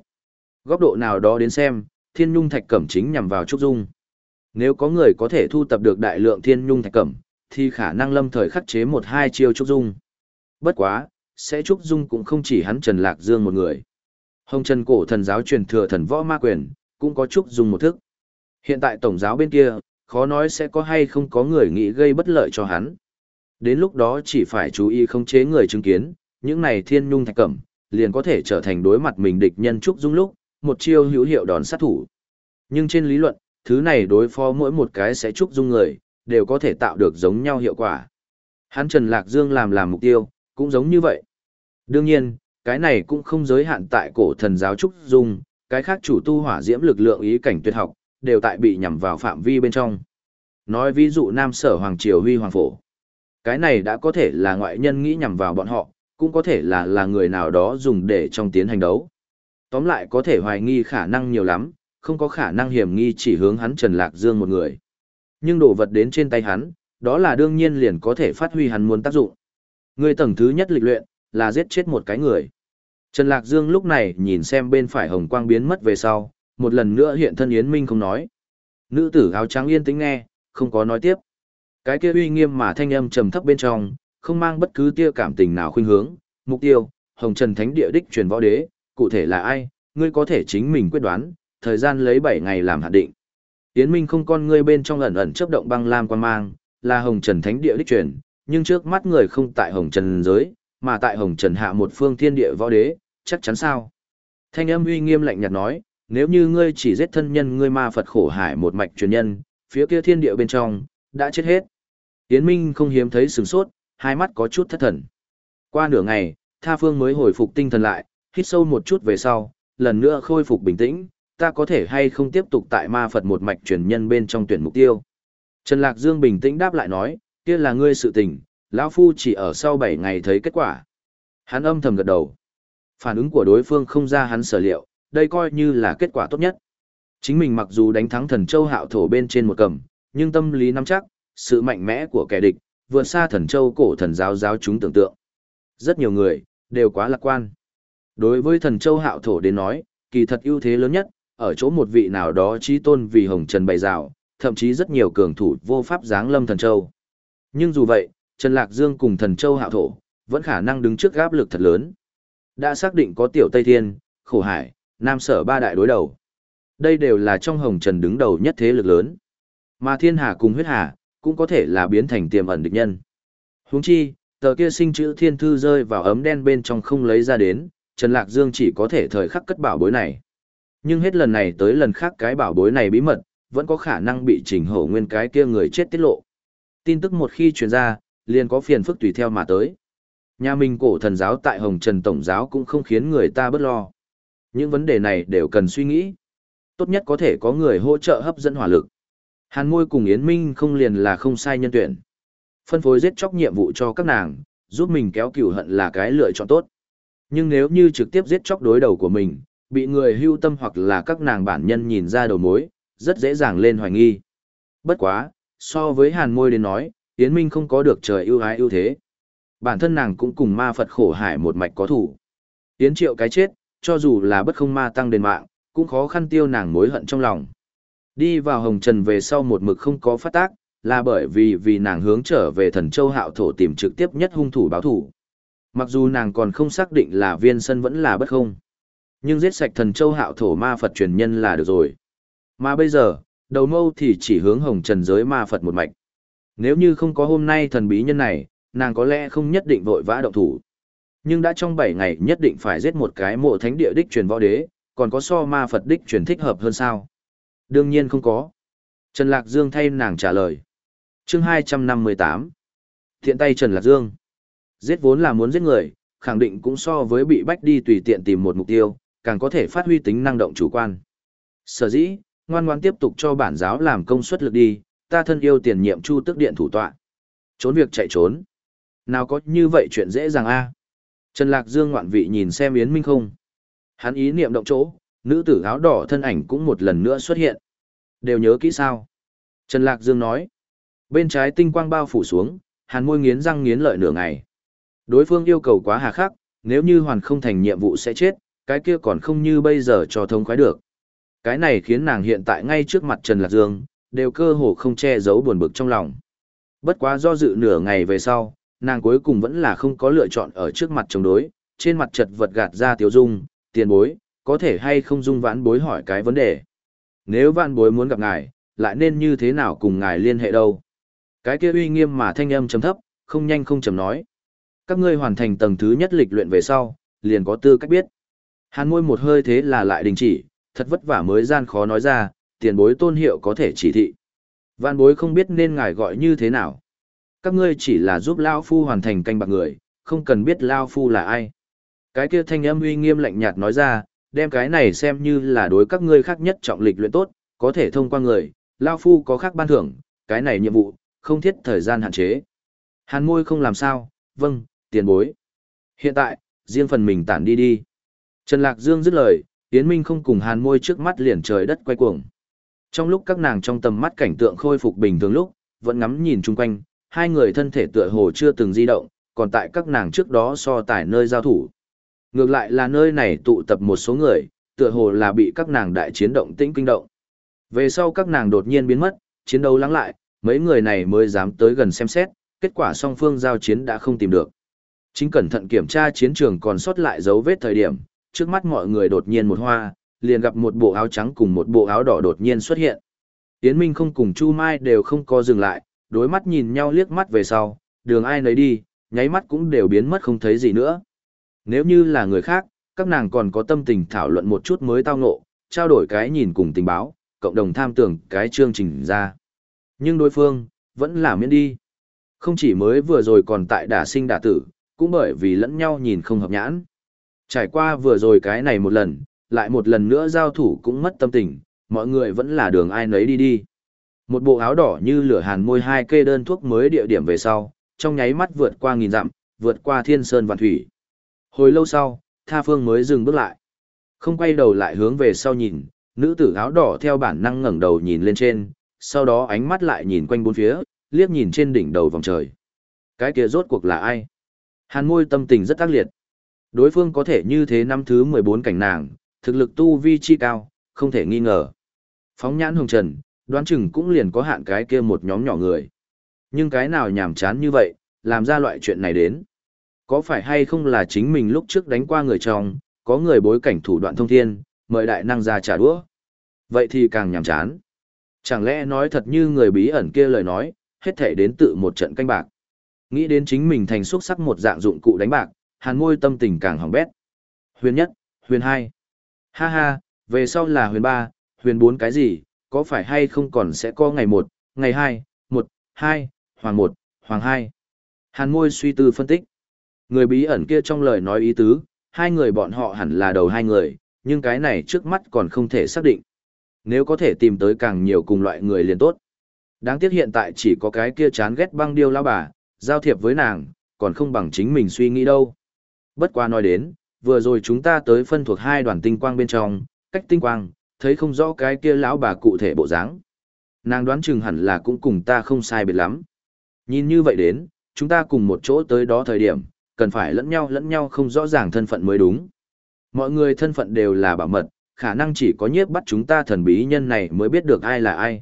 Góc độ nào đó đến xem, thiên nhung thạch cẩm chính nhằm vào trúc dung. Nếu có người có thể thu tập được đại lượng thiên nhung thạch cẩm, thì khả năng lâm thời khắc chế một hai chiêu trúc dung. Bất quá, sẽ trúc dung cũng không chỉ hắn Trần Lạc Dương một người. Hồng Trần cổ thần giáo truyền thừa thần võ ma quyền, cũng có trúc dung một thức. Hiện tại tổng giáo bên kia, khó nói sẽ có hay không có người nghĩ gây bất lợi cho hắn. Đến lúc đó chỉ phải chú ý không chế người chứng kiến, những này thiên nhung thạch cẩm, liền có thể trở thành đối mặt mình địch nhân trúc dung lúc, một chiêu hữu hiệu đòn sát thủ. Nhưng trên lý luận, thứ này đối phó mỗi một cái sẽ trúc dung người, đều có thể tạo được giống nhau hiệu quả. Hắn Trần Lạc Dương làm làm mục tiêu, cũng giống như vậy. Đương nhiên, cái này cũng không giới hạn tại cổ thần giáo trúc dung, cái khác chủ tu hỏa diễm lực lượng ý cảnh tuyệt học, đều tại bị nhằm vào phạm vi bên trong. Nói ví dụ Nam Sở Hoàng Triều Huy Hoàng Phổ. Cái này đã có thể là ngoại nhân nghĩ nhằm vào bọn họ, cũng có thể là là người nào đó dùng để trong tiến hành đấu. Tóm lại có thể hoài nghi khả năng nhiều lắm, không có khả năng hiểm nghi chỉ hướng hắn Trần Lạc Dương một người. Nhưng đồ vật đến trên tay hắn, đó là đương nhiên liền có thể phát huy hắn muốn tác dụng. Người tầng thứ nhất lịch luyện, là giết chết một cái người. Trần Lạc Dương lúc này nhìn xem bên phải hồng quang biến mất về sau, một lần nữa hiện thân Yến Minh không nói. Nữ tử áo trắng yên tĩnh nghe, không có nói tiếp. Cái kia uy nghiêm mà thanh âm trầm thấp bên trong, không mang bất cứ tia cảm tình nào khuynh hướng, mục tiêu, Hồng Trần Thánh Địa đích truyền võ đế, cụ thể là ai, ngươi có thể chính mình quyết đoán, thời gian lấy 7 ngày làm hạn định. Yến Minh không con ngươi bên trong ẩn ẩn chớp động băng lam quan mang, là Hồng Trần Thánh Địa đích truyền, nhưng trước mắt người không tại Hồng Trần giới, mà tại Hồng Trần hạ một phương thiên địa võ đế, chắc chắn sao? Thanh âm uy nghiêm lạnh nhạt nói, nếu như ngươi chỉ giết thân nhân ngươi ma Phật khổ hải một mạch truyền nhân, phía kia thiên địa bên trong, đã chết hết. Yến Minh không hiếm thấy sửng sốt, hai mắt có chút thất thần. Qua nửa ngày, Tha Phương mới hồi phục tinh thần lại, hít sâu một chút về sau, lần nữa khôi phục bình tĩnh, ta có thể hay không tiếp tục tại ma Phật một mạch truyền nhân bên trong tuyển mục tiêu. Trần Lạc Dương bình tĩnh đáp lại nói, kia là ngươi sự tình, lão Phu chỉ ở sau 7 ngày thấy kết quả. Hắn âm thầm gật đầu. Phản ứng của đối phương không ra hắn sở liệu, đây coi như là kết quả tốt nhất. Chính mình mặc dù đánh thắng thần châu hạo thổ bên trên một cầm, nhưng tâm lý nắm chắc, sự mạnh mẽ của kẻ địch, vượt xa thần châu cổ thần giáo giáo chúng tưởng tượng. Rất nhiều người, đều quá lạc quan. Đối với thần châu hạo thổ đến nói, kỳ thật ưu thế lớn nhất, ở chỗ một vị nào đó trí tôn vì hồng trần bày rào, thậm chí rất nhiều cường thủ vô pháp giáng lâm thần châu. Nhưng dù vậy, Trần Lạc Dương cùng thần châu hạo thổ, vẫn khả năng đứng trước gáp lực thật lớn. Đã xác định có tiểu Tây Thiên, khổ hải, nam sở ba đại đối đầu. Đây đều là trong hồng trần đứng đầu nhất thế lực lớn. Mà thiên hà cùng huyết hà, cũng có thể là biến thành tiềm ẩn địch nhân. Huống chi, tờ kia sinh chữ thiên thư rơi vào ấm đen bên trong không lấy ra đến, Trần Lạc Dương chỉ có thể thời khắc cất bảo bối này. Nhưng hết lần này tới lần khác cái bảo bối này bí mật, vẫn có khả năng bị trình hổ nguyên cái kia người chết tiết lộ. Tin tức một khi truyền ra, liền có phiền phức tùy theo mà tới. Nhà mình cổ thần giáo tại Hồng Trần Tổng giáo cũng không khiến người ta bất lo. Những vấn đề này đều cần suy nghĩ. Tốt nhất có thể có người hỗ trợ hấp dẫn hỏa lực. Hàn môi cùng Yến Minh không liền là không sai nhân tuyển. Phân phối giết chóc nhiệm vụ cho các nàng, giúp mình kéo cửu hận là cái lựa chọn tốt. Nhưng nếu như trực tiếp giết chóc đối đầu của mình, bị người hưu tâm hoặc là các nàng bản nhân nhìn ra đầu mối, rất dễ dàng lên hoài nghi. Bất quá, so với hàn môi đến nói, Yến Minh không có được trời ưu ái ưu thế. Bản thân nàng cũng cùng ma Phật khổ hải một mạch có thủ. Yến triệu cái chết, cho dù là bất không ma tăng đền mạng, cũng khó khăn tiêu nàng mối hận trong lòng. Đi vào hồng trần về sau một mực không có phát tác, là bởi vì vì nàng hướng trở về thần châu hạo thổ tìm trực tiếp nhất hung thủ báo thủ. Mặc dù nàng còn không xác định là viên sân vẫn là bất không. Nhưng giết sạch thần châu hạo thổ ma Phật truyền nhân là được rồi. Mà bây giờ, đầu mâu thì chỉ hướng hồng trần giới ma Phật một mạch. Nếu như không có hôm nay thần bí nhân này, nàng có lẽ không nhất định vội vã động thủ. Nhưng đã trong 7 ngày nhất định phải giết một cái mộ thánh địa đích truyền võ đế, còn có so ma Phật đích truyền thích hợp hơn sao? Đương nhiên không có. Trần Lạc Dương thay nàng trả lời. chương 258. Thiện tay Trần Lạc Dương. Giết vốn là muốn giết người, khẳng định cũng so với bị bách đi tùy tiện tìm một mục tiêu, càng có thể phát huy tính năng động chủ quan. Sở dĩ, ngoan ngoan tiếp tục cho bản giáo làm công suất lực đi, ta thân yêu tiền nhiệm chu tức điện thủ tọa. Trốn việc chạy trốn. Nào có như vậy chuyện dễ dàng a Trần Lạc Dương ngoạn vị nhìn xem Yến Minh không. Hắn ý niệm động chỗ, nữ tử áo đỏ thân ảnh cũng một lần nữa xuất hiện. Đều nhớ kỹ sao? Trần Lạc Dương nói. Bên trái tinh quang bao phủ xuống, hàn môi nghiến răng nghiến lợi nửa ngày. Đối phương yêu cầu quá hà khắc, nếu như hoàn không thành nhiệm vụ sẽ chết, cái kia còn không như bây giờ cho thông khoái được. Cái này khiến nàng hiện tại ngay trước mặt Trần Lạc Dương, đều cơ hồ không che giấu buồn bực trong lòng. Bất quá do dự nửa ngày về sau, nàng cuối cùng vẫn là không có lựa chọn ở trước mặt chống đối, trên mặt chật vật gạt ra tiểu dung, tiền bối, có thể hay không dung vãn bối hỏi cái vấn đề. Nếu vãn bối muốn gặp ngài, lại nên như thế nào cùng ngài liên hệ đâu? Cái kia uy nghiêm mà thanh âm trầm thấp, không nhanh không chậm nói. Các ngươi hoàn thành tầng thứ nhất lịch luyện về sau, liền có tư cách biết. Hàn môi một hơi thế là lại đình chỉ, thật vất vả mới gian khó nói ra, tiền bối tôn hiệu có thể chỉ thị. Vạn bối không biết nên ngài gọi như thế nào. Các ngươi chỉ là giúp Lao Phu hoàn thành canh bạc người, không cần biết Lao Phu là ai. Cái kia thanh âm uy nghiêm lạnh nhạt nói ra, đem cái này xem như là đối các ngươi khác nhất trọng lịch luyện tốt, có thể thông qua người, Lao Phu có khác ban thưởng, cái này nhiệm vụ, không thiết thời gian hạn chế. Hàn môi không làm sao, vâng, tiền bối. Hiện tại, riêng phần mình tản đi đi. Trần Lạc Dương dứt lời, Yến Minh không cùng hàn môi trước mắt liền trời đất quay cuồng. Trong lúc các nàng trong tầm mắt cảnh tượng khôi phục bình thường lúc, vẫn ngắm nhìn chung quanh, hai người thân thể tựa hồ chưa từng di động, còn tại các nàng trước đó so tải nơi giao thủ. Ngược lại là nơi này tụ tập một số người, tựa hồ là bị các nàng đại chiến động tĩnh kinh động. Về sau các nàng đột nhiên biến mất, chiến đấu lắng lại, mấy người này mới dám tới gần xem xét, kết quả song phương giao chiến đã không tìm được. Chính cẩn thận kiểm tra chiến trường còn sót lại dấu vết thời điểm, trước mắt mọi người đột nhiên một hoa, liền gặp một bộ áo trắng cùng một bộ áo đỏ đột nhiên xuất hiện. Yến Minh không cùng Chu Mai đều không có dừng lại, đối mắt nhìn nhau liếc mắt về sau, đường ai nấy đi, nháy mắt cũng đều biến mất không thấy gì nữa. Nếu như là người khác, các nàng còn có tâm tình thảo luận một chút mới tao ngộ, trao đổi cái nhìn cùng tình báo, cộng đồng tham tưởng cái chương trình ra. Nhưng đối phương, vẫn là miễn đi. Không chỉ mới vừa rồi còn tại đả sinh đả tử, cũng bởi vì lẫn nhau nhìn không hợp nhãn. Trải qua vừa rồi cái này một lần, lại một lần nữa giao thủ cũng mất tâm tình, mọi người vẫn là đường ai nấy đi đi. Một bộ áo đỏ như lửa hàn môi hai kê đơn thuốc mới địa điểm về sau, trong nháy mắt vượt qua nghìn dặm, vượt qua thiên sơn vạn thủy. Hồi lâu sau, Tha Phương mới dừng bước lại. Không quay đầu lại hướng về sau nhìn, nữ tử áo đỏ theo bản năng ngẩng đầu nhìn lên trên, sau đó ánh mắt lại nhìn quanh bốn phía, liếc nhìn trên đỉnh đầu vòng trời. Cái kia rốt cuộc là ai? Hàn môi tâm tình rất tác liệt. Đối phương có thể như thế năm thứ 14 cảnh nàng, thực lực tu vi chi cao, không thể nghi ngờ. Phóng nhãn hồng trần, đoán chừng cũng liền có hạn cái kia một nhóm nhỏ người. Nhưng cái nào nhảm chán như vậy, làm ra loại chuyện này đến. Có phải hay không là chính mình lúc trước đánh qua người chồng, có người bối cảnh thủ đoạn thông thiên, mời đại năng ra trả đũa. Vậy thì càng nhảm chán. Chẳng lẽ nói thật như người bí ẩn kia lời nói, hết thể đến tự một trận canh bạc. Nghĩ đến chính mình thành xuất sắc một dạng dụng cụ đánh bạc, hàn môi tâm tình càng hỏng bét. Huyền nhất, huyền hai. Ha ha, về sau là huyền ba, huyền bốn cái gì, có phải hay không còn sẽ có ngày một, ngày hai, một, hai, hoàng một, hoàng hai. Hàn môi suy tư phân tích. Người bí ẩn kia trong lời nói ý tứ, hai người bọn họ hẳn là đầu hai người, nhưng cái này trước mắt còn không thể xác định. Nếu có thể tìm tới càng nhiều cùng loại người liền tốt. Đáng tiếc hiện tại chỉ có cái kia chán ghét băng điêu lão bà, giao thiệp với nàng, còn không bằng chính mình suy nghĩ đâu. Bất qua nói đến, vừa rồi chúng ta tới phân thuộc hai đoàn tinh quang bên trong, cách tinh quang, thấy không rõ cái kia lão bà cụ thể bộ dáng. Nàng đoán chừng hẳn là cũng cùng ta không sai biệt lắm. Nhìn như vậy đến, chúng ta cùng một chỗ tới đó thời điểm, cần phải lẫn nhau lẫn nhau không rõ ràng thân phận mới đúng. Mọi người thân phận đều là bảo mật, khả năng chỉ có nhiếp bắt chúng ta thần bí nhân này mới biết được ai là ai.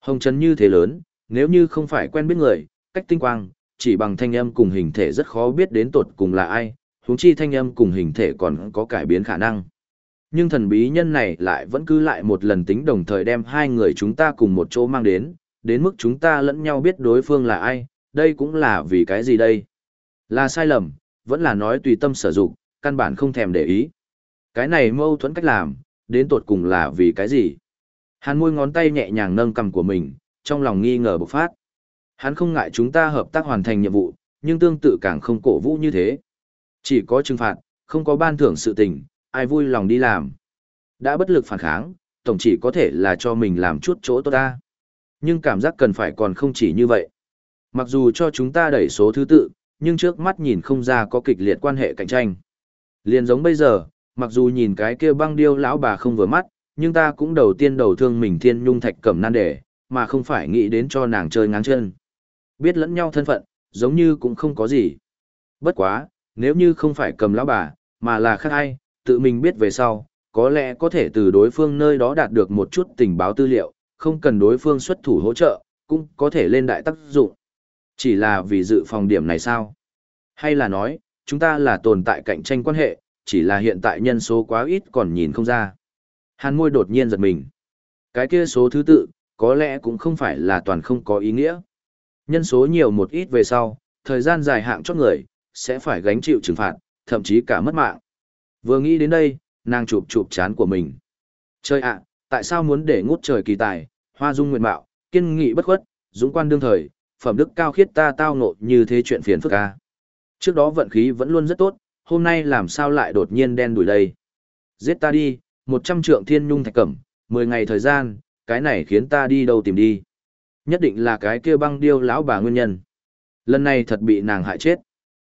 Hồng Trần như thế lớn, nếu như không phải quen biết người, cách tinh quang, chỉ bằng thanh âm cùng hình thể rất khó biết đến tột cùng là ai, huống chi thanh âm cùng hình thể còn có cải biến khả năng. Nhưng thần bí nhân này lại vẫn cứ lại một lần tính đồng thời đem hai người chúng ta cùng một chỗ mang đến, đến mức chúng ta lẫn nhau biết đối phương là ai, đây cũng là vì cái gì đây? Là sai lầm, vẫn là nói tùy tâm sử dụng, căn bản không thèm để ý. Cái này mâu thuẫn cách làm, đến tột cùng là vì cái gì? Hắn môi ngón tay nhẹ nhàng nâng cầm của mình, trong lòng nghi ngờ bộc phát. Hắn không ngại chúng ta hợp tác hoàn thành nhiệm vụ, nhưng tương tự càng không cổ vũ như thế. Chỉ có trừng phạt, không có ban thưởng sự tình, ai vui lòng đi làm. Đã bất lực phản kháng, tổng chỉ có thể là cho mình làm chút chỗ tốt ta. Nhưng cảm giác cần phải còn không chỉ như vậy. Mặc dù cho chúng ta đẩy số thứ tự, nhưng trước mắt nhìn không ra có kịch liệt quan hệ cạnh tranh. Liền giống bây giờ, mặc dù nhìn cái kia băng điêu lão bà không vừa mắt, nhưng ta cũng đầu tiên đầu thương mình thiên nhung thạch cẩm nan đề, mà không phải nghĩ đến cho nàng chơi ngáng chân. Biết lẫn nhau thân phận, giống như cũng không có gì. Bất quá, nếu như không phải cầm lão bà, mà là khác ai, tự mình biết về sau, có lẽ có thể từ đối phương nơi đó đạt được một chút tình báo tư liệu, không cần đối phương xuất thủ hỗ trợ, cũng có thể lên đại tác dụng. Chỉ là vì dự phòng điểm này sao? Hay là nói, chúng ta là tồn tại cạnh tranh quan hệ, chỉ là hiện tại nhân số quá ít còn nhìn không ra. Hàn môi đột nhiên giật mình. Cái kia số thứ tự, có lẽ cũng không phải là toàn không có ý nghĩa. Nhân số nhiều một ít về sau, thời gian dài hạng cho người, sẽ phải gánh chịu trừng phạt, thậm chí cả mất mạng. Vừa nghĩ đến đây, nàng chụp chụp chán của mình. Trời ạ, tại sao muốn để ngút trời kỳ tài, hoa dung nguyện mạo, kiên nghị bất khuất, dũng quan đương thời, phẩm đức cao khiết ta tao ngộ như thế chuyện phiền phức ca. Trước đó vận khí vẫn luôn rất tốt, hôm nay làm sao lại đột nhiên đen đuổi đây. Giết ta đi, một trăm trượng thiên nhung thạch cẩm, mười ngày thời gian, cái này khiến ta đi đâu tìm đi. Nhất định là cái kia băng điêu lão bà nguyên nhân. Lần này thật bị nàng hại chết.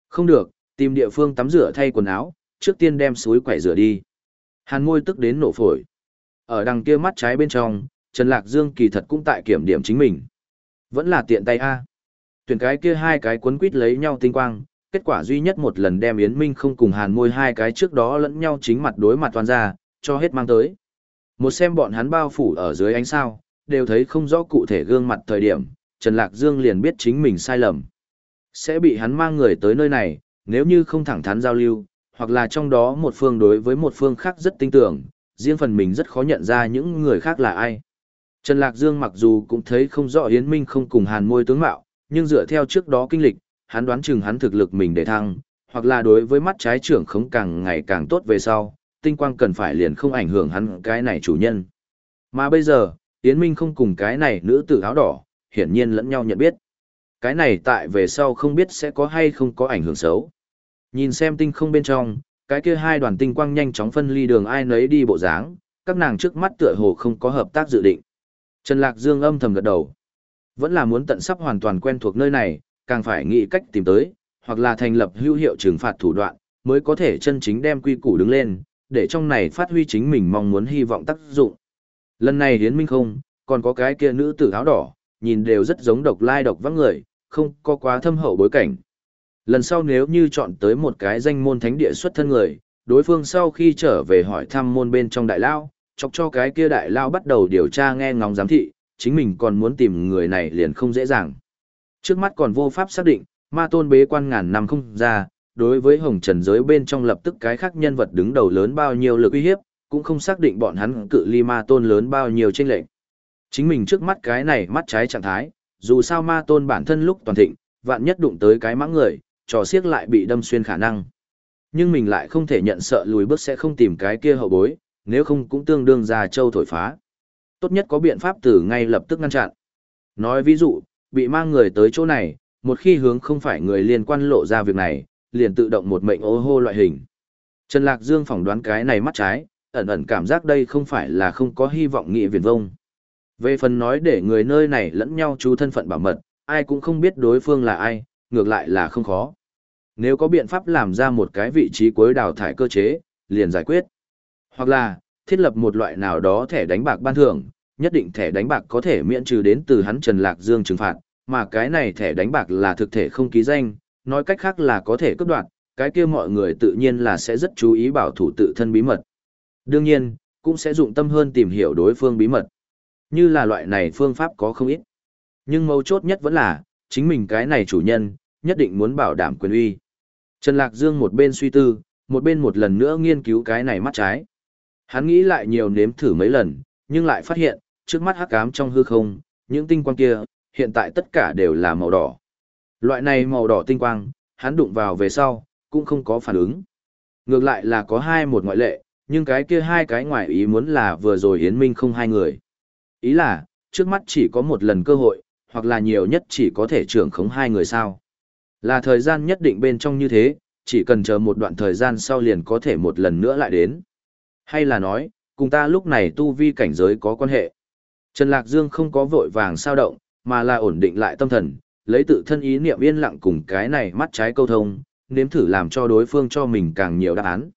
Không được, tìm địa phương tắm rửa thay quần áo, trước tiên đem suối quẩy rửa đi. Hàn môi tức đến nổ phổi. Ở đằng kia mắt trái bên trong, Trần Lạc Dương kỳ thật cũng tại kiểm điểm chính mình. Vẫn là tiện tay A. Tuyển cái kia hai cái cuốn quýt lấy nhau tinh quang, kết quả duy nhất một lần đem Yến Minh không cùng hàn môi hai cái trước đó lẫn nhau chính mặt đối mặt toàn ra, cho hết mang tới. Một xem bọn hắn bao phủ ở dưới ánh sao, đều thấy không rõ cụ thể gương mặt thời điểm, Trần Lạc Dương liền biết chính mình sai lầm. Sẽ bị hắn mang người tới nơi này, nếu như không thẳng thắn giao lưu, hoặc là trong đó một phương đối với một phương khác rất tin tưởng, riêng phần mình rất khó nhận ra những người khác là ai. Trần Lạc Dương mặc dù cũng thấy không rõ Yến Minh không cùng hàn môi tướng mạo, nhưng dựa theo trước đó kinh lịch, hắn đoán chừng hắn thực lực mình để thăng, hoặc là đối với mắt trái trưởng khống càng ngày càng tốt về sau, tinh quang cần phải liền không ảnh hưởng hắn cái này chủ nhân. Mà bây giờ, Yến Minh không cùng cái này nữ tử áo đỏ, hiển nhiên lẫn nhau nhận biết. Cái này tại về sau không biết sẽ có hay không có ảnh hưởng xấu. Nhìn xem tinh không bên trong, cái kia hai đoàn tinh quang nhanh chóng phân ly đường ai nấy đi bộ dáng, các nàng trước mắt tựa hồ không có hợp tác dự định. Trần Lạc Dương âm thầm gật đầu. Vẫn là muốn tận sắp hoàn toàn quen thuộc nơi này, càng phải nghĩ cách tìm tới, hoặc là thành lập hữu hiệu trừng phạt thủ đoạn, mới có thể chân chính đem quy củ đứng lên, để trong này phát huy chính mình mong muốn hy vọng tác dụng. Lần này hiến minh không, còn có cái kia nữ tử áo đỏ, nhìn đều rất giống độc lai độc vắng người, không có quá thâm hậu bối cảnh. Lần sau nếu như chọn tới một cái danh môn thánh địa xuất thân người, đối phương sau khi trở về hỏi thăm môn bên trong đại lao, chọc cho cái kia đại lao bắt đầu điều tra nghe ngóng giám thị, chính mình còn muốn tìm người này liền không dễ dàng. Trước mắt còn vô pháp xác định, ma tôn bế quan ngàn năm không ra, đối với hồng trần giới bên trong lập tức cái khác nhân vật đứng đầu lớn bao nhiêu lực uy hiếp, cũng không xác định bọn hắn cự ly ma tôn lớn bao nhiêu tranh lệch. Chính mình trước mắt cái này mắt trái trạng thái, dù sao ma tôn bản thân lúc toàn thịnh, vạn nhất đụng tới cái mãng người, trò xiếc lại bị đâm xuyên khả năng. Nhưng mình lại không thể nhận sợ lùi bước sẽ không tìm cái kia hậu bối, nếu không cũng tương đương ra châu thổi phá. Tốt nhất có biện pháp từ ngay lập tức ngăn chặn. Nói ví dụ, bị mang người tới chỗ này, một khi hướng không phải người liên quan lộ ra việc này, liền tự động một mệnh ô hô loại hình. Trần Lạc Dương phỏng đoán cái này mắt trái, ẩn ẩn cảm giác đây không phải là không có hy vọng nghị viền vông. Về phần nói để người nơi này lẫn nhau chú thân phận bảo mật, ai cũng không biết đối phương là ai, ngược lại là không khó. Nếu có biện pháp làm ra một cái vị trí cuối đào thải cơ chế, liền giải quyết. Hoặc là, thiết lập một loại nào đó thẻ đánh bạc ban thưởng, nhất định thẻ đánh bạc có thể miễn trừ đến từ hắn Trần Lạc Dương trừng phạt, mà cái này thẻ đánh bạc là thực thể không ký danh, nói cách khác là có thể cướp đoạt, cái kia mọi người tự nhiên là sẽ rất chú ý bảo thủ tự thân bí mật. Đương nhiên, cũng sẽ dụng tâm hơn tìm hiểu đối phương bí mật. Như là loại này phương pháp có không ít. Nhưng mấu chốt nhất vẫn là, chính mình cái này chủ nhân, nhất định muốn bảo đảm quyền uy. Trần Lạc Dương một bên suy tư, một bên một lần nữa nghiên cứu cái này mắt trái. Hắn nghĩ lại nhiều nếm thử mấy lần, nhưng lại phát hiện, trước mắt hắc ám trong hư không, những tinh quang kia, hiện tại tất cả đều là màu đỏ. Loại này màu đỏ tinh quang, hắn đụng vào về sau, cũng không có phản ứng. Ngược lại là có hai một ngoại lệ, nhưng cái kia hai cái ngoại ý muốn là vừa rồi Yến Minh không hai người. Ý là, trước mắt chỉ có một lần cơ hội, hoặc là nhiều nhất chỉ có thể trưởng khống hai người sao. Là thời gian nhất định bên trong như thế, chỉ cần chờ một đoạn thời gian sau liền có thể một lần nữa lại đến. Hay là nói, cùng ta lúc này tu vi cảnh giới có quan hệ. Trần Lạc Dương không có vội vàng sao động, mà là ổn định lại tâm thần, lấy tự thân ý niệm yên lặng cùng cái này mắt trái câu thông, nếm thử làm cho đối phương cho mình càng nhiều đáp án.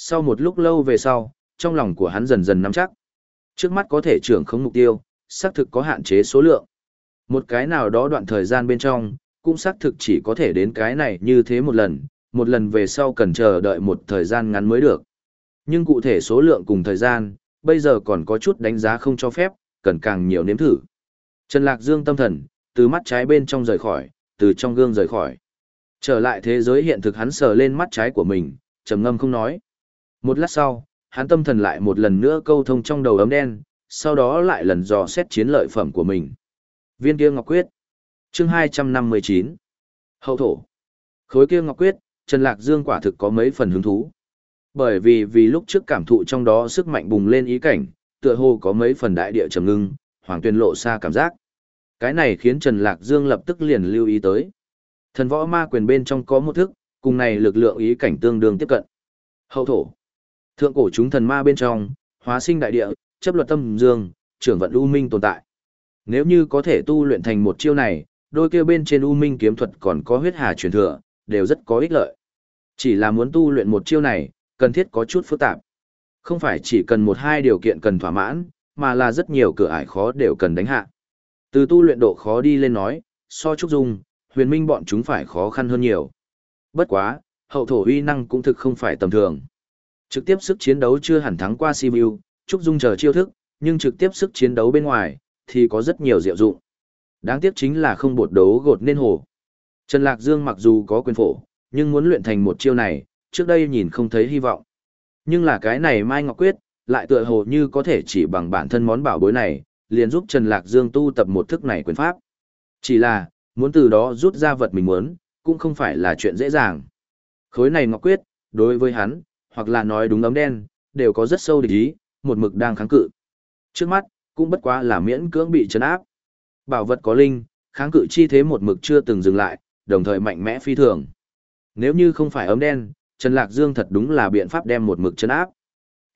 Sau một lúc lâu về sau, trong lòng của hắn dần dần nắm chắc. Trước mắt có thể trưởng không mục tiêu, xác thực có hạn chế số lượng. Một cái nào đó đoạn thời gian bên trong, cũng xác thực chỉ có thể đến cái này như thế một lần, một lần về sau cần chờ đợi một thời gian ngắn mới được. Nhưng cụ thể số lượng cùng thời gian, bây giờ còn có chút đánh giá không cho phép, cần càng nhiều nếm thử. Trần Lạc Dương tâm thần, từ mắt trái bên trong rời khỏi, từ trong gương rời khỏi. Trở lại thế giới hiện thực hắn sờ lên mắt trái của mình, trầm ngâm không nói. Một lát sau, hắn tâm thần lại một lần nữa câu thông trong đầu ấm đen, sau đó lại lần dò xét chiến lợi phẩm của mình. Viên kia ngọc quyết. Chương 259. Hậu thổ. Khối kia ngọc quyết, Trần Lạc Dương quả thực có mấy phần hứng thú. Bởi vì vì lúc trước cảm thụ trong đó sức mạnh bùng lên ý cảnh, tựa hồ có mấy phần đại địa trầm ngưng, hoàng tuyên lộ xa cảm giác. Cái này khiến Trần Lạc Dương lập tức liền lưu ý tới. Thần võ ma quyền bên trong có một thức, cùng này lực lượng ý cảnh tương đương tiếp cận. Hậu thổ. Thượng cổ chúng thần ma bên trong, hóa sinh đại địa, chấp luật tâm dương, trưởng vận u minh tồn tại. Nếu như có thể tu luyện thành một chiêu này, đôi kia bên trên u minh kiếm thuật còn có huyết hà truyền thừa, đều rất có ích lợi. Chỉ là muốn tu luyện một chiêu này, cần thiết có chút phức tạp. Không phải chỉ cần một hai điều kiện cần thỏa mãn, mà là rất nhiều cửa ải khó đều cần đánh hạ. Từ tu luyện độ khó đi lên nói, so trúc dung, huyền minh bọn chúng phải khó khăn hơn nhiều. Bất quá, hậu thổ uy năng cũng thực không phải tầm thường. Trực tiếp sức chiến đấu chưa hẳn thắng qua Sibiu, trúc dung chờ chiêu thức, nhưng trực tiếp sức chiến đấu bên ngoài, thì có rất nhiều diệu dụng. Đáng tiếc chính là không bột đấu gột nên hồ. Trần Lạc Dương mặc dù có quyền phổ, nhưng muốn luyện thành một chiêu này, trước đây nhìn không thấy hy vọng. Nhưng là cái này Mai Ngọc Quyết, lại tựa hồ như có thể chỉ bằng bản thân món bảo bối này, liền giúp Trần Lạc Dương tu tập một thức này quyền pháp. Chỉ là, muốn từ đó rút ra vật mình muốn, cũng không phải là chuyện dễ dàng. Khối này Ngọc Quyết, đối với hắn, hoặc là nói đúng ấm đen, đều có rất sâu địch ý, một mực đang kháng cự. Trước mắt, cũng bất quá là miễn cưỡng bị chấn áp. Bảo vật có linh, kháng cự chi thế một mực chưa từng dừng lại, đồng thời mạnh mẽ phi thường. Nếu như không phải ấm đen, Trần Lạc Dương thật đúng là biện pháp đem một mực chấn áp.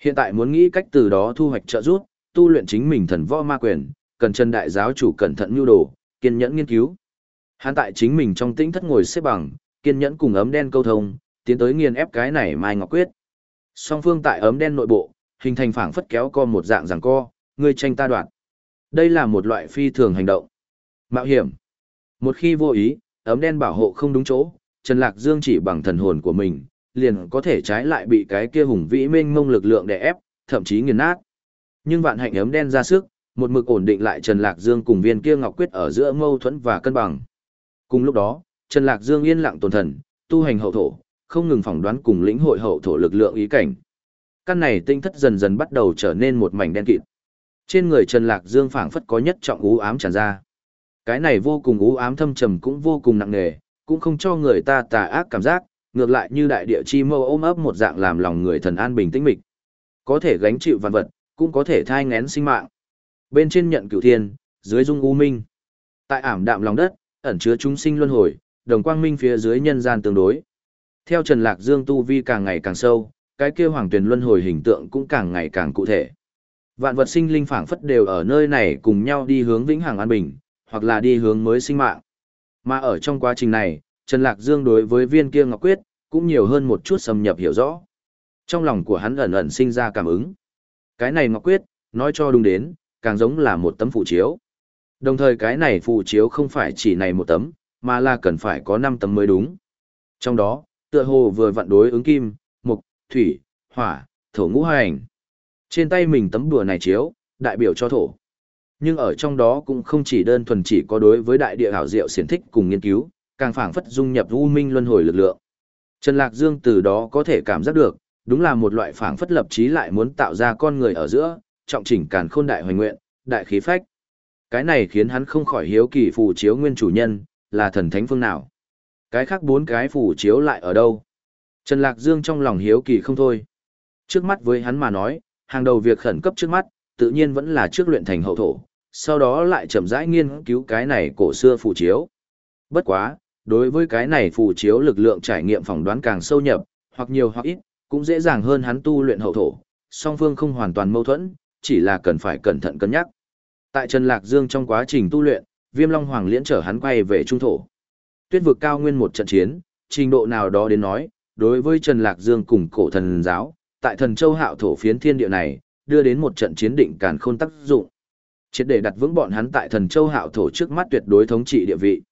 Hiện tại muốn nghĩ cách từ đó thu hoạch trợ giúp, tu luyện chính mình thần võ ma quyền, cần Trần Đại giáo chủ cẩn thận nhu đồ, kiên nhẫn nghiên cứu. Hắn tại chính mình trong tĩnh thất ngồi xếp bằng, kiên nhẫn cùng ấm đen câu thông, tiến tới nghiền ép cái này Mai Ngọc Quyết. Song phương tại ấm đen nội bộ, hình thành phảng phất kéo co một dạng giằng co, ngươi tranh ta đoạn. Đây là một loại phi thường hành động. Mạo hiểm. Một khi vô ý, ấm đen bảo hộ không đúng chỗ, Trần Lạc Dương chỉ bằng thần hồn của mình, liền có thể trái lại bị cái kia hùng vĩ mênh mông lực lượng đè ép, thậm chí nghiền nát. Nhưng vạn hạnh ấm đen ra sức, một mực ổn định lại Trần Lạc Dương cùng viên kia ngọc quyết ở giữa mâu thuẫn và cân bằng. Cùng lúc đó, Trần Lạc Dương yên lặng tồn thần, tu hành hậu thổ, không ngừng phỏng đoán cùng lĩnh hội hậu thổ lực lượng ý cảnh. Căn này tinh thất dần dần bắt đầu trở nên một mảnh đen kịt. Trên người Trần Lạc Dương phảng phất có nhất trọng ú ám tràn ra. Cái này vô cùng ú ám thâm trầm cũng vô cùng nặng nề, cũng không cho người ta tà ác cảm giác, ngược lại như đại địa chi mâu ôm ấp một dạng làm lòng người thần an bình tĩnh mịch. Có thể gánh chịu vạn vật, cũng có thể thai ngén sinh mạng. Bên trên nhận cửu thiên, dưới dung u minh. Tại ảm đạm lòng đất, ẩn chứa chúng sinh luân hồi, đồng quang minh phía dưới nhân gian tương đối. Theo Trần Lạc Dương tu vi càng ngày càng sâu, cái kia hoàng tuyển luân hồi hình tượng cũng càng ngày càng cụ thể. Vạn vật sinh linh phảng phất đều ở nơi này cùng nhau đi hướng vĩnh hằng an bình, hoặc là đi hướng mới sinh mạng. Mà ở trong quá trình này, Trần Lạc Dương đối với viên kia ngọc quyết, cũng nhiều hơn một chút xâm nhập hiểu rõ. Trong lòng của hắn ẩn ẩn sinh ra cảm ứng. Cái này ngọc quyết, nói cho đúng đến, càng giống là một tấm phụ chiếu. Đồng thời cái này phụ chiếu không phải chỉ này một tấm, mà là cần phải có 5 tấm mới đúng. Trong đó, tựa hồ vừa vặn đối ứng kim, mục, thủy, hỏa, thổ ngũ hành. Trên tay mình tấm đùa này chiếu, đại biểu cho thổ. Nhưng ở trong đó cũng không chỉ đơn thuần chỉ có đối với đại địa hảo diệu xiển thích cùng nghiên cứu, càng phảng phất dung nhập u minh luân hồi lực lượng. Trần Lạc Dương từ đó có thể cảm giác được, đúng là một loại phảng phất lập trí lại muốn tạo ra con người ở giữa, trọng chỉnh càn khôn đại hoành nguyện, đại khí phách. Cái này khiến hắn không khỏi hiếu kỳ phù chiếu nguyên chủ nhân, là thần thánh phương nào. Cái khác bốn cái phủ chiếu lại ở đâu? Trần Lạc Dương trong lòng hiếu kỳ không thôi. Trước mắt với hắn mà nói, hàng đầu việc khẩn cấp trước mắt, tự nhiên vẫn là trước luyện thành hậu thổ, sau đó lại chậm rãi nghiên cứu cái này cổ xưa phù chiếu. Bất quá, đối với cái này phù chiếu lực lượng trải nghiệm phỏng đoán càng sâu nhập, hoặc nhiều hoặc ít, cũng dễ dàng hơn hắn tu luyện hậu thổ, song phương không hoàn toàn mâu thuẫn, chỉ là cần phải cẩn thận cân nhắc. Tại Trần Lạc Dương trong quá trình tu luyện, Viêm Long Hoàng liễn trở hắn quay về trung thổ. Tuyết vực cao nguyên một trận chiến, trình độ nào đó đến nói, đối với Trần Lạc Dương cùng cổ thần giáo, tại thần châu hạo thổ phiến thiên địa này, đưa đến một trận chiến định càn khôn tác dụng. Triệt để đặt vững bọn hắn tại thần châu hạo thổ trước mắt tuyệt đối thống trị địa vị.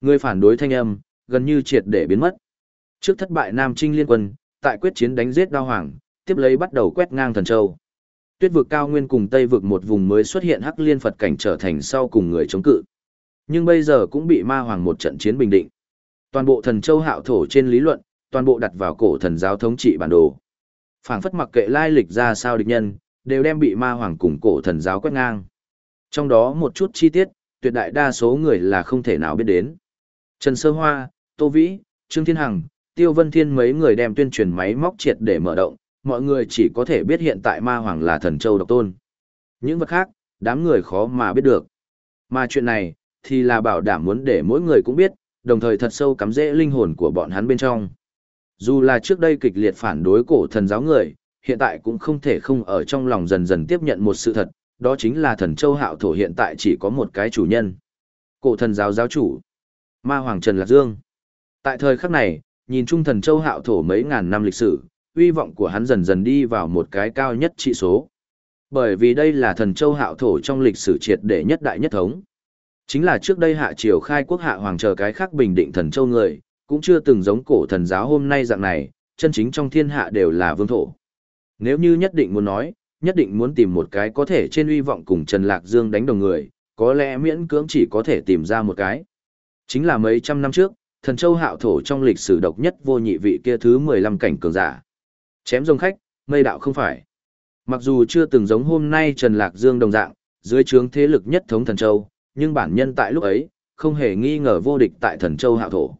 Người phản đối thanh âm, gần như triệt để biến mất. Trước thất bại Nam Trinh liên quân, tại quyết chiến đánh giết đao hoàng, tiếp lấy bắt đầu quét ngang thần châu. Tuyết vực cao nguyên cùng Tây vực một vùng mới xuất hiện Hắc Liên Phật cảnh trở thành sau cùng người chống cự. Nhưng bây giờ cũng bị ma hoàng một trận chiến bình định. Toàn bộ thần châu hạo thổ trên lý luận, toàn bộ đặt vào cổ thần giáo thống trị bản đồ. Phảng phất mặc kệ lai lịch ra sao địch nhân, đều đem bị ma hoàng cùng cổ thần giáo quét ngang. Trong đó một chút chi tiết, tuyệt đại đa số người là không thể nào biết đến. Trần Sơ Hoa, Tô Vĩ, Trương Thiên Hằng, Tiêu Vân Thiên mấy người đem tuyên truyền máy móc triệt để mở động, mọi người chỉ có thể biết hiện tại ma hoàng là thần châu độc tôn. Những vật khác, đám người khó mà biết được. Mà chuyện này, thì là bảo đảm muốn để mỗi người cũng biết, đồng thời thật sâu cắm rễ linh hồn của bọn hắn bên trong. Dù là trước đây kịch liệt phản đối cổ thần giáo người, hiện tại cũng không thể không ở trong lòng dần dần tiếp nhận một sự thật, đó chính là thần châu hạo thổ hiện tại chỉ có một cái chủ nhân. Cổ thần giáo giáo chủ, ma hoàng Trần Lạc Dương. Tại thời khắc này, nhìn chung thần châu hạo thổ mấy ngàn năm lịch sử, uy vọng của hắn dần dần đi vào một cái cao nhất trị số. Bởi vì đây là thần châu hạo thổ trong lịch sử triệt để nhất đại nhất thống. Chính là trước đây hạ triều khai quốc hạ hoàng chờ cái khác bình định thần châu người, cũng chưa từng giống cổ thần giáo hôm nay dạng này, chân chính trong thiên hạ đều là vương thổ. Nếu như nhất định muốn nói, nhất định muốn tìm một cái có thể trên uy vọng cùng Trần Lạc Dương đánh đồng người, có lẽ miễn cưỡng chỉ có thể tìm ra một cái. Chính là mấy trăm năm trước, thần châu hạo thổ trong lịch sử độc nhất vô nhị vị kia thứ 15 cảnh cường giả. Chém rồng khách, mây đạo không phải. Mặc dù chưa từng giống hôm nay Trần Lạc Dương đồng dạng, dưới trướng thế lực nhất thống thần châu, nhưng bản nhân tại lúc ấy, không hề nghi ngờ vô địch tại thần châu hạo thổ.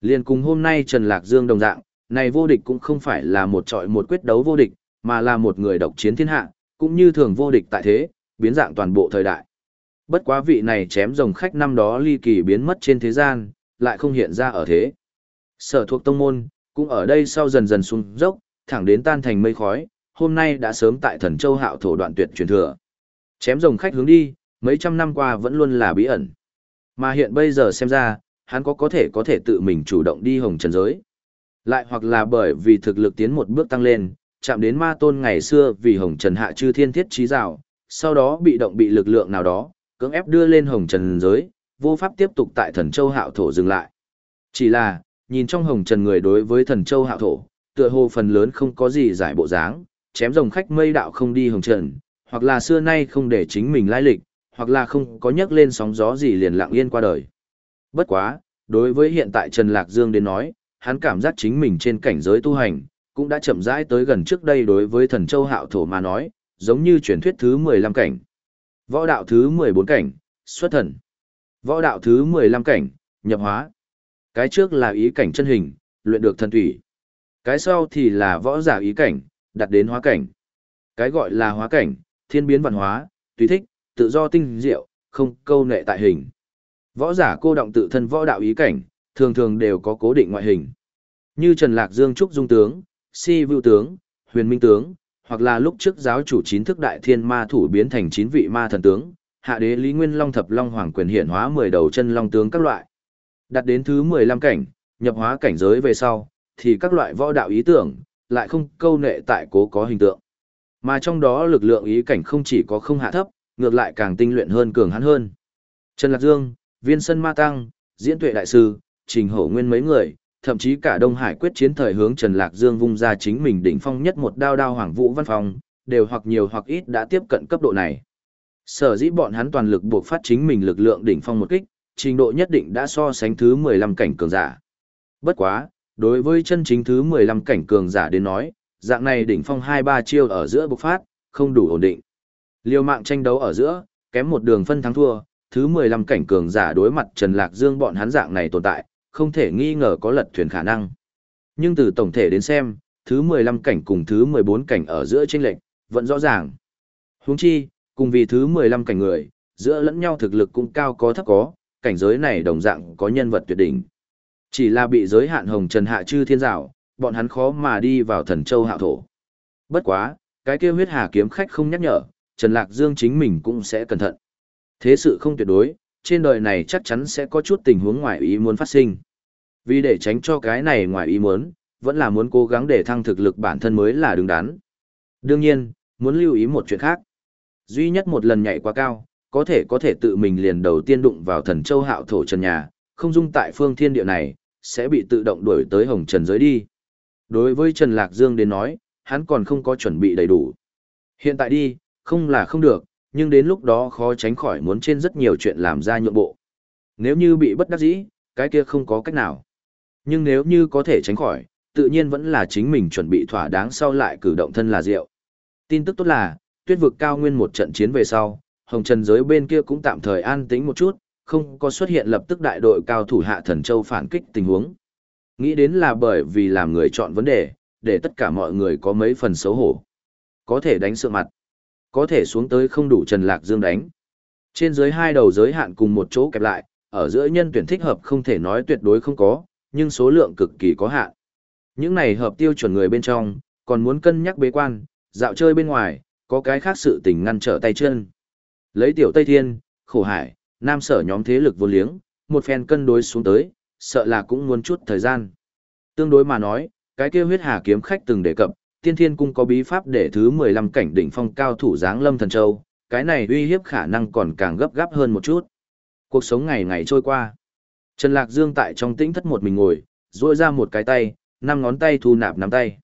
Liên cùng hôm nay Trần Lạc Dương đồng dạng, này vô địch cũng không phải là một trọi một quyết đấu vô địch, mà là một người độc chiến thiên hạ, cũng như thường vô địch tại thế, biến dạng toàn bộ thời đại. Bất quá vị này chém rồng khách năm đó ly kỳ biến mất trên thế gian, lại không hiện ra ở thế. Sở thuộc tông môn, cũng ở đây sau dần dần xuống dốc, thẳng đến tan thành mây khói, hôm nay đã sớm tại thần châu hạo thổ đoạn tuyệt truyền thừa. Chém rồng khách hướng đi, mấy trăm năm qua vẫn luôn là bí ẩn. Mà hiện bây giờ xem ra, hắn có có thể có thể tự mình chủ động đi hồng trần giới. Lại hoặc là bởi vì thực lực tiến một bước tăng lên, chạm đến ma tôn ngày xưa vì hồng trần hạ chư thiên thiết trí rào, sau đó bị động bị lực lượng nào đó, cưỡng ép đưa lên hồng trần giới, vô pháp tiếp tục tại thần châu hạo thổ dừng lại. Chỉ là, nhìn trong hồng trần người đối với thần châu hạo thổ, tựa hồ phần lớn không có gì giải bộ dáng, chém rồng khách mây đạo không đi hồng trần, hoặc là xưa nay không để chính mình lai lịch, hoặc là không có nhấc lên sóng gió gì liền lặng yên qua đời. Bất quá, đối với hiện tại Trần Lạc Dương đến nói, hắn cảm giác chính mình trên cảnh giới tu hành, cũng đã chậm rãi tới gần trước đây đối với thần châu hạo thổ mà nói, giống như truyền thuyết thứ 15 cảnh. Võ đạo thứ 14 cảnh, xuất thần. Võ đạo thứ 15 cảnh, nhập hóa. Cái trước là ý cảnh chân hình, luyện được thần thủy. Cái sau thì là võ giả ý cảnh, đặt đến hóa cảnh. Cái gọi là hóa cảnh, thiên biến văn hóa, tùy thích, tự do tinh diệu, không câu nệ tại hình. Võ giả cô động tự thân võ đạo ý cảnh, thường thường đều có cố định ngoại hình. Như Trần Lạc Dương trúc dung tướng, si vưu tướng, huyền minh tướng, hoặc là lúc trước giáo chủ chín thức đại thiên ma thủ biến thành chín vị ma thần tướng, hạ đế Lý Nguyên Long thập long hoàng quyền hiện hóa 10 đầu chân long tướng các loại. Đặt đến thứ 15 cảnh, nhập hóa cảnh giới về sau, thì các loại võ đạo ý tưởng, lại không câu nệ tại cố có hình tượng. Mà trong đó lực lượng ý cảnh không chỉ có không hạ thấp, ngược lại càng tinh luyện hơn cường hắn hơn. Trần Lạc Dương, Viên Sân Ma Tăng, Diễn Tuệ Đại Sư, Trình Hổ Nguyên mấy người, thậm chí cả Đông Hải quyết chiến thời hướng Trần Lạc Dương vung ra chính mình đỉnh phong nhất một đao đao hoàng vũ văn phòng, đều hoặc nhiều hoặc ít đã tiếp cận cấp độ này. Sở dĩ bọn hắn toàn lực buộc phát chính mình lực lượng đỉnh phong một kích, trình độ nhất định đã so sánh thứ 15 cảnh cường giả. Bất quá, đối với chân chính thứ 15 cảnh cường giả đến nói, dạng này đỉnh phong 2-3 chiêu ở giữa bộc phát, không đủ ổn định. Liều mạng tranh đấu ở giữa, kém một đường phân thắng thua, thứ 15 cảnh cường giả đối mặt Trần Lạc Dương bọn hắn dạng này tồn tại, không thể nghi ngờ có lật thuyền khả năng. Nhưng từ tổng thể đến xem, thứ 15 cảnh cùng thứ 14 cảnh ở giữa chênh lệch vẫn rõ ràng. Huống chi, cùng vì thứ 15 cảnh người, giữa lẫn nhau thực lực cũng cao có thấp có, cảnh giới này đồng dạng có nhân vật tuyệt đỉnh. Chỉ là bị giới hạn hồng trần hạ chư thiên rào, bọn hắn khó mà đi vào thần châu hạo thổ. Bất quá, cái kia huyết hà kiếm khách không nhắc nhở, Trần Lạc Dương chính mình cũng sẽ cẩn thận. Thế sự không tuyệt đối, trên đời này chắc chắn sẽ có chút tình huống ngoài ý muốn phát sinh. Vì để tránh cho cái này ngoài ý muốn, vẫn là muốn cố gắng để thăng thực lực bản thân mới là đứng đắn. Đương nhiên, muốn lưu ý một chuyện khác. Duy nhất một lần nhảy quá cao, có thể có thể tự mình liền đầu tiên đụng vào thần châu hạo thổ trần nhà, không dung tại phương thiên địa này, sẽ bị tự động đuổi tới hồng trần giới đi. Đối với Trần Lạc Dương đến nói, hắn còn không có chuẩn bị đầy đủ. Hiện tại đi, không là không được, nhưng đến lúc đó khó tránh khỏi muốn trên rất nhiều chuyện làm ra nhượng bộ. Nếu như bị bất đắc dĩ, cái kia không có cách nào. Nhưng nếu như có thể tránh khỏi, tự nhiên vẫn là chính mình chuẩn bị thỏa đáng sau lại cử động thân là rượu. Tin tức tốt là, tuyết vực cao nguyên một trận chiến về sau, hồng trần giới bên kia cũng tạm thời an tĩnh một chút, không có xuất hiện lập tức đại đội cao thủ hạ thần châu phản kích tình huống. Nghĩ đến là bởi vì làm người chọn vấn đề, để tất cả mọi người có mấy phần xấu hổ. Có thể đánh sợ mặt, có thể xuống tới không đủ Trần Lạc Dương đánh. Trên dưới hai đầu giới hạn cùng một chỗ kẹp lại, ở giữa nhân tuyển thích hợp không thể nói tuyệt đối không có, nhưng số lượng cực kỳ có hạn. Những này hợp tiêu chuẩn người bên trong, còn muốn cân nhắc bế quan, dạo chơi bên ngoài, có cái khác sự tình ngăn trở tay chân. Lấy tiểu Tây Thiên, khổ hải, nam sở nhóm thế lực vô liếng, một phen cân đối xuống tới, sợ là cũng muốn chút thời gian. Tương đối mà nói, cái kia huyết hà kiếm khách từng đề cập, tiên thiên cung có bí pháp để thứ 15 cảnh đỉnh phong cao thủ giáng lâm thần châu, cái này uy hiếp khả năng còn càng gấp gáp hơn một chút. Cuộc sống ngày ngày trôi qua. Trần Lạc Dương tại trong tĩnh thất một mình ngồi, duỗi ra một cái tay, năm ngón tay thu nạp nắm tay.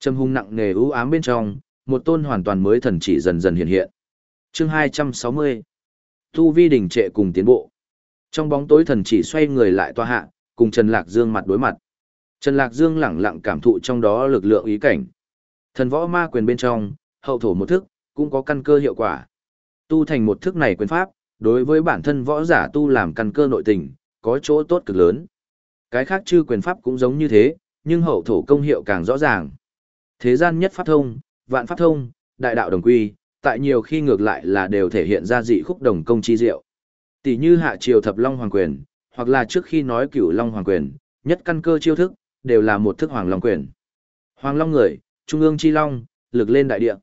Trầm hung nặng nề u ám bên trong, một tôn hoàn toàn mới thần chỉ dần dần hiện hiện. Chương 260 tu vi đỉnh trệ cùng tiến bộ. Trong bóng tối thần chỉ xoay người lại tòa hạ, cùng Trần Lạc Dương mặt đối mặt. Trần Lạc Dương lẳng lặng cảm thụ trong đó lực lượng ý cảnh. Thần võ ma quyền bên trong, hậu thổ một thức, cũng có căn cơ hiệu quả. Tu thành một thức này quyền pháp, đối với bản thân võ giả tu làm căn cơ nội tình, có chỗ tốt cực lớn. Cái khác chư quyền pháp cũng giống như thế, nhưng hậu thổ công hiệu càng rõ ràng. Thế gian nhất pháp thông, vạn pháp thông, đại đạo đồng quy, tại nhiều khi ngược lại là đều thể hiện ra dị khúc đồng công chi diệu. Tỷ như hạ triều thập long hoàng quyền, hoặc là trước khi nói cửu long hoàng quyền, nhất căn cơ chiêu thức, đều là một thức hoàng long quyền. Hoàng long người, trung ương chi long, lực lên đại địa.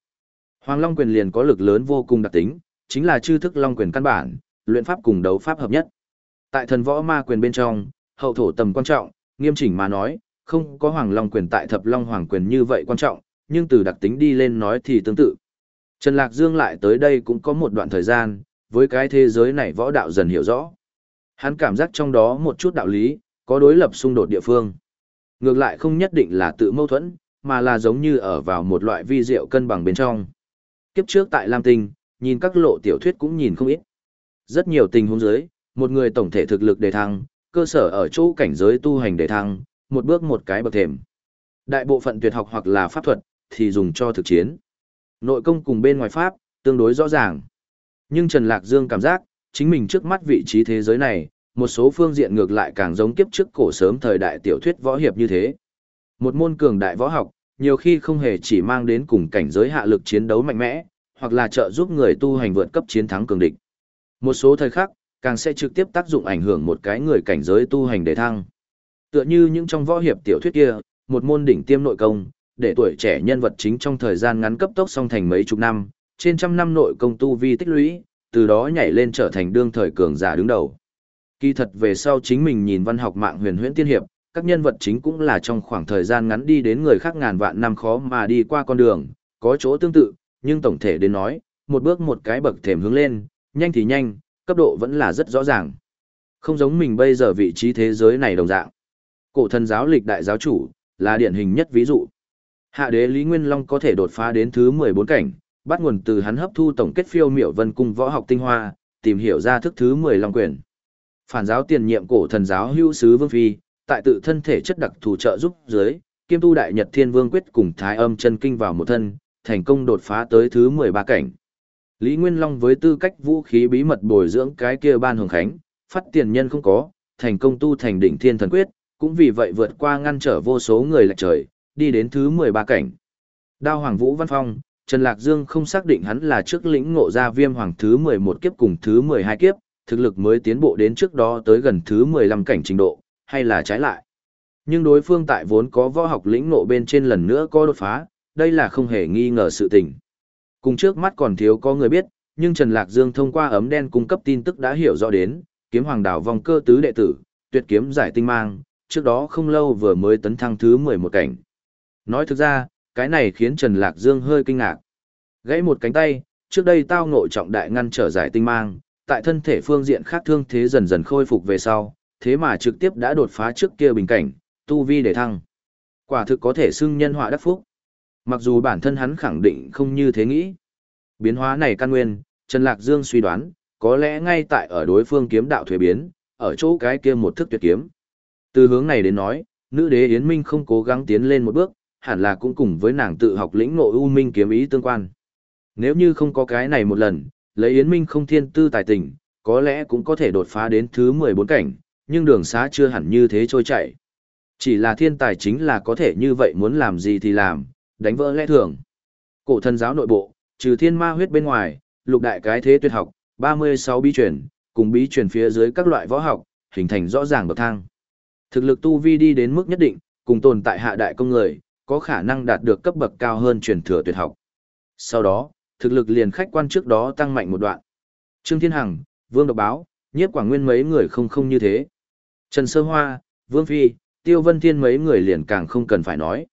Hoàng long quyền liền có lực lớn vô cùng đặc tính, chính là chư thức long quyền căn bản, luyện pháp cùng đấu pháp hợp nhất. Tại thần võ ma quyền bên trong, hậu thổ tầm quan trọng, nghiêm chỉnh mà nói, không có hoàng long quyền tại thập long hoàng quyền như vậy quan trọng, nhưng từ đặc tính đi lên nói thì tương tự. Trần Lạc Dương lại tới đây cũng có một đoạn thời gian, với cái thế giới này võ đạo dần hiểu rõ. Hắn cảm giác trong đó một chút đạo lý, có đối lập xung đột địa phương. Ngược lại không nhất định là tự mâu thuẫn, mà là giống như ở vào một loại vi diệu cân bằng bên trong. Kiếp trước tại Lam Tinh, nhìn các lộ tiểu thuyết cũng nhìn không ít. Rất nhiều tình huống dưới, một người tổng thể thực lực đề thăng, cơ sở ở chỗ cảnh giới tu hành đề thăng, một bước một cái bậc thềm. Đại bộ phận tuyệt học hoặc là pháp thuật, thì dùng cho thực chiến. Nội công cùng bên ngoài pháp, tương đối rõ ràng. Nhưng Trần Lạc Dương cảm giác, chính mình trước mắt vị trí thế giới này, một số phương diện ngược lại càng giống kiếp trước cổ sớm thời đại tiểu thuyết võ hiệp như thế. Một môn cường đại võ học, nhiều khi không hề chỉ mang đến cùng cảnh giới hạ lực chiến đấu mạnh mẽ, hoặc là trợ giúp người tu hành vượt cấp chiến thắng cường địch. Một số thời khắc, càng sẽ trực tiếp tác dụng ảnh hưởng một cái người cảnh giới tu hành để thăng. Tựa như những trong võ hiệp tiểu thuyết kia, một môn đỉnh tiêm nội công, để tuổi trẻ nhân vật chính trong thời gian ngắn cấp tốc song thành mấy chục năm, trên trăm năm nội công tu vi tích lũy, từ đó nhảy lên trở thành đương thời cường giả đứng đầu. Kỳ thật về sau chính mình nhìn văn học mạng huyền huyễn tiên hiệp, các nhân vật chính cũng là trong khoảng thời gian ngắn đi đến người khác ngàn vạn năm khó mà đi qua con đường, có chỗ tương tự, nhưng tổng thể đến nói, một bước một cái bậc thềm hướng lên, nhanh thì nhanh, cấp độ vẫn là rất rõ ràng. Không giống mình bây giờ vị trí thế giới này đồng dạng. Cổ thần giáo lịch đại giáo chủ, là điển hình nhất ví dụ. Hạ đế Lý Nguyên Long có thể đột phá đến thứ 14 cảnh, bắt nguồn từ hắn hấp thu tổng kết phiêu miểu vân cung võ học tinh hoa, tìm hiểu ra thức thứ 10 long quyền. Phản giáo tiền nhiệm cổ thần giáo hữu sứ vương phi, tại tự thân thể chất đặc thù trợ giúp dưới, kiêm tu đại nhật thiên vương quyết cùng thái âm chân kinh vào một thân, thành công đột phá tới thứ 13 cảnh. Lý Nguyên Long với tư cách vũ khí bí mật bồi dưỡng cái kia ban hồng khánh, phát tiền nhân không có, thành công tu thành đỉnh thiên thần quyết, cũng vì vậy vượt qua ngăn trở vô số người lệch trời, đi đến thứ 13 cảnh. Đao Hoàng Vũ Văn Phong, Trần Lạc Dương không xác định hắn là trước lĩnh ngộ ra viêm hoàng thứ 11 kiếp cùng thứ 12 kiếp, thực lực mới tiến bộ đến trước đó tới gần thứ 15 cảnh trình độ, hay là trái lại. Nhưng đối phương tại vốn có võ học lĩnh ngộ bên trên lần nữa có đột phá, đây là không hề nghi ngờ sự tình. Cùng trước mắt còn thiếu có người biết, nhưng Trần Lạc Dương thông qua ấm đen cung cấp tin tức đã hiểu rõ đến, kiếm hoàng đảo vòng cơ tứ đệ tử, tuyệt kiếm giải tinh mang, trước đó không lâu vừa mới tấn thăng thứ 11 cảnh. Nói thực ra, cái này khiến Trần Lạc Dương hơi kinh ngạc. Gãy một cánh tay, trước đây tao ngộ trọng đại ngăn trở giải tinh mang, tại thân thể phương diện khác thương thế dần dần khôi phục về sau, thế mà trực tiếp đã đột phá trước kia bình cảnh, tu vi để thăng. Quả thực có thể xưng nhân họa đắc phúc. Mặc dù bản thân hắn khẳng định không như thế nghĩ. Biến hóa này căn nguyên, Trần Lạc Dương suy đoán, có lẽ ngay tại ở đối phương kiếm đạo thuế biến, ở chỗ cái kia một thức tuyệt kiếm. Từ hướng này đến nói, nữ đế Yến Minh không cố gắng tiến lên một bước, hẳn là cũng cùng với nàng tự học lĩnh ngộ u minh kiếm ý tương quan. Nếu như không có cái này một lần, lấy Yến Minh không thiên tư tài tình, có lẽ cũng có thể đột phá đến thứ 14 cảnh, nhưng đường xá chưa hẳn như thế trôi chảy. Chỉ là thiên tài chính là có thể như vậy muốn làm gì thì làm, đánh vỡ lẽ thường. Cổ thần giáo nội bộ, trừ thiên ma huyết bên ngoài, lục đại cái thế tuyệt học, 36 bí truyền, cùng bí truyền phía dưới các loại võ học, hình thành rõ ràng bậc thang. Thực lực tu vi đi đến mức nhất định, cùng tồn tại hạ đại công người, có khả năng đạt được cấp bậc cao hơn truyền thừa tuyệt học. Sau đó, thực lực liền khách quan trước đó tăng mạnh một đoạn. Trương Thiên Hằng, Vương Độc Báo, Nhiếp Quảng Nguyên mấy người không không như thế. Trần Sơ Hoa, Vương Phi, Tiêu Vân Thiên mấy người liền càng không cần phải nói.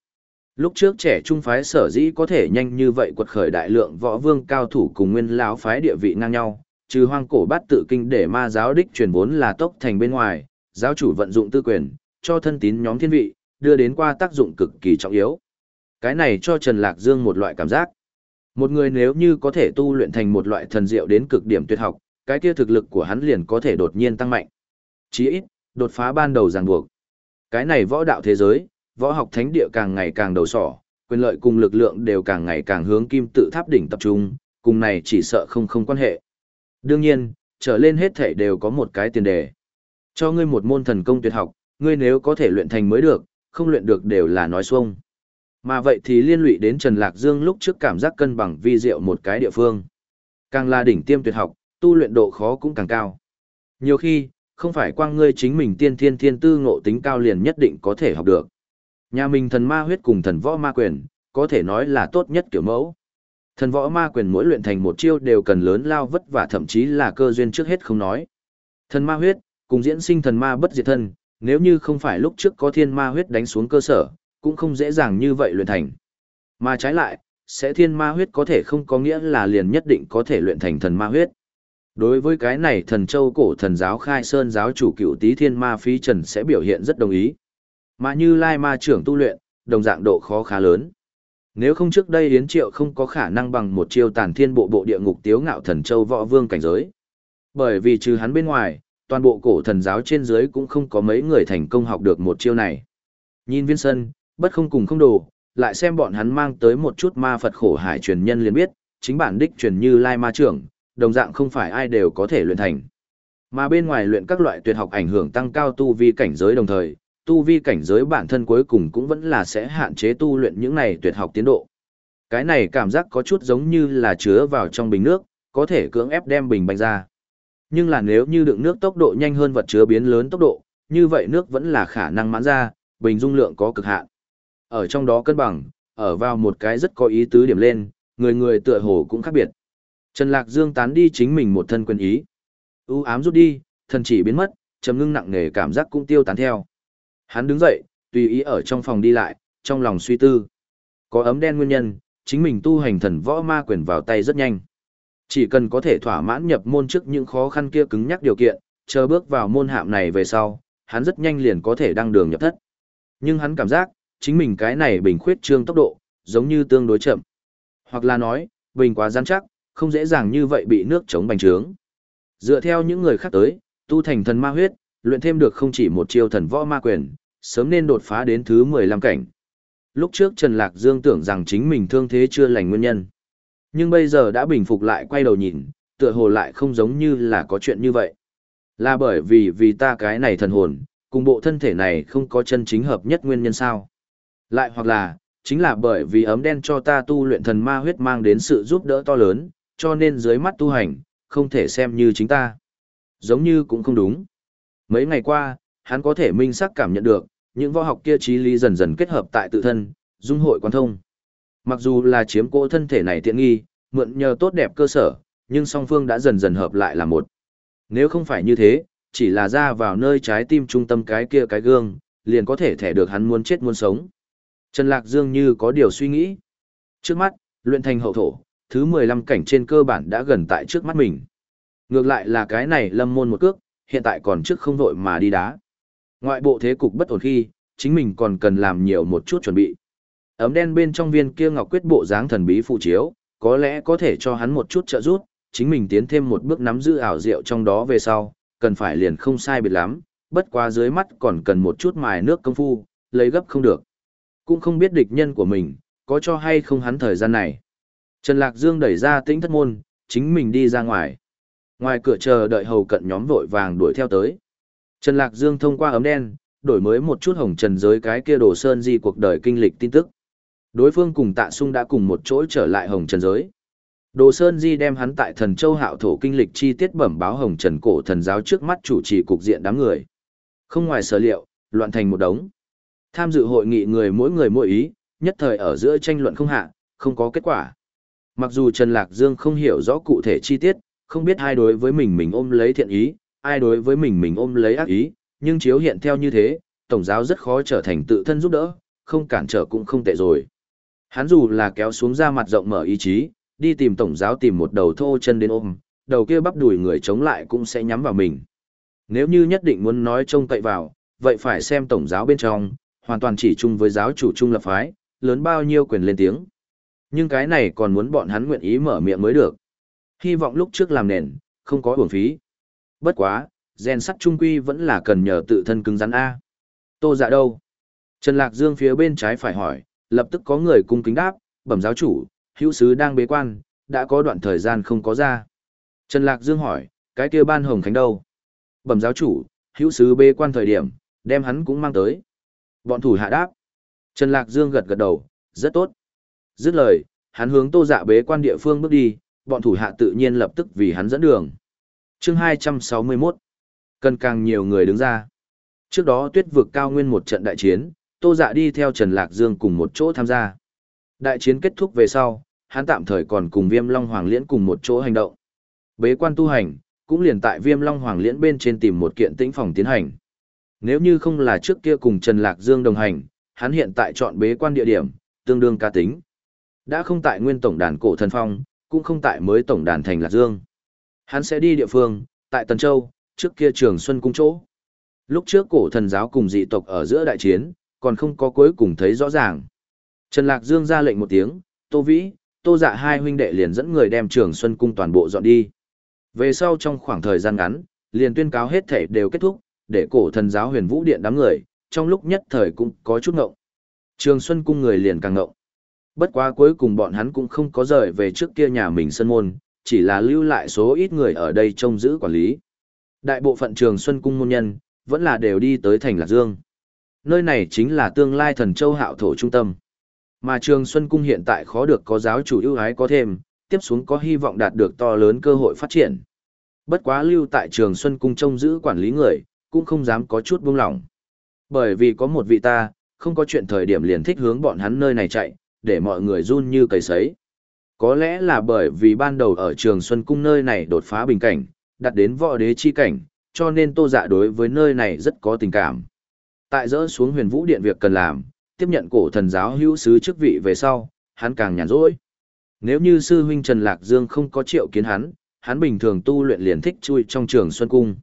Lúc trước trẻ trung phái sở dĩ có thể nhanh như vậy quật khởi đại lượng võ vương cao thủ cùng nguyên lão phái địa vị ngang nhau, trừ hoang cổ bát tự kinh để ma giáo đích truyền vốn là tốc thành bên ngoài, giáo chủ vận dụng tư quyền, cho thân tín nhóm thiên vị, đưa đến qua tác dụng cực kỳ trọng yếu. Cái này cho Trần Lạc Dương một loại cảm giác. Một người nếu như có thể tu luyện thành một loại thần diệu đến cực điểm tuyệt học, cái kia thực lực của hắn liền có thể đột nhiên tăng mạnh. Chí ít, đột phá ban đầu ràng buộc. Cái này võ đạo thế giới, võ học thánh địa càng ngày càng đầu sỏ, quyền lợi cùng lực lượng đều càng ngày càng hướng kim tự tháp đỉnh tập trung, cùng này chỉ sợ không không quan hệ. Đương nhiên, trở lên hết thể đều có một cái tiền đề. Cho ngươi một môn thần công tuyệt học, ngươi nếu có thể luyện thành mới được, không luyện được đều là nói xuông. Mà vậy thì liên lụy đến Trần Lạc Dương lúc trước cảm giác cân bằng vi diệu một cái địa phương. Càng là đỉnh tiêm tuyệt học, tu luyện độ khó cũng càng cao. Nhiều khi, không phải quang ngươi chính mình tiên thiên thiên tư ngộ tính cao liền nhất định có thể học được. Nhà mình thần ma huyết cùng thần võ ma quyền, có thể nói là tốt nhất kiểu mẫu. Thần võ ma quyền mỗi luyện thành một chiêu đều cần lớn lao vất vả thậm chí là cơ duyên trước hết không nói. Thần ma huyết, cùng diễn sinh thần ma bất diệt thân, nếu như không phải lúc trước có thiên ma huyết đánh xuống cơ sở, cũng không dễ dàng như vậy luyện thành. Mà trái lại, sẽ thiên ma huyết có thể không có nghĩa là liền nhất định có thể luyện thành thần ma huyết. Đối với cái này thần châu cổ thần giáo khai sơn giáo chủ cựu tý thiên ma phí trần sẽ biểu hiện rất đồng ý. Mà như lai ma trưởng tu luyện, đồng dạng độ khó khá lớn. Nếu không trước đây Yến Triệu không có khả năng bằng một chiêu tàn thiên bộ bộ địa ngục tiếu ngạo thần châu võ vương cảnh giới. Bởi vì trừ hắn bên ngoài, toàn bộ cổ thần giáo trên dưới cũng không có mấy người thành công học được một chiêu này. Nhìn viên sân, bất không cùng không đồ, lại xem bọn hắn mang tới một chút ma Phật khổ hải truyền nhân liền biết, chính bản đích truyền như lai ma trưởng, đồng dạng không phải ai đều có thể luyện thành. Mà bên ngoài luyện các loại tuyệt học ảnh hưởng tăng cao tu vi cảnh giới đồng thời, tu vi cảnh giới bản thân cuối cùng cũng vẫn là sẽ hạn chế tu luyện những này tuyệt học tiến độ. Cái này cảm giác có chút giống như là chứa vào trong bình nước, có thể cưỡng ép đem bình bành ra. Nhưng là nếu như đựng nước tốc độ nhanh hơn vật chứa biến lớn tốc độ, như vậy nước vẫn là khả năng mãn ra, bình dung lượng có cực hạn. Ở trong đó cân bằng, ở vào một cái rất có ý tứ điểm lên, người người tựa hồ cũng khác biệt. Trần Lạc Dương tán đi chính mình một thân quyền ý. U ám rút đi, thần chỉ biến mất, trầm ngưng nặng nề cảm giác cũng tiêu tán theo. Hắn đứng dậy, tùy ý ở trong phòng đi lại, trong lòng suy tư. Có ấm đen nguyên nhân, chính mình tu hành thần võ ma quyền vào tay rất nhanh. Chỉ cần có thể thỏa mãn nhập môn trước những khó khăn kia cứng nhắc điều kiện, chờ bước vào môn hạm này về sau, hắn rất nhanh liền có thể đăng đường nhập thất. Nhưng hắn cảm giác, chính mình cái này bình khuyết trương tốc độ, giống như tương đối chậm. Hoặc là nói, bình quá gian chắc, không dễ dàng như vậy bị nước chống bành trướng. Dựa theo những người khác tới, tu thành thần ma huyết, luyện thêm được không chỉ một chiêu thần võ ma quyền, sớm nên đột phá đến thứ 15 cảnh. Lúc trước Trần Lạc Dương tưởng rằng chính mình thương thế chưa lành nguyên nhân. Nhưng bây giờ đã bình phục lại quay đầu nhìn, tựa hồ lại không giống như là có chuyện như vậy. Là bởi vì vì ta cái này thần hồn, cùng bộ thân thể này không có chân chính hợp nhất nguyên nhân sao. Lại hoặc là, chính là bởi vì ấm đen cho ta tu luyện thần ma huyết mang đến sự giúp đỡ to lớn, cho nên dưới mắt tu hành, không thể xem như chính ta. Giống như cũng không đúng. Mấy ngày qua, hắn có thể minh xác cảm nhận được, những võ học kia trí lý dần dần kết hợp tại tự thân, dung hội quan thông. Mặc dù là chiếm cỗ thân thể này tiện nghi, mượn nhờ tốt đẹp cơ sở, nhưng song phương đã dần dần hợp lại là một. Nếu không phải như thế, chỉ là ra vào nơi trái tim trung tâm cái kia cái gương, liền có thể thẻ được hắn muốn chết muốn sống. Trần Lạc Dương như có điều suy nghĩ. Trước mắt, luyện thành hậu thổ, thứ 15 cảnh trên cơ bản đã gần tại trước mắt mình. Ngược lại là cái này lâm môn một cước, hiện tại còn trước không vội mà đi đá. Ngoại bộ thế cục bất ổn khi, chính mình còn cần làm nhiều một chút chuẩn bị. Ấm đen bên trong viên kia ngọc quyết bộ dáng thần bí phụ chiếu, có lẽ có thể cho hắn một chút trợ giúp, chính mình tiến thêm một bước nắm giữ ảo diệu trong đó về sau, cần phải liền không sai biệt lắm, bất quá dưới mắt còn cần một chút mài nước công phu, lấy gấp không được. Cũng không biết địch nhân của mình, có cho hay không hắn thời gian này. Trần Lạc Dương đẩy ra tĩnh thất môn, chính mình đi ra ngoài. Ngoài cửa chờ đợi hầu cận nhóm vội vàng đuổi theo tới. Trần Lạc Dương thông qua ấm đen, đổi mới một chút hồng trần giới cái kia đồ sơn di cuộc đời kinh lịch tin tức. Đối phương cùng tạ sung đã cùng một chỗ trở lại hồng trần giới. Đồ Sơn Di đem hắn tại thần châu hạo thổ kinh lịch chi tiết bẩm báo hồng trần cổ thần giáo trước mắt chủ trì cục diện đám người. Không ngoài sở liệu, loạn thành một đống. Tham dự hội nghị người mỗi người mỗi ý, nhất thời ở giữa tranh luận không hạ, không có kết quả. Mặc dù Trần Lạc Dương không hiểu rõ cụ thể chi tiết, không biết ai đối với mình mình ôm lấy thiện ý, ai đối với mình mình ôm lấy ác ý, nhưng chiếu hiện theo như thế, tổng giáo rất khó trở thành tự thân giúp đỡ, không cản trở cũng không tệ rồi. Hắn dù là kéo xuống ra mặt rộng mở ý chí, đi tìm tổng giáo tìm một đầu thô chân đến ôm, đầu kia bắp đùi người chống lại cũng sẽ nhắm vào mình. Nếu như nhất định muốn nói trông cậy vào, vậy phải xem tổng giáo bên trong, hoàn toàn chỉ chung với giáo chủ trung lập phái, lớn bao nhiêu quyền lên tiếng. Nhưng cái này còn muốn bọn hắn nguyện ý mở miệng mới được. Hy vọng lúc trước làm nền, không có uổng phí. Bất quá, gen sắt trung quy vẫn là cần nhờ tự thân cứng rắn A. Tô dạ đâu? Trần Lạc Dương phía bên trái phải hỏi, lập tức có người cung kính đáp, bẩm giáo chủ, hữu sứ đang bế quan, đã có đoạn thời gian không có ra. Trần Lạc Dương hỏi, cái kia ban hồng khánh đâu? Bẩm giáo chủ, hữu sứ bế quan thời điểm, đem hắn cũng mang tới. Bọn thủ hạ đáp. Trần Lạc Dương gật gật đầu, rất tốt. Dứt lời, hắn hướng tô dạ bế quan địa phương bước đi, bọn thủ hạ tự nhiên lập tức vì hắn dẫn đường. chương 261. Cần càng nhiều người đứng ra. Trước đó tuyết vực cao nguyên một trận đại chiến, tô dạ đi theo Trần Lạc Dương cùng một chỗ tham gia. Đại chiến kết thúc về sau, hắn tạm thời còn cùng Viêm Long Hoàng Liễn cùng một chỗ hành động. Bế quan tu hành, cũng liền tại Viêm Long Hoàng Liễn bên trên tìm một kiện tĩnh phòng tiến hành. Nếu như không là trước kia cùng Trần Lạc Dương đồng hành, hắn hiện tại chọn bế quan địa điểm, tương đương ca tính. Đã không tại nguyên tổng đàn cổ thần phong, cũng không tại mới tổng đàn thành Lạc Dương. Hắn sẽ đi địa phương, tại Tần Châu, trước kia trường Xuân Cung chỗ. Lúc trước cổ thần giáo cùng dị tộc ở giữa đại chiến, còn không có cuối cùng thấy rõ ràng. Trần Lạc Dương ra lệnh một tiếng, Tô Vĩ, Tô Dạ hai huynh đệ liền dẫn người đem Trường Xuân Cung toàn bộ dọn đi. Về sau trong khoảng thời gian ngắn, liền tuyên cáo hết thể đều kết thúc, để cổ thần giáo huyền vũ điện đám người, trong lúc nhất thời cũng có chút ngộng. Trường Xuân Cung người liền càng ngộng. Bất quá cuối cùng bọn hắn cũng không có rời về trước kia nhà mình sân môn, chỉ là lưu lại số ít người ở đây trông giữ quản lý. Đại bộ phận Trường Xuân Cung môn nhân, vẫn là đều đi tới thành Lạc Dương. Nơi này chính là tương lai thần châu hạo thổ trung tâm. Mà Trường Xuân Cung hiện tại khó được có giáo chủ ưu ái có thêm, tiếp xuống có hy vọng đạt được to lớn cơ hội phát triển. Bất quá lưu tại Trường Xuân Cung trông giữ quản lý người, cũng không dám có chút buông lỏng. Bởi vì có một vị ta, không có chuyện thời điểm liền thích hướng bọn hắn nơi này chạy, để mọi người run như cầy sấy. Có lẽ là bởi vì ban đầu ở trường Xuân Cung nơi này đột phá bình cảnh, đặt đến võ đế chi cảnh, cho nên tô dạ đối với nơi này rất có tình cảm. Tại dỡ xuống huyền vũ điện việc cần làm, tiếp nhận cổ thần giáo hữu sứ chức vị về sau, hắn càng nhàn rỗi. Nếu như sư huynh Trần Lạc Dương không có triệu kiến hắn, hắn bình thường tu luyện liền thích chui trong trường Xuân Cung.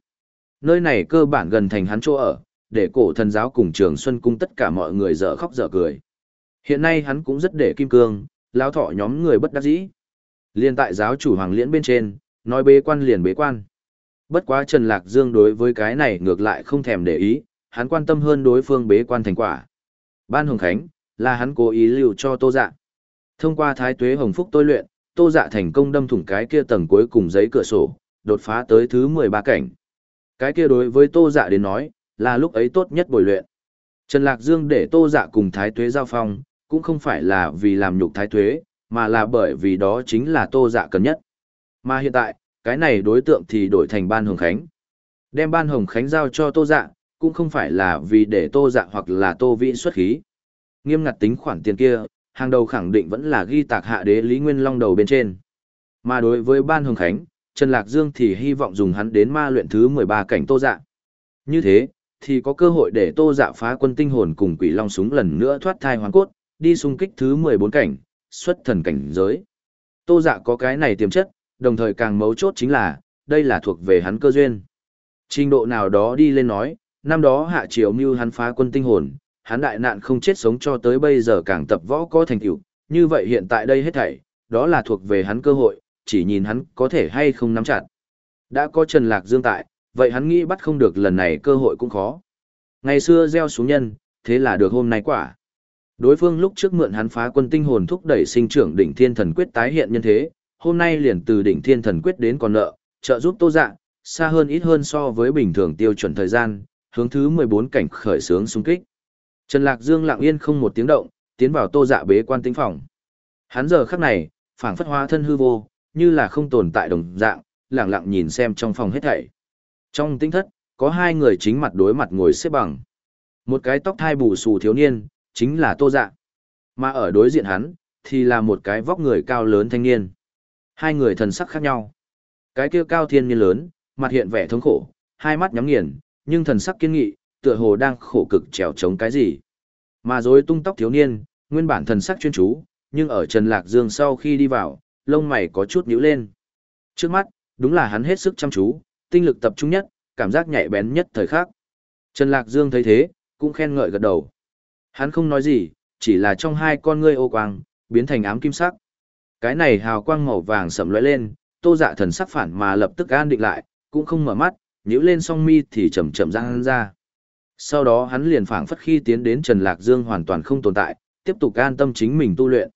Nơi này cơ bản gần thành hắn chỗ ở, để cổ thần giáo cùng trường Xuân Cung tất cả mọi người dở khóc dở cười. Hiện nay hắn cũng rất để kim cương, lão thọ nhóm người bất đắc dĩ. Liên tại giáo chủ Hoàng Liễn bên trên, nói bế quan liền bế quan. Bất quá Trần Lạc Dương đối với cái này ngược lại không thèm để ý, hắn quan tâm hơn đối phương bế quan thành quả. Ban Hồng Khánh, là hắn cố ý lưu cho Tô Dạ. Thông qua Thái Tuế Hồng Phúc tôi luyện, Tô Dạ thành công đâm thủng cái kia tầng cuối cùng giấy cửa sổ, đột phá tới thứ 13 cảnh. Cái kia đối với Tô Dạ đến nói, là lúc ấy tốt nhất bồi luyện. Trần Lạc Dương để Tô Dạ cùng Thái Tuế giao phong, cũng không phải là vì làm nhục Thái Tuế, mà là bởi vì đó chính là Tô Dạ cần nhất. Mà hiện tại, cái này đối tượng thì đổi thành Ban Hồng Khánh. Đem Ban Hồng Khánh giao cho Tô Dạ, cũng không phải là vì để Tô Dạ hoặc là Tô Vĩ xuất khí. Nghiêm ngặt tính khoản tiền kia, hàng đầu khẳng định vẫn là ghi tạc hạ đế Lý Nguyên Long đầu bên trên. Mà đối với Ban Hồng Khánh, Trần Lạc Dương thì hy vọng dùng hắn đến ma luyện thứ 13 cảnh Tô Dạ. Như thế, thì có cơ hội để Tô Dạ phá quân tinh hồn cùng Quỷ Long súng lần nữa thoát thai hoàn cốt, đi xung kích thứ 14 cảnh, xuất thần cảnh giới. Tô Dạ có cái này tiềm chất, đồng thời càng mấu chốt chính là, đây là thuộc về hắn cơ duyên. Trình độ nào đó đi lên nói, năm đó hạ triều mưu hắn phá quân tinh hồn, hắn đại nạn không chết sống cho tới bây giờ càng tập võ có thành tựu, như vậy hiện tại đây hết thảy, đó là thuộc về hắn cơ hội, chỉ nhìn hắn có thể hay không nắm chặt. Đã có Trần Lạc Dương tại, vậy hắn nghĩ bắt không được lần này cơ hội cũng khó. Ngày xưa gieo xuống nhân, thế là được hôm nay quả. Đối phương lúc trước mượn hắn phá quân tinh hồn thúc đẩy sinh trưởng đỉnh thiên thần quyết tái hiện nhân thế, hôm nay liền từ đỉnh thiên thần quyết đến còn nợ, trợ giúp tô dạ, xa hơn ít hơn so với bình thường tiêu chuẩn thời gian, hướng thứ 14 cảnh khởi sướng xung kích. Trần Lạc Dương lặng yên không một tiếng động, tiến vào tô dạ bế quan tinh phòng. Hắn giờ khắc này, phảng phất hóa thân hư vô, như là không tồn tại đồng dạng, lặng lặng nhìn xem trong phòng hết thảy. Trong tinh thất, có hai người chính mặt đối mặt ngồi xếp bằng. Một cái tóc thai bù xù thiếu niên, chính là tô dạ. Mà ở đối diện hắn, thì là một cái vóc người cao lớn thanh niên. Hai người thần sắc khác nhau. Cái kia cao thiên niên lớn, mặt hiện vẻ thống khổ, hai mắt nhắm nghiền, nhưng thần sắc kiên nghị, tựa hồ đang khổ cực trèo chống cái gì. Mà dối tung tóc thiếu niên, nguyên bản thần sắc chuyên chú, nhưng ở Trần Lạc Dương sau khi đi vào, lông mày có chút nhíu lên. Trước mắt, đúng là hắn hết sức chăm chú, tinh lực tập trung nhất, cảm giác nhạy bén nhất thời khắc. Trần Lạc Dương thấy thế, cũng khen ngợi gật đầu. Hắn không nói gì, chỉ là trong hai con ngươi ô quang, biến thành ám kim sắc. Cái này hào quang màu vàng sầm lóe lên, tô dạ thần sắc phản mà lập tức an định lại, cũng không mở mắt, nhíu lên song mi thì chậm chậm ra hắn ra. Sau đó hắn liền phảng phất khi tiến đến Trần Lạc Dương hoàn toàn không tồn tại, tiếp tục an tâm chính mình tu luyện.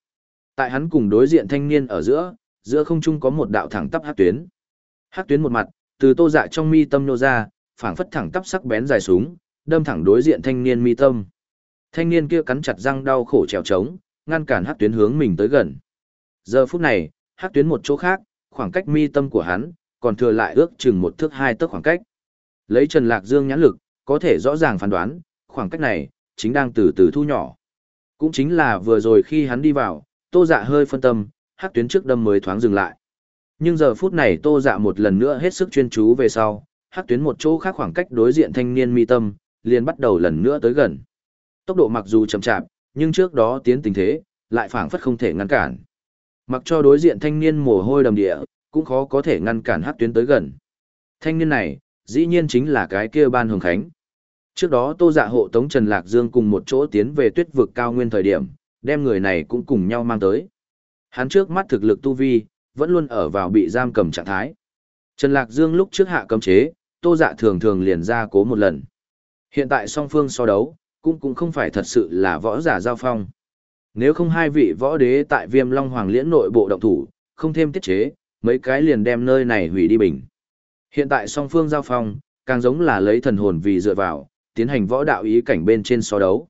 Tại hắn cùng đối diện thanh niên ở giữa, giữa không trung có một đạo thẳng tắp hắc tuyến. Hắc tuyến một mặt, từ tô dạ trong mi tâm nô ra, phảng phất thẳng tắp sắc bén dài súng, đâm thẳng đối diện thanh niên mi tâm. Thanh niên kia cắn chặt răng đau khổ trèo trống, ngăn cản hắc tuyến hướng mình tới gần. Giờ phút này, hắc tuyến một chỗ khác, khoảng cách mi tâm của hắn, còn thừa lại ước chừng một thước hai tấc khoảng cách. Lấy Trần Lạc Dương nhãn lực, có thể rõ ràng phán đoán, khoảng cách này, chính đang từ từ thu nhỏ. Cũng chính là vừa rồi khi hắn đi vào, tô dạ hơi phân tâm, hắc tuyến trước đâm mới thoáng dừng lại. Nhưng giờ phút này tô dạ một lần nữa hết sức chuyên chú về sau, hắc tuyến một chỗ khác khoảng cách đối diện thanh niên mi tâm, liền bắt đầu lần nữa tới gần. Tốc độ mặc dù chậm chạp, nhưng trước đó tiến tình thế, lại phảng phất không thể ngăn cản. Mặc cho đối diện thanh niên mồ hôi đầm địa, cũng khó có thể ngăn cản hắc tuyến tới gần. Thanh niên này, dĩ nhiên chính là cái kia ban hồng khánh. Trước đó tô dạ hộ tống Trần Lạc Dương cùng một chỗ tiến về tuyết vực cao nguyên thời điểm, đem người này cũng cùng nhau mang tới. Hắn trước mắt thực lực tu vi, vẫn luôn ở vào bị giam cầm trạng thái. Trần Lạc Dương lúc trước hạ cấm chế, tô dạ thường thường liền ra cố một lần. Hiện tại song phương so đấu, cũng cũng không phải thật sự là võ giả giao phong. Nếu không hai vị võ đế tại viêm long hoàng liễn nội bộ động thủ, không thêm tiết chế, mấy cái liền đem nơi này hủy đi bình. Hiện tại song phương giao phong, càng giống là lấy thần hồn vì dựa vào, tiến hành võ đạo ý cảnh bên trên so đấu.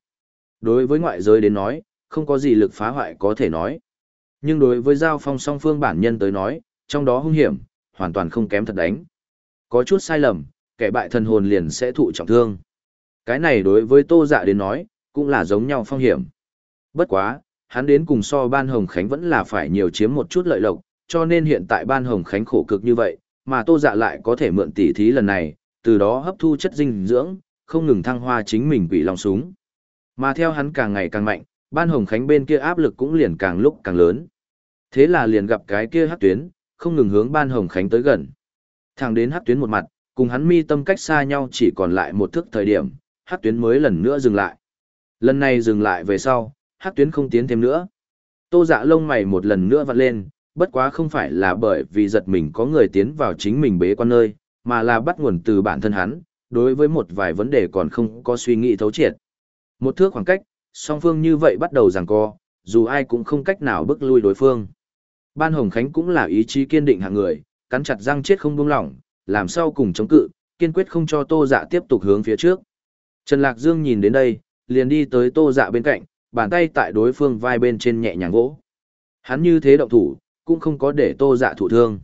Đối với ngoại giới đến nói, không có gì lực phá hoại có thể nói. Nhưng đối với giao phong song phương bản nhân tới nói, trong đó hung hiểm, hoàn toàn không kém thật đánh. Có chút sai lầm, kẻ bại thần hồn liền sẽ thụ trọng thương. Cái này đối với tô dạ đến nói, cũng là giống nhau phong hiểm. Bất quá, hắn đến cùng so ban Hồng Khánh vẫn là phải nhiều chiếm một chút lợi lộc, cho nên hiện tại ban Hồng Khánh khổ cực như vậy, mà Tô Dạ lại có thể mượn tỉ thí lần này, từ đó hấp thu chất dinh dưỡng, không ngừng thăng hoa chính mình quỷ lòng súng. Mà theo hắn càng ngày càng mạnh, ban Hồng Khánh bên kia áp lực cũng liền càng lúc càng lớn. Thế là liền gặp cái kia hắc tuyến, không ngừng hướng ban Hồng Khánh tới gần. Thẳng đến hắc tuyến một mặt, cùng hắn mi tâm cách xa nhau chỉ còn lại một thước thời điểm, hắc tuyến mới lần nữa dừng lại. Lần này dừng lại về sau, hắc tuyến không tiến thêm nữa. Tô dạ lông mày một lần nữa vặn lên, bất quá không phải là bởi vì giật mình có người tiến vào chính mình bế quan nơi, mà là bắt nguồn từ bản thân hắn, đối với một vài vấn đề còn không có suy nghĩ thấu triệt. Một thước khoảng cách, song phương như vậy bắt đầu giằng co, dù ai cũng không cách nào bước lui đối phương. Ban Hồng Khánh cũng là ý chí kiên định hạng người, cắn chặt răng chết không buông lỏng, làm sao cùng chống cự, kiên quyết không cho Tô Dạ tiếp tục hướng phía trước. Trần Lạc Dương nhìn đến đây, liền đi tới Tô Dạ bên cạnh, bàn tay tại đối phương vai bên trên nhẹ nhàng vỗ. Hắn như thế động thủ, cũng không có để Tô Dạ thủ thương.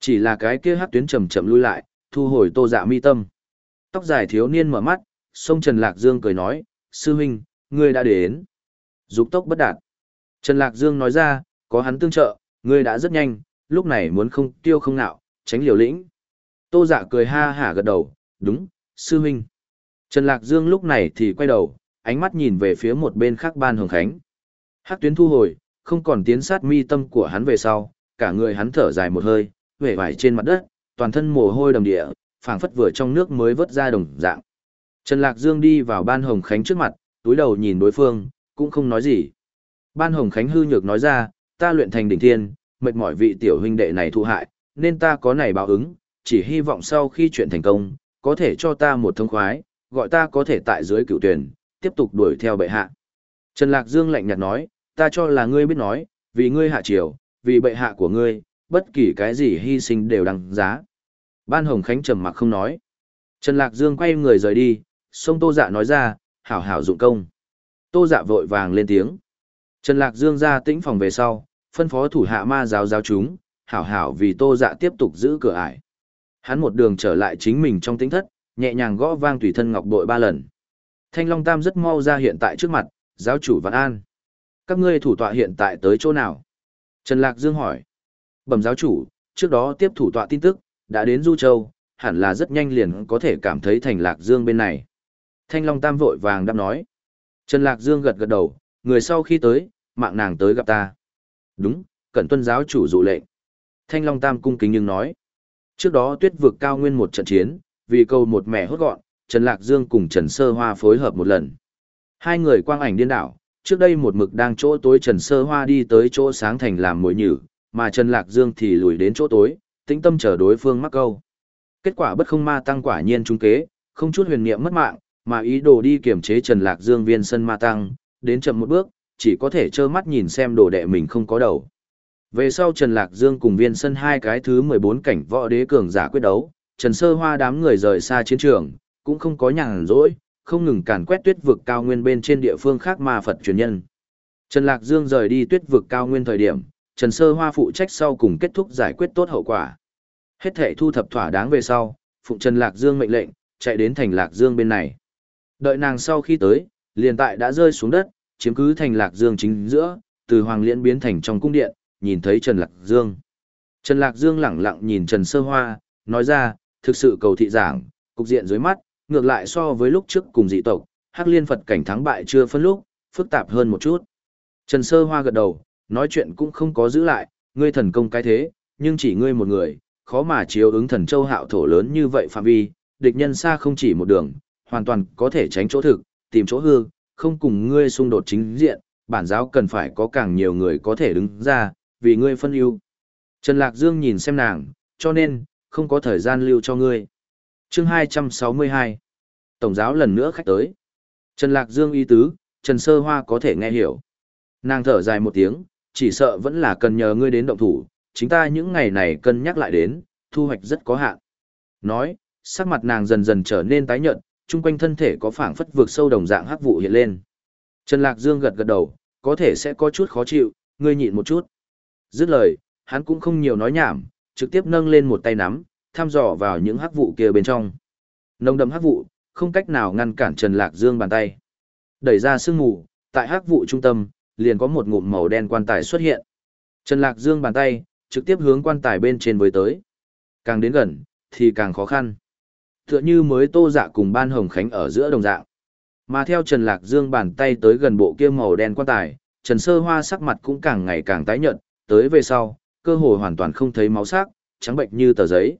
Chỉ là cái kia hát tuyến chậm chậm lui lại, thu hồi Tô Dạ mi tâm. Tóc dài thiếu niên mở mắt, sông Trần Lạc Dương cười nói, sư huynh, ngươi đã đến. Dục tốc bất đạt. Trần Lạc Dương nói ra, có hắn tương trợ, ngươi đã rất nhanh, lúc này muốn không tiêu không nạo, tránh liều lĩnh. Tô dạ cười ha hả gật đầu, đúng, sư huynh. Trần Lạc Dương lúc này thì quay đầu, ánh mắt nhìn về phía một bên khác ban hồng khánh. Hắc tuyến thu hồi, không còn tiến sát mi tâm của hắn về sau, cả người hắn thở dài một hơi, vẻ vải trên mặt đất, toàn thân mồ hôi đầm địa, phảng phất vừa trong nước mới vớt ra đồng dạng. Trần Lạc Dương đi vào ban hồng khánh trước mặt, túi đầu nhìn đối phương, cũng không nói gì. Ban hồng khánh hư nhược nói ra, ta luyện thành đỉnh thiên, mệt mỏi vị tiểu huynh đệ này thụ hại, nên ta có này báo ứng, chỉ hy vọng sau khi chuyện thành công, có thể cho ta một thông khoái, gọi ta có thể tại dưới cựu tuyển, tiếp tục đuổi theo bệ hạ. Trần Lạc Dương lạnh nhạt nói, ta cho là ngươi biết nói, vì ngươi hạ triều, vì bệ hạ của ngươi, bất kỳ cái gì hy sinh đều đăng giá. Ban Hồng Khánh trầm mặc không nói. Trần Lạc Dương quay người rời đi, sông Tô Dạ nói ra, hảo hảo dụng công. Tô Dạ vội vàng lên tiếng. Trần Lạc Dương ra tĩnh phòng về sau, phân phó thủ hạ ma giáo giáo chúng, hảo hảo vì Tô Dạ tiếp tục giữ cửa ải. Hắn một đường trở lại chính mình trong tính thất, nhẹ nhàng gõ vang tùy thân ngọc bội ba lần. Thanh Long Tam rất mau ra hiện tại trước mặt, giáo chủ Vạn An. Các ngươi thủ tọa hiện tại tới chỗ nào? Trần Lạc Dương hỏi. Bẩm giáo chủ, trước đó tiếp thủ tọa tin tức, đã đến Du Châu, hẳn là rất nhanh liền có thể cảm thấy thành Lạc Dương bên này. Thanh Long Tam vội vàng đáp nói. Trần Lạc Dương gật gật đầu, người sau khi tới, mạng nàng tới gặp ta. Đúng, cẩn tuân giáo chủ dụ lệnh. Thanh Long Tam cung kính nhưng nói. Trước đó tuyết vực cao nguyên một trận chiến, vì câu một mẹ hốt gọn, Trần Lạc Dương cùng Trần Sơ Hoa phối hợp một lần. Hai người quang ảnh điên đảo, trước đây một mực đang chỗ tối Trần Sơ Hoa đi tới chỗ sáng thành làm mối nhử, mà Trần Lạc Dương thì lùi đến chỗ tối, tĩnh tâm chờ đối phương mắc câu. Kết quả bất không ma tăng quả nhiên trúng kế, không chút huyền niệm mất mạng, mà ý đồ đi kiểm chế Trần Lạc Dương viên sân ma tăng, đến chậm một bước, chỉ có thể trơ mắt nhìn xem đồ đệ mình không có đầu. Về sau Trần Lạc Dương cùng viên sân hai cái thứ 14 cảnh võ đế cường giả quyết đấu, Trần Sơ Hoa đám người rời xa chiến trường, cũng không có nhàn rỗi, không ngừng càn quét tuyết vực cao nguyên bên trên địa phương khác ma Phật truyền nhân. Trần Lạc Dương rời đi tuyết vực cao nguyên thời điểm, Trần Sơ Hoa phụ trách sau cùng kết thúc giải quyết tốt hậu quả. Hết thể thu thập thỏa đáng về sau, phụ Trần Lạc Dương mệnh lệnh, chạy đến thành Lạc Dương bên này. Đợi nàng sau khi tới, liền tại đã rơi xuống đất, chiếm cứ thành Lạc Dương chính giữa, từ Hoàng Liễn biến thành trong cung điện, nhìn thấy Trần Lạc Dương. Trần Lạc Dương lẳng lặng nhìn Trần Sơ Hoa, nói ra, thực sự cầu thị giảng, cục diện dưới mắt, ngược lại so với lúc trước cùng dị tộc, Hắc Liên Phật cảnh thắng bại chưa phân lúc, phức tạp hơn một chút. Trần Sơ Hoa gật đầu, nói chuyện cũng không có giữ lại, ngươi thần công cái thế, nhưng chỉ ngươi một người, khó mà chiếu ứng thần châu hạo thổ lớn như vậy phạm vi, địch nhân xa không chỉ một đường, hoàn toàn có thể tránh chỗ thực, tìm chỗ hư, không cùng ngươi xung đột chính diện, bản giáo cần phải có càng nhiều người có thể đứng ra, vì ngươi phân ưu. Trần Lạc Dương nhìn xem nàng, cho nên, không có thời gian lưu cho ngươi. chương 262 Tổng giáo lần nữa khách tới. Trần Lạc Dương ý tứ, Trần Sơ Hoa có thể nghe hiểu. Nàng thở dài một tiếng, chỉ sợ vẫn là cần nhờ ngươi đến động thủ, chính ta những ngày này cân nhắc lại đến, thu hoạch rất có hạn. Nói, sắc mặt nàng dần dần trở nên tái nhợt, chung quanh thân thể có phảng phất vượt sâu đồng dạng hắc vụ hiện lên. Trần Lạc Dương gật gật đầu, có thể sẽ có chút khó chịu, ngươi nhịn một chút. Dứt lời, hắn cũng không nhiều nói nhảm, trực tiếp nâng lên một tay nắm, thăm dò vào những hắc vụ kia bên trong. Nông đậm hắc vụ, không cách nào ngăn cản Trần Lạc Dương bàn tay. Đẩy ra sương mù, tại hắc vụ trung tâm, liền có một ngụm màu đen quan tài xuất hiện. Trần Lạc Dương bàn tay, trực tiếp hướng quan tài bên trên với tới. Càng đến gần, thì càng khó khăn. Tựa như mới tô dạ cùng ban hồng khánh ở giữa đồng dạng. Mà theo Trần Lạc Dương bàn tay tới gần bộ kia màu đen quan tài, Trần Sơ Hoa sắc mặt cũng càng ngày càng tái nhợt, tới về sau, cơ hồ hoàn toàn không thấy máu sắc, trắng bệnh như tờ giấy.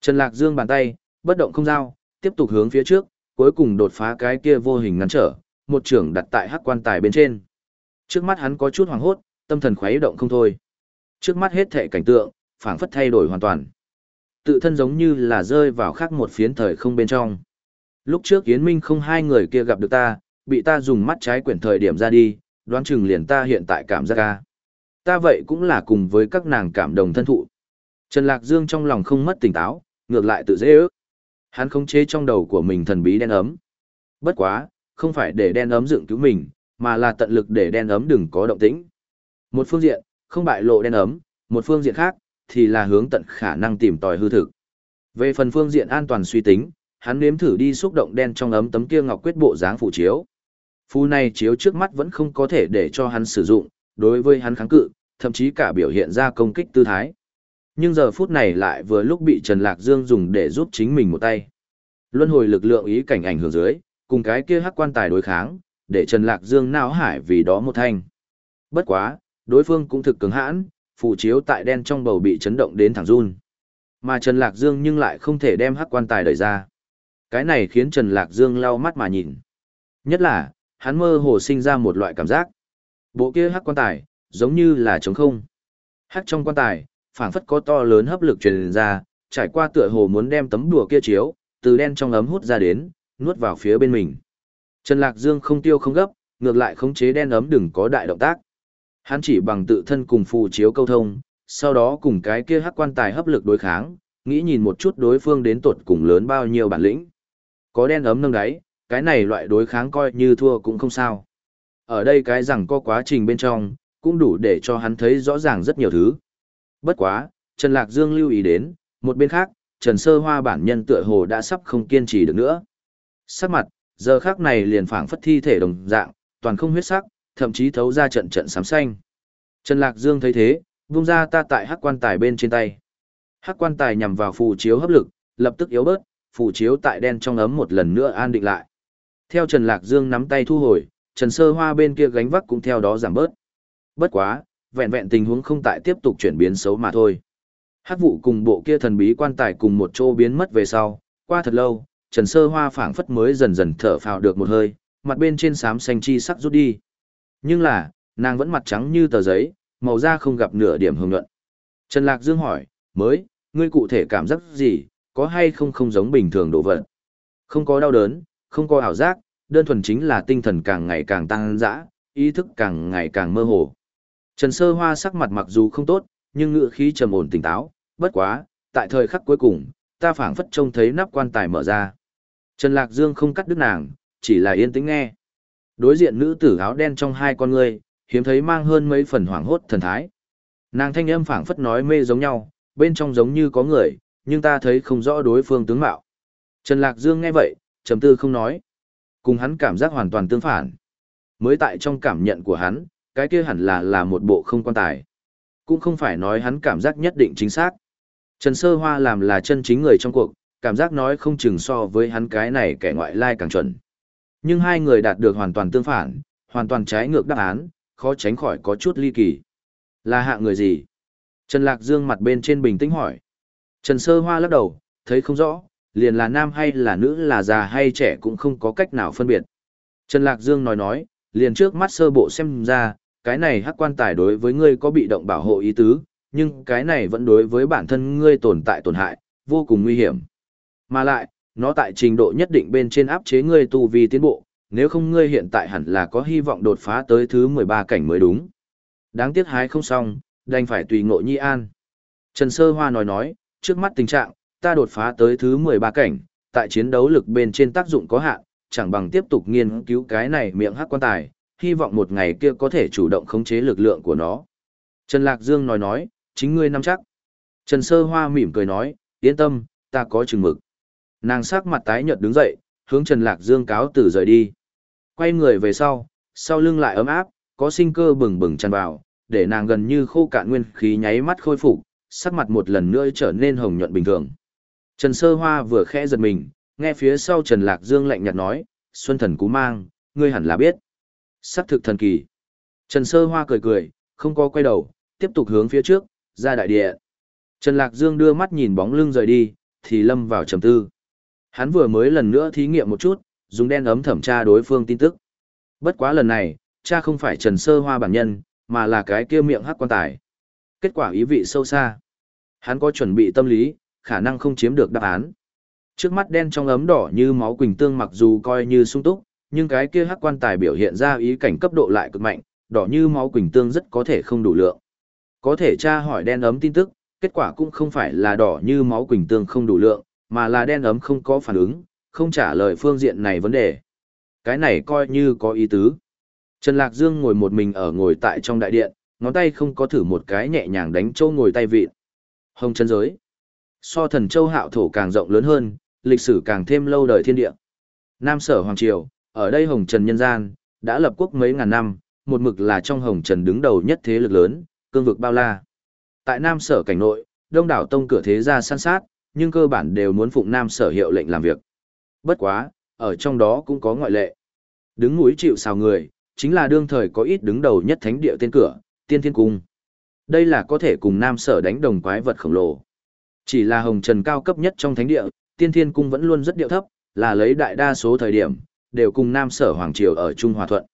Trần Lạc Dương bàn tay, bất động không dao, tiếp tục hướng phía trước, cuối cùng đột phá cái kia vô hình ngăn trở, một trưởng đặt tại hắc quan tài bên trên. Trước mắt hắn có chút hoàng hốt, tâm thần khuấy động không thôi. Trước mắt hết thảy cảnh tượng, phảng phất thay đổi hoàn toàn. Tự thân giống như là rơi vào khác một phiến thời không bên trong. Lúc trước Yến Minh không hai người kia gặp được ta, bị ta dùng mắt trái quyển thời điểm ra đi, đoán chừng liền ta hiện tại cảm giác ca. Ta vậy cũng là cùng với các nàng cảm đồng thân thụ. Trần Lạc Dương trong lòng không mất tỉnh táo, ngược lại tự dễ ước. Hắn khống chế trong đầu của mình thần bí đen ấm. Bất quá, không phải để đen ấm dựng cứu mình, mà là tận lực để đen ấm đừng có động tĩnh. Một phương diện, không bại lộ đen ấm, một phương diện khác, thì là hướng tận khả năng tìm tòi hư thực. Về phần phương diện an toàn suy tính, hắn nếm thử đi xúc động đen trong ấm tấm kia ngọc quyết bộ dáng phụ chiếu. Phù này chiếu trước mắt vẫn không có thể để cho hắn sử dụng, đối với hắn kháng cự, thậm chí cả biểu hiện ra công kích tư thái. Nhưng giờ phút này lại vừa lúc bị Trần Lạc Dương dùng để giúp chính mình một tay. Luân hồi lực lượng ý cảnh ảnh hưởng dưới, cùng cái kia hắc quan tài đối kháng, để Trần Lạc Dương não hải vì đó một thanh. Bất quá, đối phương cũng thực cứng hãn, phụ chiếu tại đen trong bầu bị chấn động đến thẳng run. Mà Trần Lạc Dương nhưng lại không thể đem hắc quan tài đẩy ra. Cái này khiến Trần Lạc Dương lau mắt mà nhìn. Nhất là, hắn mơ hồ sinh ra một loại cảm giác. Bộ kia hắc quan tài, giống như là trống không. Hắc trong quan tài, phảng phất có to lớn hấp lực truyền ra, trải qua tựa hồ muốn đem tấm đùa kia chiếu, từ đen trong ấm hút ra đến, nuốt vào phía bên mình. Trần Lạc Dương không tiêu không gấp, ngược lại khống chế đen ấm đừng có đại động tác. Hắn chỉ bằng tự thân cùng phù chiếu câu thông, sau đó cùng cái kia hắc quan tài hấp lực đối kháng, nghĩ nhìn một chút đối phương đến tột cùng lớn bao nhiêu bản lĩnh. Có đen ấm nâng đáy, cái này loại đối kháng coi như thua cũng không sao. Ở đây cái rằng có quá trình bên trong, cũng đủ để cho hắn thấy rõ ràng rất nhiều thứ. Bất quá, Trần Lạc Dương lưu ý đến, một bên khác, Trần Sơ Hoa bản nhân tựa hồ đã sắp không kiên trì được nữa. Sắc mặt, giờ khác này liền phảng phất thi thể đồng dạng, toàn không huyết sắc, thậm chí thấu ra trận trận sám xanh. Trần Lạc Dương thấy thế, vung ra ta tại hắc quan tài bên trên tay. Hắc quan tài nhằm vào phù chiếu hấp lực, lập tức yếu bớt, phù chiếu tại đen trong ấm một lần nữa an định lại. Theo Trần Lạc Dương nắm tay thu hồi, Trần Sơ Hoa bên kia gánh vác cũng theo đó giảm bớt. Bất quá, vẹn vẹn tình huống không tại tiếp tục chuyển biến xấu mà thôi. Hắc vụ cùng bộ kia thần bí quan tài cùng một chỗ biến mất về sau, qua thật lâu, Trần Sơ Hoa phảng phất mới dần dần thở phào được một hơi, mặt bên trên xám xanh chi sắc rút đi. Nhưng là, nàng vẫn mặt trắng như tờ giấy, màu da không gặp nửa điểm hưởng nhuận. Trần Lạc Dương hỏi, mới, ngươi cụ thể cảm giác gì, có hay không không giống bình thường độ vật? Không có đau đớn, không có ảo giác, đơn thuần chính là tinh thần càng ngày càng tăng dã, ý thức càng ngày càng mơ hồ. Trần Sơ Hoa sắc mặt mặc dù không tốt, nhưng ngựa khí trầm ổn tỉnh táo, bất quá, tại thời khắc cuối cùng, ta phảng phất trông thấy nắp quan tài mở ra. Trần Lạc Dương không cắt đứt nàng, chỉ là yên tĩnh nghe. Đối diện nữ tử áo đen trong hai con ngươi, hiếm thấy mang hơn mấy phần hoảng hốt thần thái. Nàng thanh âm phảng phất nói mê giống nhau, bên trong giống như có người, nhưng ta thấy không rõ đối phương tướng mạo. Trần Lạc Dương nghe vậy, trầm tư không nói. Cùng hắn cảm giác hoàn toàn tương phản. Mới tại trong cảm nhận của hắn, cái kia hẳn là là một bộ không quan tài. Cũng không phải nói hắn cảm giác nhất định chính xác. Trần Sơ Hoa làm là chân chính người trong cuộc, cảm giác nói không chừng so với hắn cái này kẻ ngoại lai càng chuẩn. Nhưng hai người đạt được hoàn toàn tương phản, hoàn toàn trái ngược đáp án, khó tránh khỏi có chút ly kỳ. Là hạ người gì? Trần Lạc Dương mặt bên trên bình tĩnh hỏi. Trần Sơ Hoa lắc đầu, thấy không rõ, liền là nam hay là nữ là già hay trẻ cũng không có cách nào phân biệt. Trần Lạc Dương nói nói, liền trước mắt sơ bộ xem ra, cái này hắc quan tài đối với ngươi có bị động bảo hộ ý tứ, nhưng cái này vẫn đối với bản thân ngươi tồn tại tổn hại, vô cùng nguy hiểm. Mà lại, nó tại trình độ nhất định bên trên áp chế ngươi tu vi tiến bộ, nếu không ngươi hiện tại hẳn là có hy vọng đột phá tới thứ 13 cảnh mới đúng. Đáng tiếc hái không xong, đành phải tùy ngộ nhi an. Trần Sơ Hoa nói nói, trước mắt tình trạng, ta đột phá tới thứ 13 cảnh, tại chiến đấu lực bên trên tác dụng có hạn, chẳng bằng tiếp tục nghiên cứu cái này miệng hắc quan tài, hy vọng một ngày kia có thể chủ động khống chế lực lượng của nó. Trần Lạc Dương nói nói, chính ngươi nắm chắc. Trần Sơ Hoa mỉm cười nói, yên tâm, ta có chừng mực. Nàng sắc mặt tái nhợt đứng dậy, hướng Trần Lạc Dương cáo từ rời đi. Quay người về sau, sau lưng lại ấm áp, có sinh cơ bừng bừng tràn vào, để nàng gần như khô cạn nguyên khí nháy mắt khôi phục, sắc mặt một lần nữa trở nên hồng nhuận bình thường. Trần Sơ Hoa vừa khẽ giật mình, nghe phía sau Trần Lạc Dương lạnh nhạt nói, Xuân thần cú mang, ngươi hẳn là biết. Sắc thực thần kỳ. Trần Sơ Hoa cười cười, không có quay đầu, tiếp tục hướng phía trước, ra đại địa. Trần Lạc Dương đưa mắt nhìn bóng lưng rời đi, thì lâm vào trầm tư. Hắn vừa mới lần nữa thí nghiệm một chút, dùng đen ấm thẩm tra đối phương tin tức. Bất quá lần này, cha không phải Trần Sơ Hoa bản nhân, mà là cái kia miệng hắc quan tài. Kết quả ý vị sâu xa. Hắn có chuẩn bị tâm lý, khả năng không chiếm được đáp án. Trước mắt đen trong ấm đỏ như máu quỳnh tương mặc dù coi như sung túc, nhưng cái kia hắc quan tài biểu hiện ra ý cảnh cấp độ lại cực mạnh, đỏ như máu quỳnh tương rất có thể không đủ lượng. Có thể tra hỏi đen ấm tin tức, kết quả cũng không phải là đỏ như máu quỳnh tương không đủ lượng, mà là đen ấm không có phản ứng, không trả lời phương diện này vấn đề. Cái này coi như có ý tứ. Trần Lạc Dương ngồi một mình ở ngồi tại trong đại điện, ngón tay không có thử một cái nhẹ nhàng đánh châu ngồi tay vịt. Hồng chân giới. So thần châu hạo thổ càng rộng lớn hơn, lịch sử càng thêm lâu đời thiên địa. Nam sở Hoàng Triều, ở đây Hồng Trần Nhân gian, đã lập quốc mấy ngàn năm, một mực là trong Hồng Trần đứng đầu nhất thế lực lớn, cương vực bao la. Tại Nam sở cảnh nội, đông đảo tông cửa thế gia săn sát, nhưng cơ bản đều muốn phụng Nam sở hiệu lệnh làm việc. Bất quá, ở trong đó cũng có ngoại lệ. Đứng núi chịu sào người, chính là đương thời có ít đứng đầu nhất thánh địa tên cửa, tiên thiên cung. Đây là có thể cùng Nam sở đánh đồng quái vật khổng lồ. Chỉ là hồng trần cao cấp nhất trong thánh địa, tiên thiên cung vẫn luôn rất điệu thấp, là lấy đại đa số thời điểm, đều cùng Nam sở Hoàng Triều ở Trung Hòa Thuận.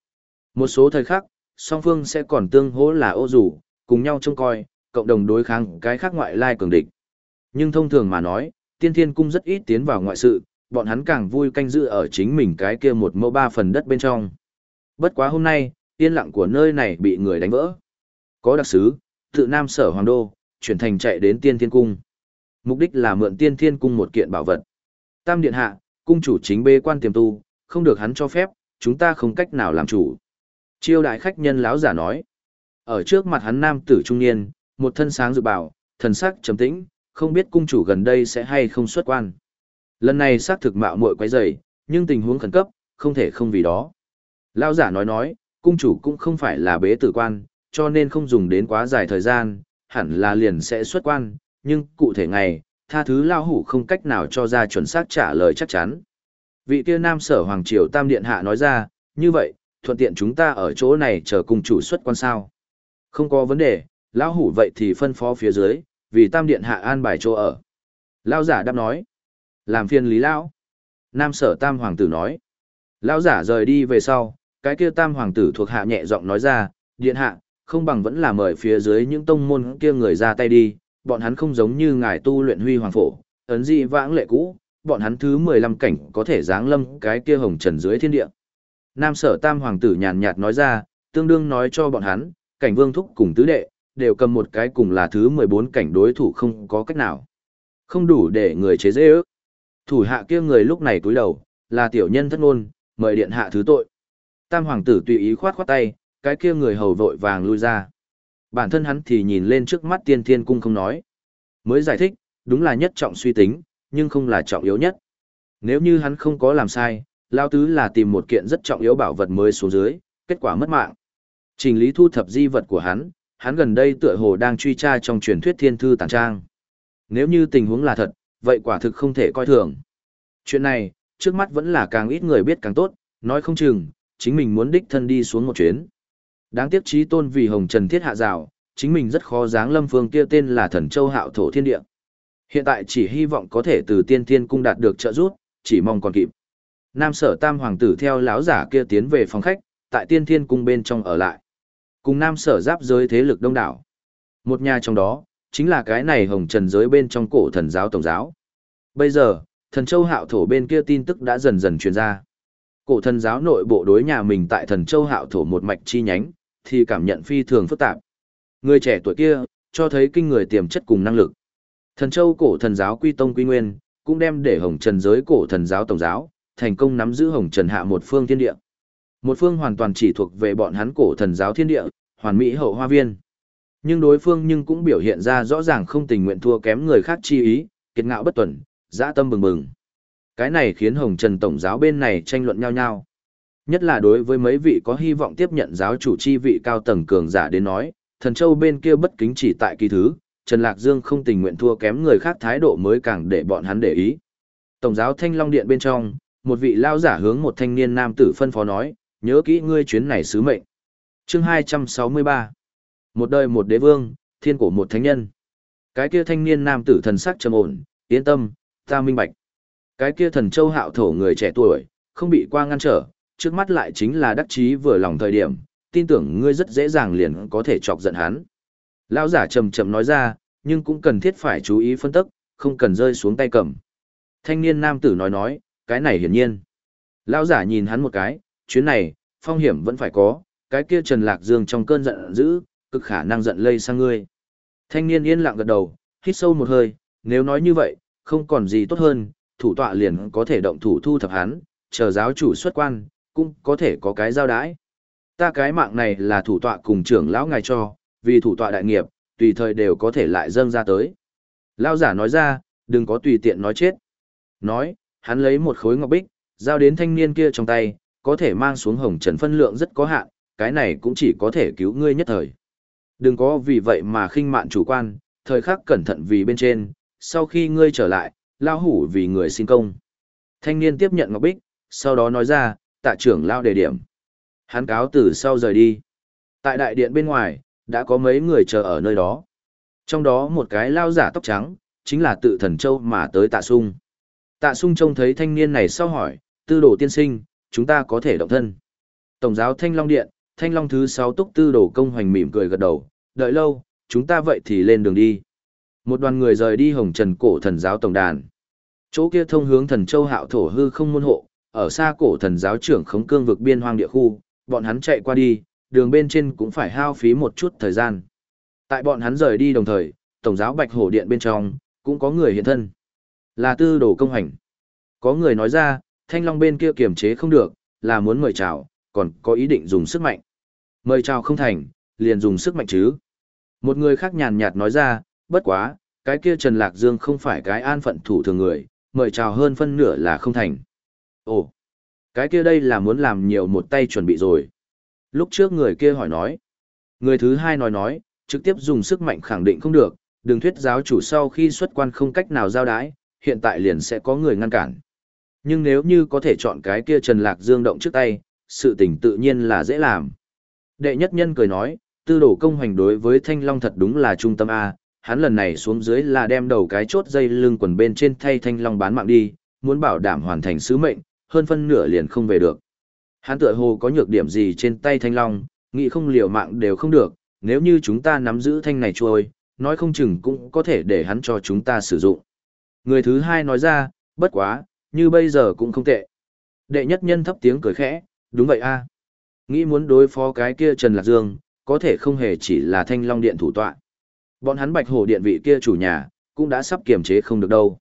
Một số thời khắc, song phương sẽ còn tương hỗ là ô rủ, cùng nhau trông coi, cộng đồng đối kháng cái khác ngoại lai cường địch. Nhưng thông thường mà nói, tiên thiên cung rất ít tiến vào ngoại sự, bọn hắn càng vui canh giữ ở chính mình cái kia một mẫu ba phần đất bên trong. Bất quá hôm nay, yên lặng của nơi này bị người đánh vỡ. Có đặc sứ, tự Nam sở Hoàng Đô, chuyển thành chạy đến tiên thiên cung. Mục đích là mượn tiên thiên cung một kiện bảo vật. Tam điện hạ, cung chủ chính bê quan tiềm tu, không được hắn cho phép, chúng ta không cách nào làm chủ. Chiêu đại khách nhân lão giả nói. Ở trước mặt hắn nam tử trung niên, một thân sáng dự bảo, thần sắc trầm tĩnh, không biết cung chủ gần đây sẽ hay không xuất quan. Lần này xác thực mạo muội quấy rầy, nhưng tình huống khẩn cấp, không thể không vì đó. Lão giả nói nói, cung chủ cũng không phải là bế tử quan, cho nên không dùng đến quá dài thời gian, hẳn là liền sẽ xuất quan, nhưng cụ thể ngày, tha thứ lao hủ không cách nào cho ra chuẩn xác trả lời chắc chắn. Vị kia nam sở Hoàng Triều Tam Điện Hạ nói ra, như vậy, thuận tiện chúng ta ở chỗ này chờ cùng chủ xuất quan sao. Không có vấn đề, lão hủ vậy thì phân phó phía dưới, vì Tam Điện Hạ an bài chỗ ở. Lao giả đáp nói, làm phiền lý lão. Nam sở Tam Hoàng tử nói, lão giả rời đi về sau, cái kia Tam Hoàng tử thuộc hạ nhẹ giọng nói ra, Điện Hạ, không bằng vẫn là mời phía dưới những tông môn kia người ra tay đi, bọn hắn không giống như ngài tu luyện huy hoàng phổ, ấn dị vãng lệ cũ, bọn hắn thứ 15 cảnh có thể giáng lâm cái kia hồng trần dưới thiên địa. Nam sở tam hoàng tử nhàn nhạt nói ra, tương đương nói cho bọn hắn, cảnh vương thúc cùng tứ đệ, đều cầm một cái cùng là thứ 14 cảnh đối thủ không có cách nào. Không đủ để người chế dễ ước. Thủ hạ kia người lúc này túi đầu, là tiểu nhân thất ngôn, mời điện hạ thứ tội. Tam hoàng tử tùy ý khoát khoát tay, cái kia người hầu vội vàng lui ra. Bản thân hắn thì nhìn lên trước mắt tiên thiên cung không nói. Mới giải thích, đúng là nhất trọng suy tính, nhưng không là trọng yếu nhất. Nếu như hắn không có làm sai, Lao Tứ là tìm một kiện rất trọng yếu bảo vật mới xuống dưới, kết quả mất mạng. Trình lý thu thập di vật của hắn, hắn gần đây tựa hồ đang truy tra trong truyền thuyết thiên thư tàng trang. Nếu như tình huống là thật, vậy quả thực không thể coi thường. Chuyện này, trước mắt vẫn là càng ít người biết càng tốt, nói không chừng, chính mình muốn đích thân đi xuống một chuyến. Đáng tiếc trí tôn vì hồng trần thiết hạ rào, chính mình rất khó dáng lâm phương kia tên là thần châu hạo thổ thiên địa. Hiện tại chỉ hy vọng có thể từ tiên thiên cung đạt được trợ giúp, chỉ mong còn kịp. Nam sở tam hoàng tử theo lão giả kia tiến về phòng khách, tại tiên thiên cung bên trong ở lại. Cùng nam sở giáp giới thế lực đông đảo. Một nhà trong đó, chính là cái này hồng trần giới bên trong cổ thần giáo tổng giáo. Bây giờ, thần châu hạo thổ bên kia tin tức đã dần dần truyền ra. Cổ thần giáo nội bộ đối nhà mình tại thần châu hạo thổ một mạch chi nhánh, thì cảm nhận phi thường phức tạp. Người trẻ tuổi kia, cho thấy kinh người tiềm chất cùng năng lực. Thần châu cổ thần giáo quy tông quy nguyên, cũng đem để hồng trần giới cổ thần giáo tổng giáo, thành công nắm giữ hồng trần hạ một phương thiên địa. Một phương hoàn toàn chỉ thuộc về bọn hắn cổ thần giáo thiên địa, hoàn mỹ hậu hoa viên. Nhưng đối phương nhưng cũng biểu hiện ra rõ ràng không tình nguyện thua kém người khác chi ý, kiệt ngạo bất tuần, dã tâm bừng bừng. Cái này khiến hồng trần tổng giáo bên này tranh luận nhau nhau. Nhất là đối với mấy vị có hy vọng tiếp nhận giáo chủ chi vị cao tầng cường giả đến nói, thần châu bên kia bất kính chỉ tại kỳ thứ, Trần Lạc Dương không tình nguyện thua kém người khác thái độ mới càng để bọn hắn để ý. Tổng giáo Thanh Long Điện bên trong, một vị lao giả hướng một thanh niên nam tử phân phó nói, nhớ kỹ ngươi chuyến này sứ mệnh. Chương 263 Một đời một đế vương, thiên cổ một thánh nhân. Cái kia thanh niên nam tử thần sắc trầm ổn, yên tâm, ta minh bạch. Cái kia thần châu hạo thổ người trẻ tuổi, không bị qua ngăn trở, trước mắt lại chính là đắc chí vừa lòng thời điểm, tin tưởng ngươi rất dễ dàng liền có thể chọc giận hắn. Lão giả trầm trầm nói ra, nhưng cũng cần thiết phải chú ý phân tức, không cần rơi xuống tay cầm. Thanh niên nam tử nói nói, cái này hiển nhiên. Lão giả nhìn hắn một cái, chuyến này, phong hiểm vẫn phải có, cái kia Trần Lạc Dương trong cơn giận dữ, cực khả năng giận lây sang ngươi. Thanh niên yên lặng gật đầu, hít sâu một hơi, nếu nói như vậy, không còn gì tốt hơn, thủ tọa liền có thể động thủ thu thập hắn, chờ giáo chủ xuất quan, cũng có thể có cái giao đái. Ta cái mạng này là thủ tọa cùng trưởng lão ngài cho, vì thủ tọa đại nghiệp, tùy thời đều có thể lại dâng ra tới. lao giả nói ra, đừng có tùy tiện nói chết. Nói, hắn lấy một khối ngọc bích, giao đến thanh niên kia trong tay, có thể mang xuống hồng trần phân lượng rất có hạn, cái này cũng chỉ có thể cứu ngươi nhất thời. Đừng có vì vậy mà khinh mạn chủ quan, thời khắc cẩn thận vì bên trên, sau khi ngươi trở lại, lao hủ vì người xin công. Thanh niên tiếp nhận ngọc bích, sau đó nói ra, tạ trưởng lao đề điểm. Hắn cáo từ sau rời đi. Tại đại điện bên ngoài, đã có mấy người chờ ở nơi đó. Trong đó một cái lao giả tóc trắng, chính là tự thần châu mà tới tạ sung. Tạ sung trông thấy thanh niên này sau hỏi, tư đồ tiên sinh, chúng ta có thể động thân. Tổng giáo Thanh Long Điện, Thanh Long thứ 6 túc tư đồ công hoành mỉm cười gật đầu, đợi lâu, chúng ta vậy thì lên đường đi. Một đoàn người rời đi hồng trần cổ thần giáo tổng đàn. Chỗ kia thông hướng thần châu hạo thổ hư không môn hộ, ở xa cổ thần giáo trưởng khống cương vực biên hoang địa khu, bọn hắn chạy qua đi, đường bên trên cũng phải hao phí một chút thời gian. Tại bọn hắn rời đi đồng thời, tổng giáo bạch hổ điện bên trong, cũng có người hiện thân. Là tư đồ công hành. Có người nói ra, thanh long bên kia kiềm chế không được, là muốn mời chào, còn có ý định dùng sức mạnh. Mời chào không thành, liền dùng sức mạnh chứ. Một người khác nhàn nhạt nói ra, bất quá, cái kia Trần Lạc Dương không phải cái an phận thủ thường người, mời chào hơn phân nửa là không thành. Ồ, cái kia đây là muốn làm nhiều một tay chuẩn bị rồi. Lúc trước người kia hỏi nói. Người thứ hai nói nói, trực tiếp dùng sức mạnh khẳng định không được, đừng thuyết giáo chủ sau khi xuất quan không cách nào giao đái, hiện tại liền sẽ có người ngăn cản. Nhưng nếu như có thể chọn cái kia Trần Lạc Dương động trước tay, sự tình tự nhiên là dễ làm. Đệ nhất nhân cười nói, tư đổ công hành đối với Thanh Long thật đúng là trung tâm A, hắn lần này xuống dưới là đem đầu cái chốt dây lưng quần bên trên thay Thanh Long bán mạng đi, muốn bảo đảm hoàn thành sứ mệnh, hơn phân nửa liền không về được. Hắn tựa hồ có nhược điểm gì trên tay Thanh Long, nghĩ không liều mạng đều không được, nếu như chúng ta nắm giữ thanh này trôi, nói không chừng cũng có thể để hắn cho chúng ta sử dụng. Người thứ hai nói ra, bất quá, như bây giờ cũng không tệ. Đệ nhất nhân thấp tiếng cười khẽ, đúng vậy a Nghĩ muốn đối phó cái kia Trần Lạc Dương, có thể không hề chỉ là thanh long điện thủ tọa. Bọn hắn bạch hổ điện vị kia chủ nhà, cũng đã sắp kiềm chế không được đâu.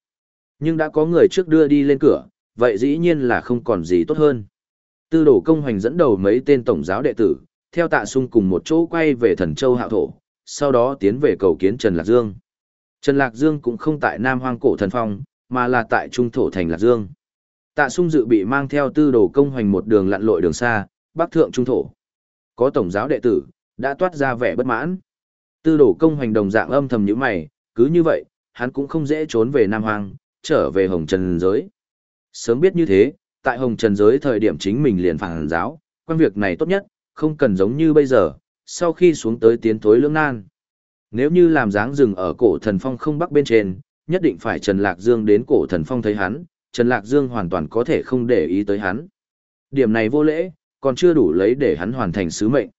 Nhưng đã có người trước đưa đi lên cửa, vậy dĩ nhiên là không còn gì tốt hơn. Tư đổ công hoành dẫn đầu mấy tên tổng giáo đệ tử, theo tạ sung cùng một chỗ quay về thần châu hạo thổ, sau đó tiến về cầu kiến Trần Lạc Dương. Trần Lạc Dương cũng không tại Nam Hoang Cổ Thần Phong, mà là tại Trung Thổ Thành Lạc Dương. Tạ sung dự bị mang theo tư đồ công hoành một đường lặn lội đường xa, bắc thượng Trung Thổ. Có tổng giáo đệ tử, đã toát ra vẻ bất mãn. Tư đồ công hoành đồng dạng âm thầm như mày, cứ như vậy, hắn cũng không dễ trốn về Nam Hoang, trở về Hồng Trần giới. Sớm biết như thế, tại Hồng Trần giới thời điểm chính mình liền phản giáo, quan việc này tốt nhất, không cần giống như bây giờ, sau khi xuống tới tiến thối lưỡng nan. Nếu như làm dáng rừng ở cổ thần phong không bắc bên trên, nhất định phải Trần Lạc Dương đến cổ thần phong thấy hắn, Trần Lạc Dương hoàn toàn có thể không để ý tới hắn. Điểm này vô lễ, còn chưa đủ lấy để hắn hoàn thành sứ mệnh.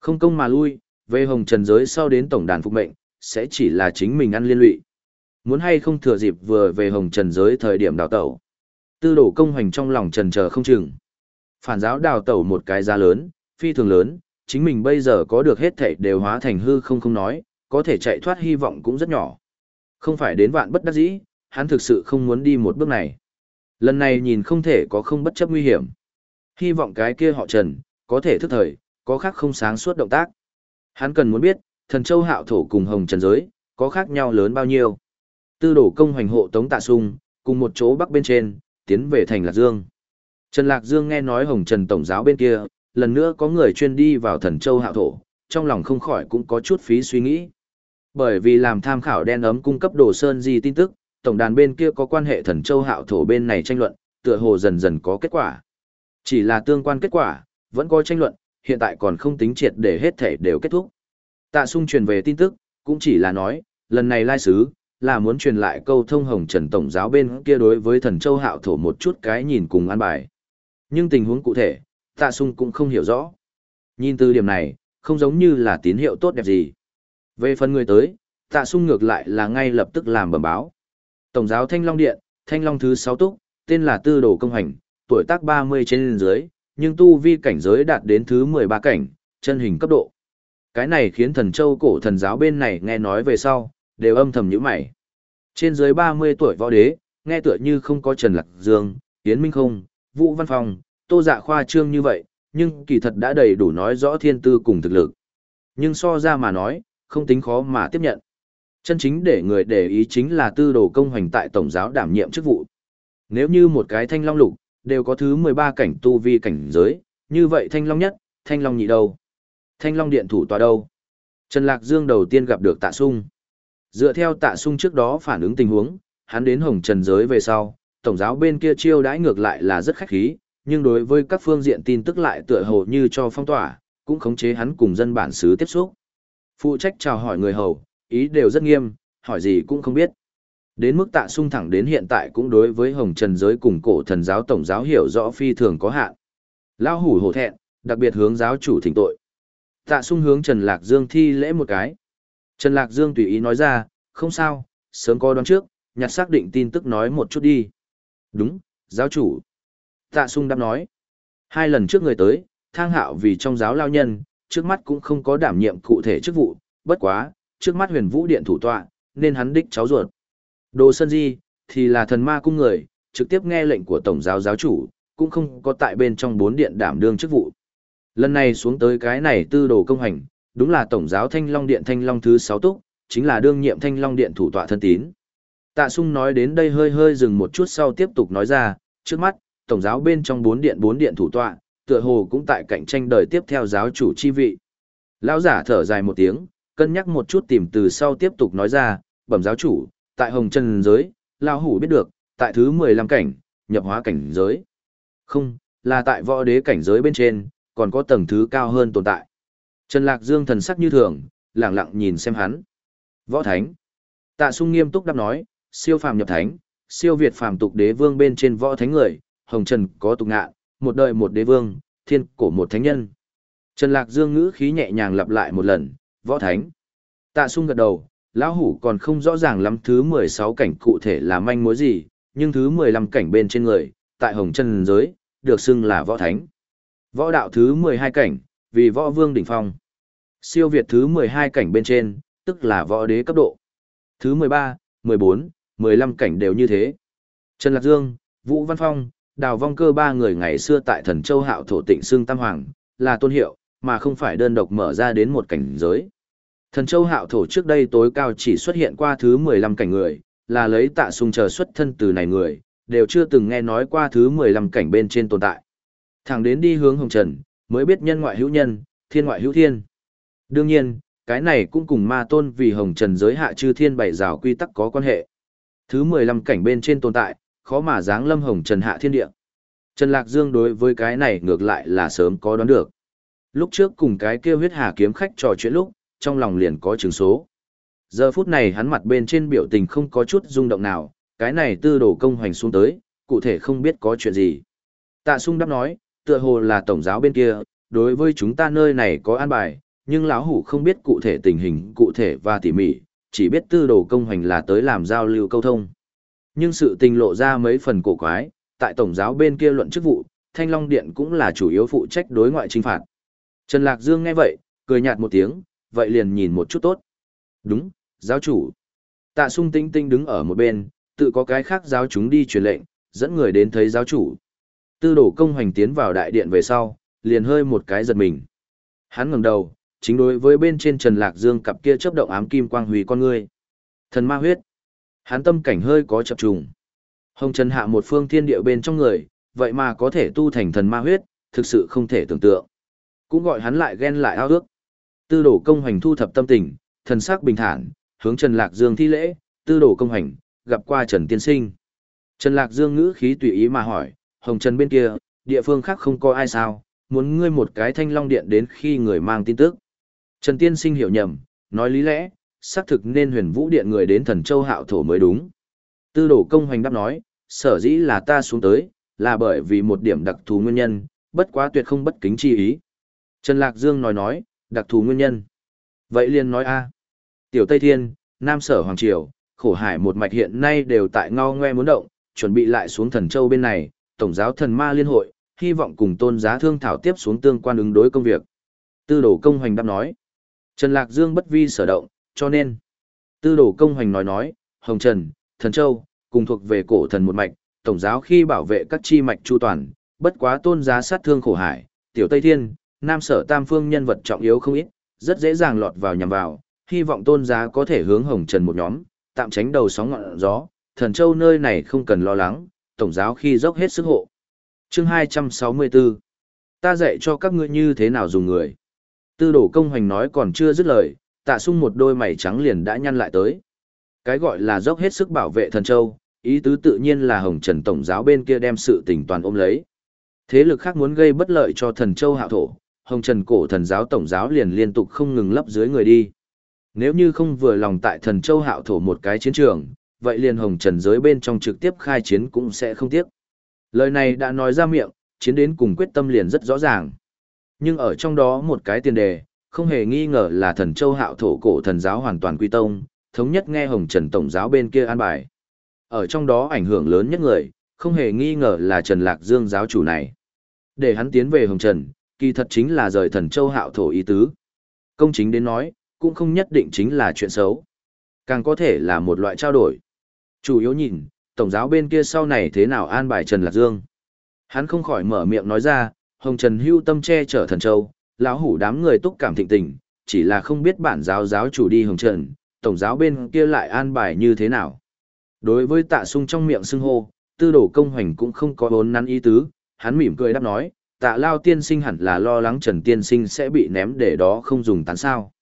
Không công mà lui, về hồng trần giới sau đến tổng đàn phục mệnh, sẽ chỉ là chính mình ăn liên lụy. Muốn hay không thừa dịp vừa về hồng trần giới thời điểm đào tẩu. Tư đổ công hành trong lòng trần chờ không chừng. Phản giáo đào tẩu một cái giá lớn, phi thường lớn, chính mình bây giờ có được hết thảy đều hóa thành hư không không nói, có thể chạy thoát hy vọng cũng rất nhỏ. Không phải đến vạn bất đắc dĩ, hắn thực sự không muốn đi một bước này. Lần này nhìn không thể có không bất chấp nguy hiểm. Hy vọng cái kia họ Trần, có thể thức thời, có khác không sáng suốt động tác. Hắn cần muốn biết, thần châu hạo thổ cùng hồng trần giới, có khác nhau lớn bao nhiêu. Tư đổ công hoành hộ tống tạ sung, cùng một chỗ bắc bên trên, tiến về thành Lạc Dương. Trần Lạc Dương nghe nói Hồng Trần Tổng giáo bên kia, lần nữa có người chuyên đi vào thần châu hạo thổ, trong lòng không khỏi cũng có chút phí suy nghĩ. Bởi vì làm tham khảo đen ấm cung cấp đồ sơn gì tin tức, tổng đàn bên kia có quan hệ thần châu hạo thổ bên này tranh luận, tựa hồ dần dần có kết quả. Chỉ là tương quan kết quả, vẫn có tranh luận, hiện tại còn không tính triệt để hết thể đều kết thúc. Tạ sung truyền về tin tức, cũng chỉ là nói, lần này lai sứ, là muốn truyền lại câu thông hồng trần tổng giáo bên kia đối với thần châu hạo thổ một chút cái nhìn cùng an bài. Nhưng tình huống cụ thể, tạ sung cũng không hiểu rõ. Nhìn từ điểm này, không giống như là tín hiệu tốt đẹp gì. Về phần người tới, tạ sung ngược lại là ngay lập tức làm bẩm báo. Tổng giáo Thanh Long Điện, Thanh Long thứ 6 túc, tên là Tư Đồ Công Hành, tuổi tác 30 trên dưới, nhưng tu vi cảnh giới đạt đến thứ 13 cảnh, chân hình cấp độ. Cái này khiến thần châu cổ thần giáo bên này nghe nói về sau, đều âm thầm nhíu mày. Trên dưới 30 tuổi võ đế, nghe tựa như không có Trần Lạc Dương, Yến Minh không, Vũ Văn Phong, Tô Dạ khoa trương như vậy, nhưng kỳ thật đã đầy đủ nói rõ thiên tư cùng thực lực. Nhưng so ra mà nói, không tính khó mà tiếp nhận. Chân chính để người để ý chính là tư đồ công hoành tại tổng giáo đảm nhiệm chức vụ. Nếu như một cái thanh long lục, đều có thứ 13 cảnh tu vi cảnh giới, như vậy thanh long nhất, thanh long nhị đâu? Thanh long điện thủ tòa đâu? Trần Lạc Dương đầu tiên gặp được tạ sung. Dựa theo tạ sung trước đó phản ứng tình huống, hắn đến hồng trần giới về sau, tổng giáo bên kia chiêu đãi ngược lại là rất khách khí, nhưng đối với các phương diện tin tức lại tựa hồ như cho phong tỏa, cũng khống chế hắn cùng dân bản xứ tiếp xúc. Phụ trách chào hỏi người hầu, ý đều rất nghiêm, hỏi gì cũng không biết. Đến mức tạ sung thẳng đến hiện tại cũng đối với hồng trần giới cùng cổ thần giáo tổng giáo hiểu rõ phi thường có hạn. Lao hủ hổ thẹn, đặc biệt hướng giáo chủ thỉnh tội. Tạ sung hướng Trần Lạc Dương thi lễ một cái. Trần Lạc Dương tùy ý nói ra, không sao, sớm có đoán trước, nhặt xác định tin tức nói một chút đi. Đúng, giáo chủ. Tạ sung đáp nói. Hai lần trước người tới, thang hạo vì trong giáo lao nhân, trước mắt cũng không có đảm nhiệm cụ thể chức vụ, bất quá, trước mắt huyền vũ điện thủ tọa, nên hắn đích cháu ruột. Đồ Sơn Di, thì là thần ma cung người, trực tiếp nghe lệnh của tổng giáo giáo chủ, cũng không có tại bên trong bốn điện đảm đương chức vụ. Lần này xuống tới cái này tư đồ công hành, đúng là tổng giáo Thanh Long Điện Thanh Long thứ sáu túc, chính là đương nhiệm Thanh Long Điện thủ tọa thân tín. Tạ Sung nói đến đây hơi hơi dừng một chút sau tiếp tục nói ra, trước mắt, tổng giáo bên trong bốn điện bốn điện thủ tọa, tựa hồ cũng tại cạnh tranh đời tiếp theo giáo chủ chi vị. Lão giả thở dài một tiếng, cân nhắc một chút tìm từ sau tiếp tục nói ra, bẩm giáo chủ, tại hồng chân giới, lão hủ biết được, tại thứ 15 cảnh, nhập hóa cảnh giới. Không, là tại võ đế cảnh giới bên trên, còn có tầng thứ cao hơn tồn tại. Trần Lạc Dương thần sắc như thường, lặng lặng nhìn xem hắn. Võ Thánh. Tạ sung nghiêm túc đáp nói, siêu phàm nhập thánh, siêu việt phàm tục đế vương bên trên võ thánh người, hồng trần có tục ngạ, một đời một đế vương, thiên cổ một thánh nhân. Trần Lạc Dương ngữ khí nhẹ nhàng lặp lại một lần, võ thánh. Tạ sung gật đầu, lão hủ còn không rõ ràng lắm thứ 16 cảnh cụ thể là manh mối gì, nhưng thứ 15 cảnh bên trên người, tại hồng trần giới, được xưng là võ thánh. Võ đạo thứ 12 cảnh, vì võ vương đỉnh phong. Siêu việt thứ 12 cảnh bên trên, tức là võ đế cấp độ. Thứ 13, 14, 15 cảnh đều như thế. Trần Lạc Dương, Vũ Văn Phong, Đào Vong Cơ ba người ngày xưa tại Thần Châu Hạo thổ tịnh xương Tam Hoàng, là tôn hiệu, mà không phải đơn độc mở ra đến một cảnh giới. Thần Châu Hạo thổ trước đây tối cao chỉ xuất hiện qua thứ 15 cảnh người, là lấy tạ sung chờ xuất thân từ này người, đều chưa từng nghe nói qua thứ 15 cảnh bên trên tồn tại. Thẳng đến đi hướng Hồng Trần, mới biết nhân ngoại hữu nhân, thiên ngoại hữu thiên. Đương nhiên, cái này cũng cùng ma tôn vì hồng trần giới hạ chư thiên bảy rào quy tắc có quan hệ. Thứ 15 cảnh bên trên tồn tại, khó mà dáng lâm hồng trần hạ thiên địa. Trần Lạc Dương đối với cái này ngược lại là sớm có đoán được. Lúc trước cùng cái kêu huyết hà kiếm khách trò chuyện lúc, trong lòng liền có chứng số. Giờ phút này hắn mặt bên trên biểu tình không có chút rung động nào, cái này tư đổ công hoành xuống tới, cụ thể không biết có chuyện gì. Tạ sung đáp nói, tựa hồ là tổng giáo bên kia, đối với chúng ta nơi này có an bài, nhưng lão hủ không biết cụ thể tình hình cụ thể và tỉ mỉ, chỉ biết tư đồ công hành là tới làm giao lưu câu thông. Nhưng sự tình lộ ra mấy phần cổ quái, tại tổng giáo bên kia luận chức vụ, Thanh Long Điện cũng là chủ yếu phụ trách đối ngoại chính phạt. Trần Lạc Dương nghe vậy, cười nhạt một tiếng, vậy liền nhìn một chút tốt. Đúng, giáo chủ. Tạ sung tinh tinh đứng ở một bên, tự có cái khác giáo chúng đi truyền lệnh, dẫn người đến thấy giáo chủ. Tư đổ công hành tiến vào đại điện về sau, liền hơi một cái giật mình. Hắn ngẩng đầu, chính đối với bên trên Trần Lạc Dương cặp kia chớp động ám kim quang hủy con ngươi. Thần ma huyết. Hắn tâm cảnh hơi có chập trùng. Hồng Trần hạ một phương thiên địa bên trong người, vậy mà có thể tu thành thần ma huyết, thực sự không thể tưởng tượng. Cũng gọi hắn lại ghen lại ao ước. Tư đổ công hành thu thập tâm tình, thần sắc bình thản, hướng Trần Lạc Dương thi lễ, tư đổ công hành, gặp qua Trần Tiên Sinh. Trần Lạc Dương ngữ khí tùy ý mà hỏi, Hồng Trần bên kia, địa phương khác không có ai sao, muốn ngươi một cái thanh long điện đến khi người mang tin tức. Trần Tiên Sinh hiểu nhầm, nói lý lẽ, xác thực nên huyền vũ điện người đến thần châu hạo thổ mới đúng. Tư đổ công hoành đáp nói, sở dĩ là ta xuống tới, là bởi vì một điểm đặc thù nguyên nhân, bất quá tuyệt không bất kính chi ý. Trần Lạc Dương nói nói, đặc thù nguyên nhân. Vậy liền nói a Tiểu Tây Thiên, Nam Sở Hoàng Triều, khổ hải một mạch hiện nay đều tại ngao ngoe muốn động, chuẩn bị lại xuống thần châu bên này, Tổng giáo thần ma liên hội, hy vọng cùng tôn giá thương thảo tiếp xuống tương quan ứng đối công việc. Tư đồ công hoành đáp nói. Trần Lạc Dương bất vi sở động, cho nên. Tư đồ công hoành nói nói, Hồng Trần, Thần Châu, cùng thuộc về cổ thần một mạch, tổng giáo khi bảo vệ các chi mạch chu toàn, bất quá tôn giá sát thương khổ hải, tiểu Tây Thiên, Nam Sở Tam Phương nhân vật trọng yếu không ít, rất dễ dàng lọt vào nhằm vào, hy vọng tôn giá có thể hướng Hồng Trần một nhóm, tạm tránh đầu sóng ngọn gió, Thần Châu nơi này không cần lo lắng, tổng giáo khi dốc hết sức hộ. Chương 264 Ta dạy cho các ngươi như thế nào dùng người. Tư đổ công hoành nói còn chưa dứt lời, tạ sung một đôi mày trắng liền đã nhăn lại tới. Cái gọi là dốc hết sức bảo vệ thần châu, ý tứ tự nhiên là Hồng Trần Tổng giáo bên kia đem sự tình toàn ôm lấy. Thế lực khác muốn gây bất lợi cho thần châu hạo thổ, Hồng Trần cổ thần giáo Tổng giáo liền liên tục không ngừng lấp dưới người đi. Nếu như không vừa lòng tại thần châu hạo thổ một cái chiến trường, vậy liền Hồng Trần giới bên trong trực tiếp khai chiến cũng sẽ không tiếc. Lời này đã nói ra miệng, chiến đến cùng quyết tâm liền rất rõ ràng. Nhưng ở trong đó một cái tiền đề, không hề nghi ngờ là thần châu hạo thổ cổ thần giáo hoàn toàn quy tông, thống nhất nghe Hồng Trần Tổng giáo bên kia an bài. Ở trong đó ảnh hưởng lớn nhất người, không hề nghi ngờ là Trần Lạc Dương giáo chủ này. Để hắn tiến về Hồng Trần, kỳ thật chính là rời thần châu hạo thổ ý tứ. Công chính đến nói, cũng không nhất định chính là chuyện xấu. Càng có thể là một loại trao đổi. Chủ yếu nhìn, tổng giáo bên kia sau này thế nào an bài Trần Lạc Dương. Hắn không khỏi mở miệng nói ra, Hồng Trần hưu tâm che chở thần châu, lão hủ đám người túc cảm thịnh tình, chỉ là không biết bản giáo giáo chủ đi Hồng Trần, tổng giáo bên kia lại an bài như thế nào. Đối với tạ sung trong miệng xưng hô, tư đổ công hoành cũng không có bốn nắn ý tứ, hắn mỉm cười đáp nói, tạ lao tiên sinh hẳn là lo lắng Trần tiên sinh sẽ bị ném để đó không dùng tán sao.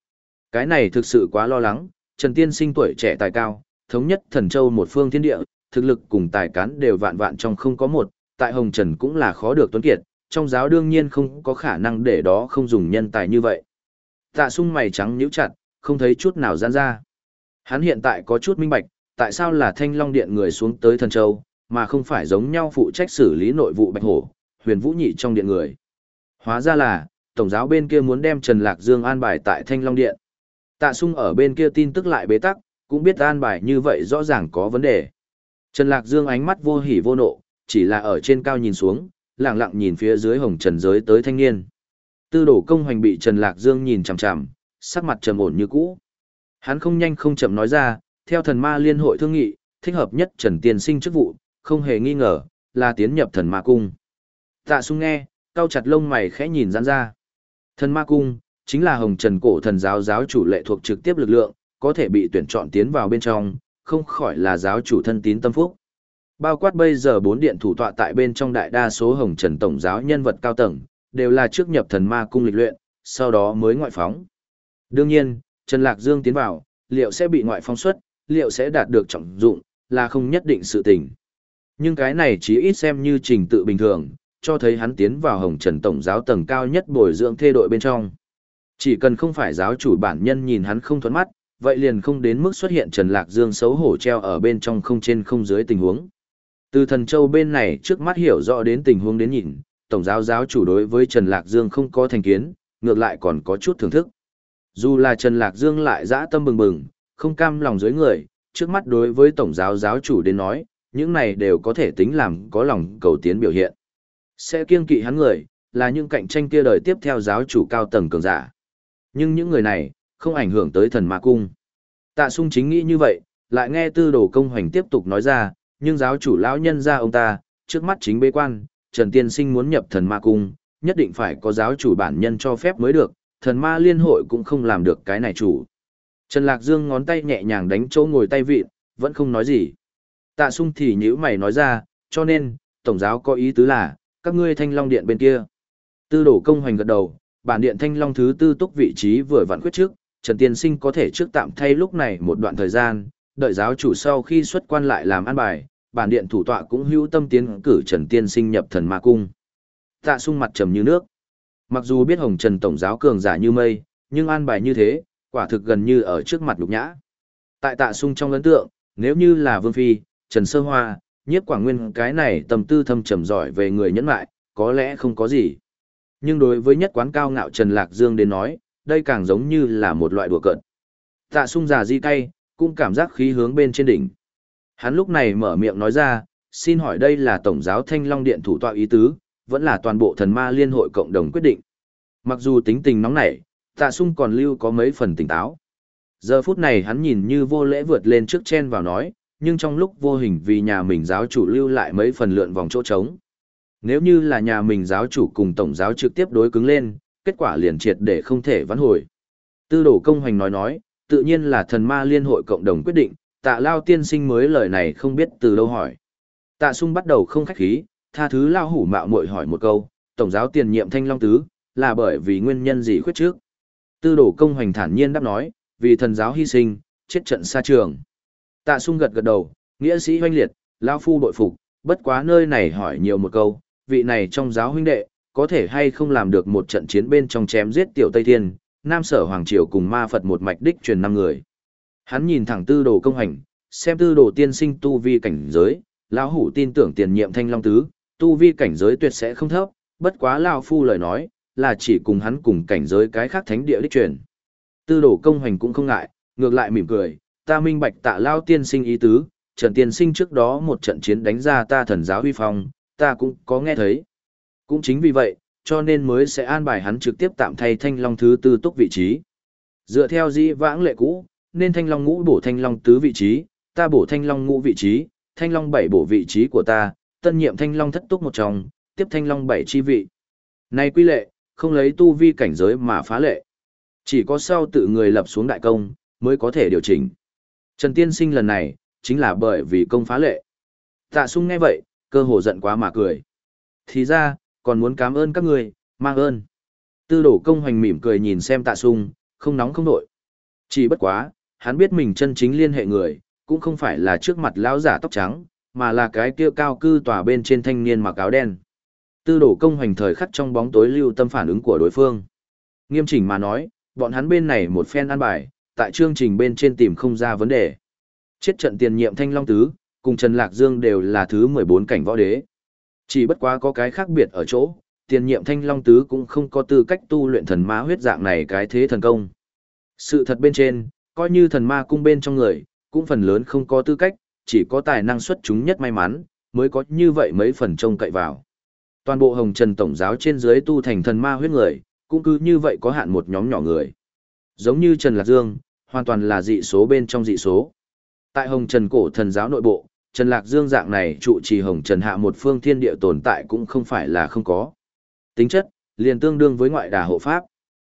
Cái này thực sự quá lo lắng, Trần tiên sinh tuổi trẻ tài cao, thống nhất thần châu một phương thiên địa, thực lực cùng tài cán đều vạn vạn trong không có một, tại Hồng Trần cũng là khó được tuấn kiệt, trong giáo đương nhiên không có khả năng để đó không dùng nhân tài như vậy. Tạ sung mày trắng nhíu chặt, không thấy chút nào giãn ra. Hắn hiện tại có chút minh bạch, tại sao là Thanh Long Điện người xuống tới Thần Châu, mà không phải giống nhau phụ trách xử lý nội vụ Bạch Hổ, huyền vũ nhị trong điện người. Hóa ra là, Tổng giáo bên kia muốn đem Trần Lạc Dương an bài tại Thanh Long Điện. Tạ sung ở bên kia tin tức lại bế tắc, cũng biết an bài như vậy rõ ràng có vấn đề. Trần Lạc Dương ánh mắt vô hỉ vô nộ, chỉ là ở trên cao nhìn xuống, lặng lặng nhìn phía dưới hồng trần giới tới thanh niên. Tư đổ công hoành bị Trần Lạc Dương nhìn chằm chằm, sắc mặt trầm ổn như cũ. Hắn không nhanh không chậm nói ra, theo thần ma liên hội thương nghị, thích hợp nhất Trần Tiên Sinh chức vụ, không hề nghi ngờ, là tiến nhập thần ma cung. Tạ sung nghe, cao chặt lông mày khẽ nhìn giãn ra. Thần ma cung, chính là hồng trần cổ thần giáo giáo chủ lệ thuộc trực tiếp lực lượng, có thể bị tuyển chọn tiến vào bên trong, không khỏi là giáo chủ thân tín tâm phúc. Bao quát bây giờ bốn điện thủ tọa tại bên trong đại đa số hồng trần tổng giáo nhân vật cao tầng, đều là trước nhập thần ma cung lịch luyện, sau đó mới ngoại phóng. Đương nhiên, Trần Lạc Dương tiến vào, liệu sẽ bị ngoại phóng xuất, liệu sẽ đạt được trọng dụng, là không nhất định sự tình. Nhưng cái này chỉ ít xem như trình tự bình thường, cho thấy hắn tiến vào hồng trần tổng giáo tầng cao nhất bồi dưỡng thê đội bên trong. Chỉ cần không phải giáo chủ bản nhân nhìn hắn không thuẫn mắt, vậy liền không đến mức xuất hiện Trần Lạc Dương xấu hổ treo ở bên trong không trên không dưới tình huống. Từ thần châu bên này trước mắt hiểu rõ đến tình huống đến nhìn, tổng giáo giáo chủ đối với Trần Lạc Dương không có thành kiến, ngược lại còn có chút thưởng thức. Dù là Trần Lạc Dương lại dã tâm bừng bừng, không cam lòng dưới người, trước mắt đối với tổng giáo giáo chủ đến nói, những này đều có thể tính làm có lòng cầu tiến biểu hiện. Sẽ kiêng kỵ hắn người, là những cạnh tranh kia đời tiếp theo giáo chủ cao tầng cường giả. Nhưng những người này, không ảnh hưởng tới thần ma cung. Tạ sung chính nghĩ như vậy, lại nghe tư đồ công hoành tiếp tục nói ra, nhưng giáo chủ lão nhân ra ông ta, trước mắt chính bế quan, Trần Tiên Sinh muốn nhập thần ma cung, nhất định phải có giáo chủ bản nhân cho phép mới được, thần ma liên hội cũng không làm được cái này chủ. Trần Lạc Dương ngón tay nhẹ nhàng đánh chỗ ngồi tay vịt, vẫn không nói gì. Tạ sung thì nhữ mày nói ra, cho nên, tổng giáo có ý tứ là, các ngươi thanh long điện bên kia. Tư đổ công hoành gật đầu, bản điện thanh long thứ tư túc vị trí vừa vặn quyết trước, Trần Tiên Sinh có thể trước tạm thay lúc này một đoạn thời gian, đợi giáo chủ sau khi xuất quan lại làm an bài, bản điện thủ tọa cũng hữu tâm tiến cử Trần Tiên Sinh nhập thần ma cung. Tạ sung mặt trầm như nước. Mặc dù biết Hồng Trần Tổng giáo cường giả như mây, nhưng an bài như thế, quả thực gần như ở trước mặt lục nhã. Tại tạ sung trong ấn tượng, nếu như là Vương Phi, Trần Sơ Hoa, nhiếp quảng nguyên cái này tầm tư thâm trầm giỏi về người nhẫn lại, có lẽ không có gì. Nhưng đối với nhất quán cao ngạo Trần Lạc Dương đến nói, đây càng giống như là một loại đùa cợt. Tạ sung già di cay, cũng cảm giác khí hướng bên trên đỉnh. Hắn lúc này mở miệng nói ra, xin hỏi đây là Tổng giáo Thanh Long Điện thủ tọa ý tứ, vẫn là toàn bộ thần ma liên hội cộng đồng quyết định. Mặc dù tính tình nóng nảy, tạ sung còn lưu có mấy phần tỉnh táo. Giờ phút này hắn nhìn như vô lễ vượt lên trước chen vào nói, nhưng trong lúc vô hình vì nhà mình giáo chủ lưu lại mấy phần lượn vòng chỗ trống. Nếu như là nhà mình giáo chủ cùng tổng giáo trực tiếp đối cứng lên, kết quả liền triệt để không thể vãn hồi. Tư đổ công hoành nói nói, tự nhiên là thần ma liên hội cộng đồng quyết định, tạ lao tiên sinh mới lời này không biết từ đâu hỏi. Tạ sung bắt đầu không khách khí, tha thứ lao hủ mạo muội hỏi một câu, tổng giáo tiền nhiệm thanh long tứ, là bởi vì nguyên nhân gì khuyết trước. Tư đổ công hoành thản nhiên đáp nói, vì thần giáo hy sinh, chết trận xa trường. Tạ sung gật gật đầu, nghĩa sĩ hoanh liệt, lao phu bội phục, bất quá nơi này hỏi nhiều một câu, vị này trong giáo huynh đệ, có thể hay không làm được một trận chiến bên trong chém giết tiểu Tây Thiên, Nam Sở Hoàng Triều cùng ma Phật một mạch đích truyền năm người. Hắn nhìn thẳng tư đồ công hành, xem tư đồ tiên sinh tu vi cảnh giới, lão hủ tin tưởng tiền nhiệm thanh long tứ, tu vi cảnh giới tuyệt sẽ không thấp, bất quá lão phu lời nói, là chỉ cùng hắn cùng cảnh giới cái khác thánh địa đích truyền. Tư đồ công hành cũng không ngại, ngược lại mỉm cười, ta minh bạch tạ lao tiên sinh ý tứ, Trần Tiên Sinh trước đó một trận chiến đánh ra ta thần giáo huy phong, ta cũng có nghe thấy. Cũng chính vì vậy, cho nên mới sẽ an bài hắn trực tiếp tạm thay thanh long thứ tư túc vị trí. Dựa theo di vãng lệ cũ, nên thanh long ngũ bổ thanh long tứ vị trí, ta bổ thanh long ngũ vị trí, thanh long bảy bổ vị trí của ta, tân nhiệm thanh long thất túc một trong, tiếp thanh long bảy chi vị. Này quy lệ, không lấy tu vi cảnh giới mà phá lệ. Chỉ có sau tự người lập xuống đại công, mới có thể điều chỉnh. Trần Tiên Sinh lần này, chính là bởi vì công phá lệ. Tạ sung nghe vậy, cơ hồ giận quá mà cười. Thì ra, còn muốn cảm ơn các người, mang ơn. Tư đổ công hoành mỉm cười nhìn xem tạ sung, không nóng không nội. Chỉ bất quá, hắn biết mình chân chính liên hệ người, cũng không phải là trước mặt lão giả tóc trắng, mà là cái kia cao cư tòa bên trên thanh niên mặc áo đen. Tư đổ công hoành thời khắc trong bóng tối lưu tâm phản ứng của đối phương. Nghiêm chỉnh mà nói, bọn hắn bên này một phen ăn bài, tại chương trình bên trên tìm không ra vấn đề. Chết trận tiền nhiệm Thanh Long Tứ, cùng Trần Lạc Dương đều là thứ 14 cảnh võ đế. Chỉ bất quá có cái khác biệt ở chỗ, tiền nhiệm Thanh Long Tứ cũng không có tư cách tu luyện thần ma huyết dạng này cái thế thần công. Sự thật bên trên, coi như thần ma cung bên trong người, cũng phần lớn không có tư cách, chỉ có tài năng xuất chúng nhất may mắn, mới có như vậy mấy phần trông cậy vào. Toàn bộ Hồng Trần Tổng giáo trên dưới tu thành thần ma huyết người, cũng cứ như vậy có hạn một nhóm nhỏ người. Giống như Trần Lạc Dương, hoàn toàn là dị số bên trong dị số. Tại Hồng Trần cổ thần giáo nội bộ, Trần Lạc Dương dạng này trụ trì Hồng Trần hạ một phương thiên địa tồn tại cũng không phải là không có. Tính chất, liền tương đương với ngoại đà hộ pháp.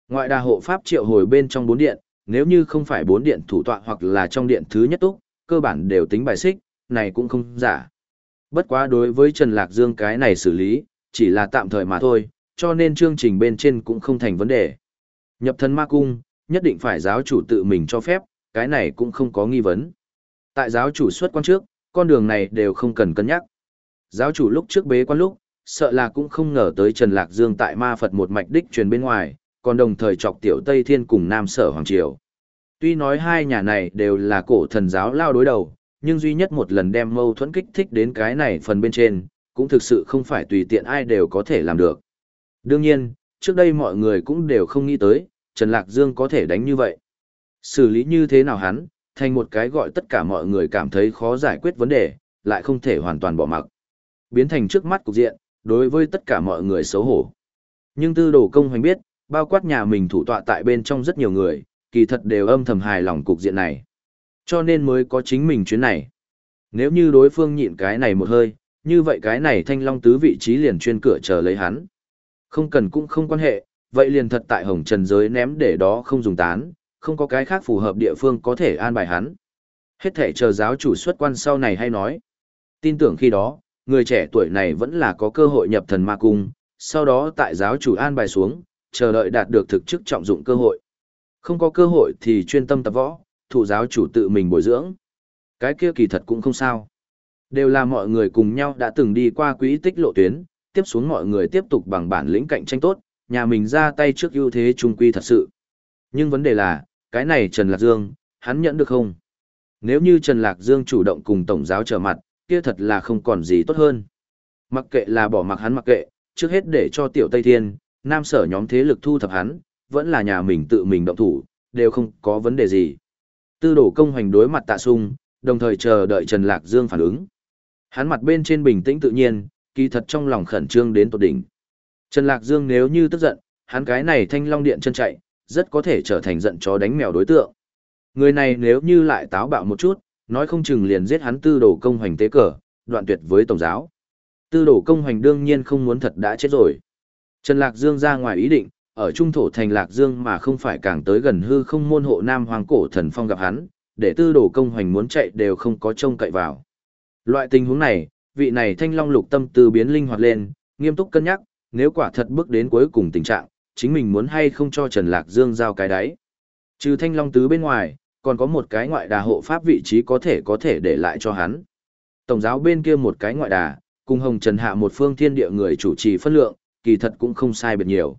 Ngoại đà hộ pháp triệu hồi bên trong bốn điện, nếu như không phải bốn điện thủ tọa hoặc là trong điện thứ nhất túc, cơ bản đều tính bài xích, này cũng không giả. Bất quá đối với Trần Lạc Dương cái này xử lý, chỉ là tạm thời mà thôi, cho nên chương trình bên trên cũng không thành vấn đề. Nhập thân ma cung, nhất định phải giáo chủ tự mình cho phép, cái này cũng không có nghi vấn. Tại giáo chủ xuất quan trước, con đường này đều không cần cân nhắc. Giáo chủ lúc trước bế quan lúc, sợ là cũng không ngờ tới Trần Lạc Dương tại ma Phật một mạch đích truyền bên ngoài, còn đồng thời chọc tiểu Tây Thiên cùng Nam Sở Hoàng Triều. Tuy nói hai nhà này đều là cổ thần giáo lao đối đầu, nhưng duy nhất một lần đem mâu thuẫn kích thích đến cái này phần bên trên, cũng thực sự không phải tùy tiện ai đều có thể làm được. Đương nhiên, trước đây mọi người cũng đều không nghĩ tới, Trần Lạc Dương có thể đánh như vậy. Xử lý như thế nào hắn, thành một cái gọi tất cả mọi người cảm thấy khó giải quyết vấn đề, lại không thể hoàn toàn bỏ mặc. Biến thành trước mắt cục diện, đối với tất cả mọi người xấu hổ. Nhưng tư đồ công hoành biết, bao quát nhà mình thủ tọa tại bên trong rất nhiều người, kỳ thật đều âm thầm hài lòng cục diện này. Cho nên mới có chính mình chuyến này. Nếu như đối phương nhịn cái này một hơi, như vậy cái này thanh long tứ vị trí liền chuyên cửa chờ lấy hắn. Không cần cũng không quan hệ, vậy liền thật tại hồng trần giới ném để đó không dùng tán, không có cái khác phù hợp địa phương có thể an bài hắn. Hết thể chờ giáo chủ xuất quan sau này hay nói. Tin tưởng khi đó, người trẻ tuổi này vẫn là có cơ hội nhập thần ma cung, sau đó tại giáo chủ an bài xuống, chờ đợi đạt được thực chức trọng dụng cơ hội. Không có cơ hội thì chuyên tâm tập võ, thụ giáo chủ tự mình bồi dưỡng. Cái kia kỳ thật cũng không sao. Đều là mọi người cùng nhau đã từng đi qua quỹ tích lộ tuyến, tiếp xuống mọi người tiếp tục bằng bản lĩnh cạnh tranh tốt, nhà mình ra tay trước ưu thế trung quy thật sự. Nhưng vấn đề là, cái này Trần Lạc Dương, hắn nhận được không? Nếu như Trần Lạc Dương chủ động cùng Tổng giáo trở mặt, kia thật là không còn gì tốt hơn. Mặc kệ là bỏ mặc hắn mặc kệ, trước hết để cho Tiểu Tây Thiên, Nam Sở nhóm thế lực thu thập hắn, vẫn là nhà mình tự mình động thủ, đều không có vấn đề gì. Tư đổ công hành đối mặt tạ sung, đồng thời chờ đợi Trần Lạc Dương phản ứng. Hắn mặt bên trên bình tĩnh tự nhiên, kỳ thật trong lòng khẩn trương đến tột đỉnh. Trần Lạc Dương nếu như tức giận, hắn cái này thanh long điện chân chạy, rất có thể trở thành giận chó đánh mèo đối tượng. Người này nếu như lại táo bạo một chút, nói không chừng liền giết hắn tư đồ công hoành tế cờ, đoạn tuyệt với tổng giáo. Tư đồ công hoành đương nhiên không muốn thật đã chết rồi. Trần Lạc Dương ra ngoài ý định, ở trung thổ thành Lạc Dương mà không phải càng tới gần hư không môn hộ Nam Hoàng cổ thần phong gặp hắn, để tư đồ công hoành muốn chạy đều không có trông cậy vào. Loại tình huống này, vị này thanh long lục tâm tư biến linh hoạt lên, nghiêm túc cân nhắc, nếu quả thật bước đến cuối cùng tình trạng, chính mình muốn hay không cho Trần Lạc Dương giao cái đáy. Trừ thanh long tứ bên ngoài, còn có một cái ngoại đà hộ pháp vị trí có thể có thể để lại cho hắn. Tổng giáo bên kia một cái ngoại đà, cùng Hồng Trần Hạ một phương thiên địa người chủ trì phân lượng, kỳ thật cũng không sai biệt nhiều.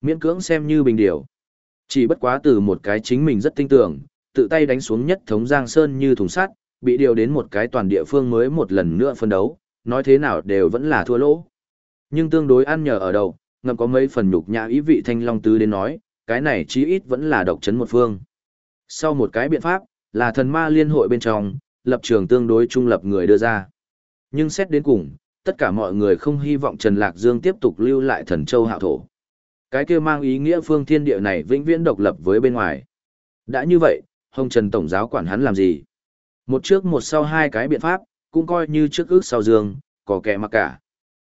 Miễn cưỡng xem như bình điều. Chỉ bất quá từ một cái chính mình rất tinh tưởng, tự tay đánh xuống nhất thống Giang Sơn như thùng sắt, bị điều đến một cái toàn địa phương mới một lần nữa phân đấu, nói thế nào đều vẫn là thua lỗ. Nhưng tương đối ăn nhờ ở đầu, ngầm có mấy phần nhục nhã ý vị thanh long tứ đến nói, cái này chí ít vẫn là độc chấn một phương. Sau một cái biện pháp, là thần ma liên hội bên trong, lập trường tương đối trung lập người đưa ra. Nhưng xét đến cùng, tất cả mọi người không hy vọng Trần Lạc Dương tiếp tục lưu lại thần châu hạo thổ. Cái kia mang ý nghĩa phương thiên địa này vĩnh viễn độc lập với bên ngoài. Đã như vậy, Hồng Trần Tổng giáo quản hắn làm gì? Một trước một sau hai cái biện pháp, cũng coi như trước ước sau dương, có kẻ mặc cả.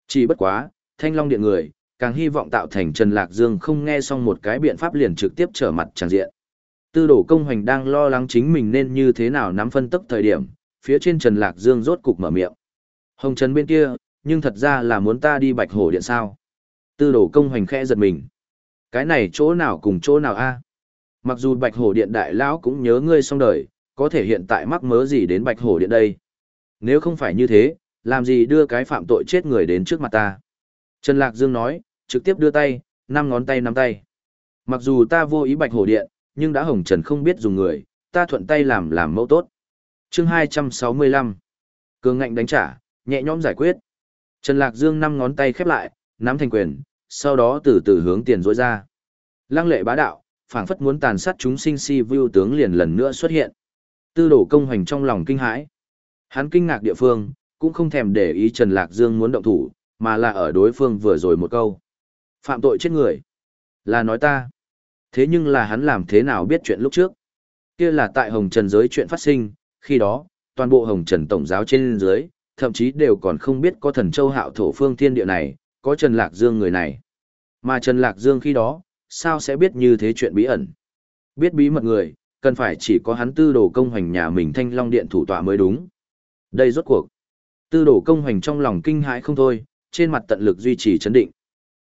Chỉ bất quá, thanh long điện người, càng hy vọng tạo thành Trần Lạc Dương không nghe xong một cái biện pháp liền trực tiếp trở mặt tràng diện. Tư đổ công hoành đang lo lắng chính mình nên như thế nào nắm phân tức thời điểm, phía trên Trần Lạc Dương rốt cục mở miệng. Hồng Trần bên kia, nhưng thật ra là muốn ta đi bạch hổ điện sao. Tư đổ công hoành khẽ giật mình. Cái này chỗ nào cùng chỗ nào a Mặc dù bạch hổ điện đại lão cũng nhớ ngươi xong đời, có thể hiện tại mắc mớ gì đến bạch hổ điện đây. Nếu không phải như thế, làm gì đưa cái phạm tội chết người đến trước mặt ta. Trần Lạc Dương nói, trực tiếp đưa tay, năm ngón tay nắm tay. Mặc dù ta vô ý bạch hổ điện, nhưng đã hồng trần không biết dùng người, ta thuận tay làm làm mẫu tốt. chương 265. Cường ngạnh đánh trả, nhẹ nhõm giải quyết. Trần Lạc Dương năm ngón tay khép lại, nắm thành quyền, sau đó từ từ hướng tiền rối ra. Lăng lệ bá đạo, phảng phất muốn tàn sát chúng sinh si view tướng liền lần nữa xuất hiện. Tư đổ công hoành trong lòng kinh hãi. Hắn kinh ngạc địa phương, cũng không thèm để ý Trần Lạc Dương muốn động thủ, mà là ở đối phương vừa rồi một câu. Phạm tội chết người. Là nói ta. Thế nhưng là hắn làm thế nào biết chuyện lúc trước? Kia là tại Hồng Trần giới chuyện phát sinh, khi đó, toàn bộ Hồng Trần tổng giáo trên dưới, thậm chí đều còn không biết có thần châu hạo thổ phương thiên địa này, có Trần Lạc Dương người này. Mà Trần Lạc Dương khi đó, sao sẽ biết như thế chuyện bí ẩn? Biết bí mật người, cần phải chỉ có hắn tư đồ công hành nhà mình thanh long điện thủ tọa mới đúng. Đây rốt cuộc. Tư đồ công hành trong lòng kinh hãi không thôi, trên mặt tận lực duy trì chấn định.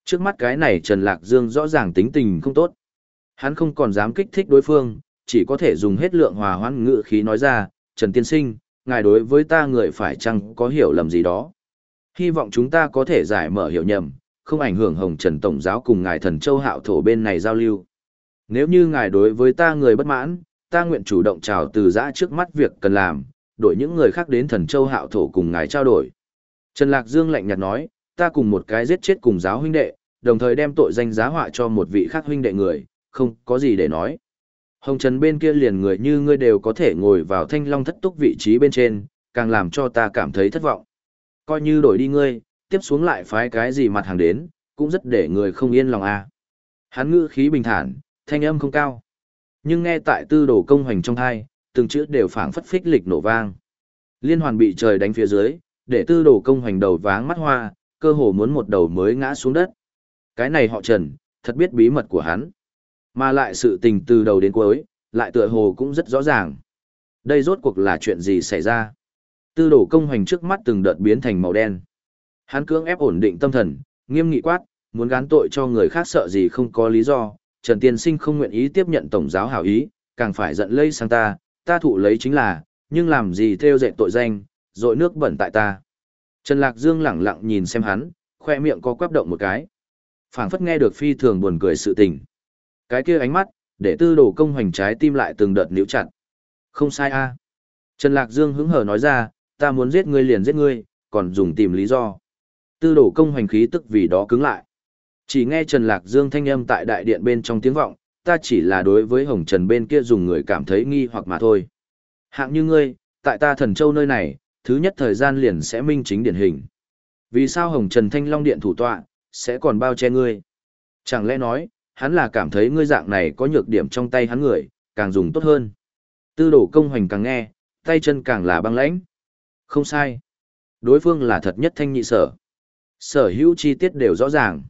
Trước mắt cái này Trần Lạc Dương rõ ràng tính tình không tốt. Hắn không còn dám kích thích đối phương, chỉ có thể dùng hết lượng hòa hoãn ngữ khí nói ra, Trần Tiên Sinh, ngài đối với ta người phải chăng có hiểu lầm gì đó. Hy vọng chúng ta có thể giải mở hiểu nhầm, không ảnh hưởng Hồng Trần Tổng giáo cùng ngài thần châu hạo thổ bên này giao lưu. Nếu như ngài đối với ta người bất mãn, ta nguyện chủ động chào từ giã trước mắt việc cần làm, đổi những người khác đến thần châu hạo thổ cùng ngài trao đổi. Trần Lạc Dương lạnh nhạt nói, ta cùng một cái giết chết cùng giáo huynh đệ, đồng thời đem tội danh giá họa cho một vị khác huynh đệ người, không có gì để nói. Hồng Trần bên kia liền người như ngươi đều có thể ngồi vào thanh long thất túc vị trí bên trên, càng làm cho ta cảm thấy thất vọng. Coi như đổi đi ngươi, tiếp xuống lại phái cái gì mặt hàng đến, cũng rất để người không yên lòng à. Hắn ngữ khí bình thản, thanh âm không cao. Nhưng nghe tại tư đồ công hoành trong hai, từng chữ đều phảng phất phích lịch nổ vang. Liên hoàn bị trời đánh phía dưới, để tư đồ công hoành đầu váng mắt hoa, cơ hồ muốn một đầu mới ngã xuống đất. Cái này họ Trần, thật biết bí mật của hắn. Mà lại sự tình từ đầu đến cuối, lại tựa hồ cũng rất rõ ràng. Đây rốt cuộc là chuyện gì xảy ra? Tư đổ công hoành trước mắt từng đợt biến thành màu đen. Hắn cưỡng ép ổn định tâm thần, nghiêm nghị quát, muốn gán tội cho người khác sợ gì không có lý do, Trần Tiên Sinh không nguyện ý tiếp nhận tổng giáo hảo ý, càng phải giận lây sang ta, ta thụ lấy chính là, nhưng làm gì theo dệt tội danh, dội nước bẩn tại ta. Trần Lạc Dương lẳng lặng nhìn xem hắn, khoe miệng có quắp động một cái. phảng phất nghe được phi thường buồn cười sự tình. Cái kia ánh mắt, để tư đồ công hoành trái tim lại từng đợt níu chặt. Không sai a Trần Lạc Dương hứng hở nói ra, ta muốn giết ngươi liền giết ngươi, còn dùng tìm lý do. Tư đồ công hoành khí tức vì đó cứng lại. Chỉ nghe Trần Lạc Dương thanh âm tại đại điện bên trong tiếng vọng, ta chỉ là đối với Hồng Trần bên kia dùng người cảm thấy nghi hoặc mà thôi. Hạng như ngươi, tại ta thần châu nơi này, thứ nhất thời gian liền sẽ minh chính điển hình. Vì sao Hồng Trần Thanh Long Điện thủ tọa, sẽ còn bao che ngươi? Chẳng lẽ nói, hắn là cảm thấy ngươi dạng này có nhược điểm trong tay hắn người, càng dùng tốt hơn. Tư đổ công hoành càng nghe, tay chân càng là băng lãnh. Không sai. Đối phương là thật nhất thanh nhị sở. Sở hữu chi tiết đều rõ ràng.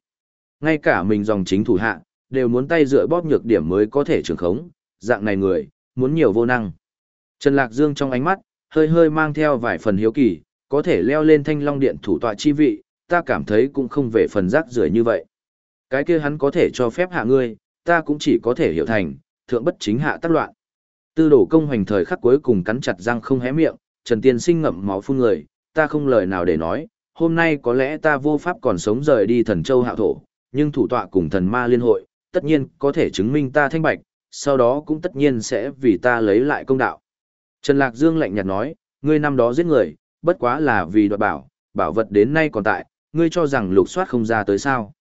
Ngay cả mình dòng chính thủ hạ, đều muốn tay dựa bóp nhược điểm mới có thể trường khống, dạng này người, muốn nhiều vô năng. Trần Lạc Dương trong ánh mắt, hơi hơi mang theo vài phần hiếu kỳ, có thể leo lên thanh long điện thủ tọa chi vị, ta cảm thấy cũng không về phần rác rưởi như vậy. Cái kia hắn có thể cho phép hạ ngươi, ta cũng chỉ có thể hiểu thành, thượng bất chính hạ tác loạn. Tư đổ công hoành thời khắc cuối cùng cắn chặt răng không hé miệng, Trần Tiên Sinh ngậm máu phun người, ta không lời nào để nói, hôm nay có lẽ ta vô pháp còn sống rời đi thần châu hạ thổ, nhưng thủ tọa cùng thần ma liên hội, tất nhiên có thể chứng minh ta thanh bạch, sau đó cũng tất nhiên sẽ vì ta lấy lại công đạo. Trần Lạc Dương lạnh nhạt nói, ngươi năm đó giết người, bất quá là vì đoạt bảo, bảo vật đến nay còn tại, ngươi cho rằng lục soát không ra tới sao.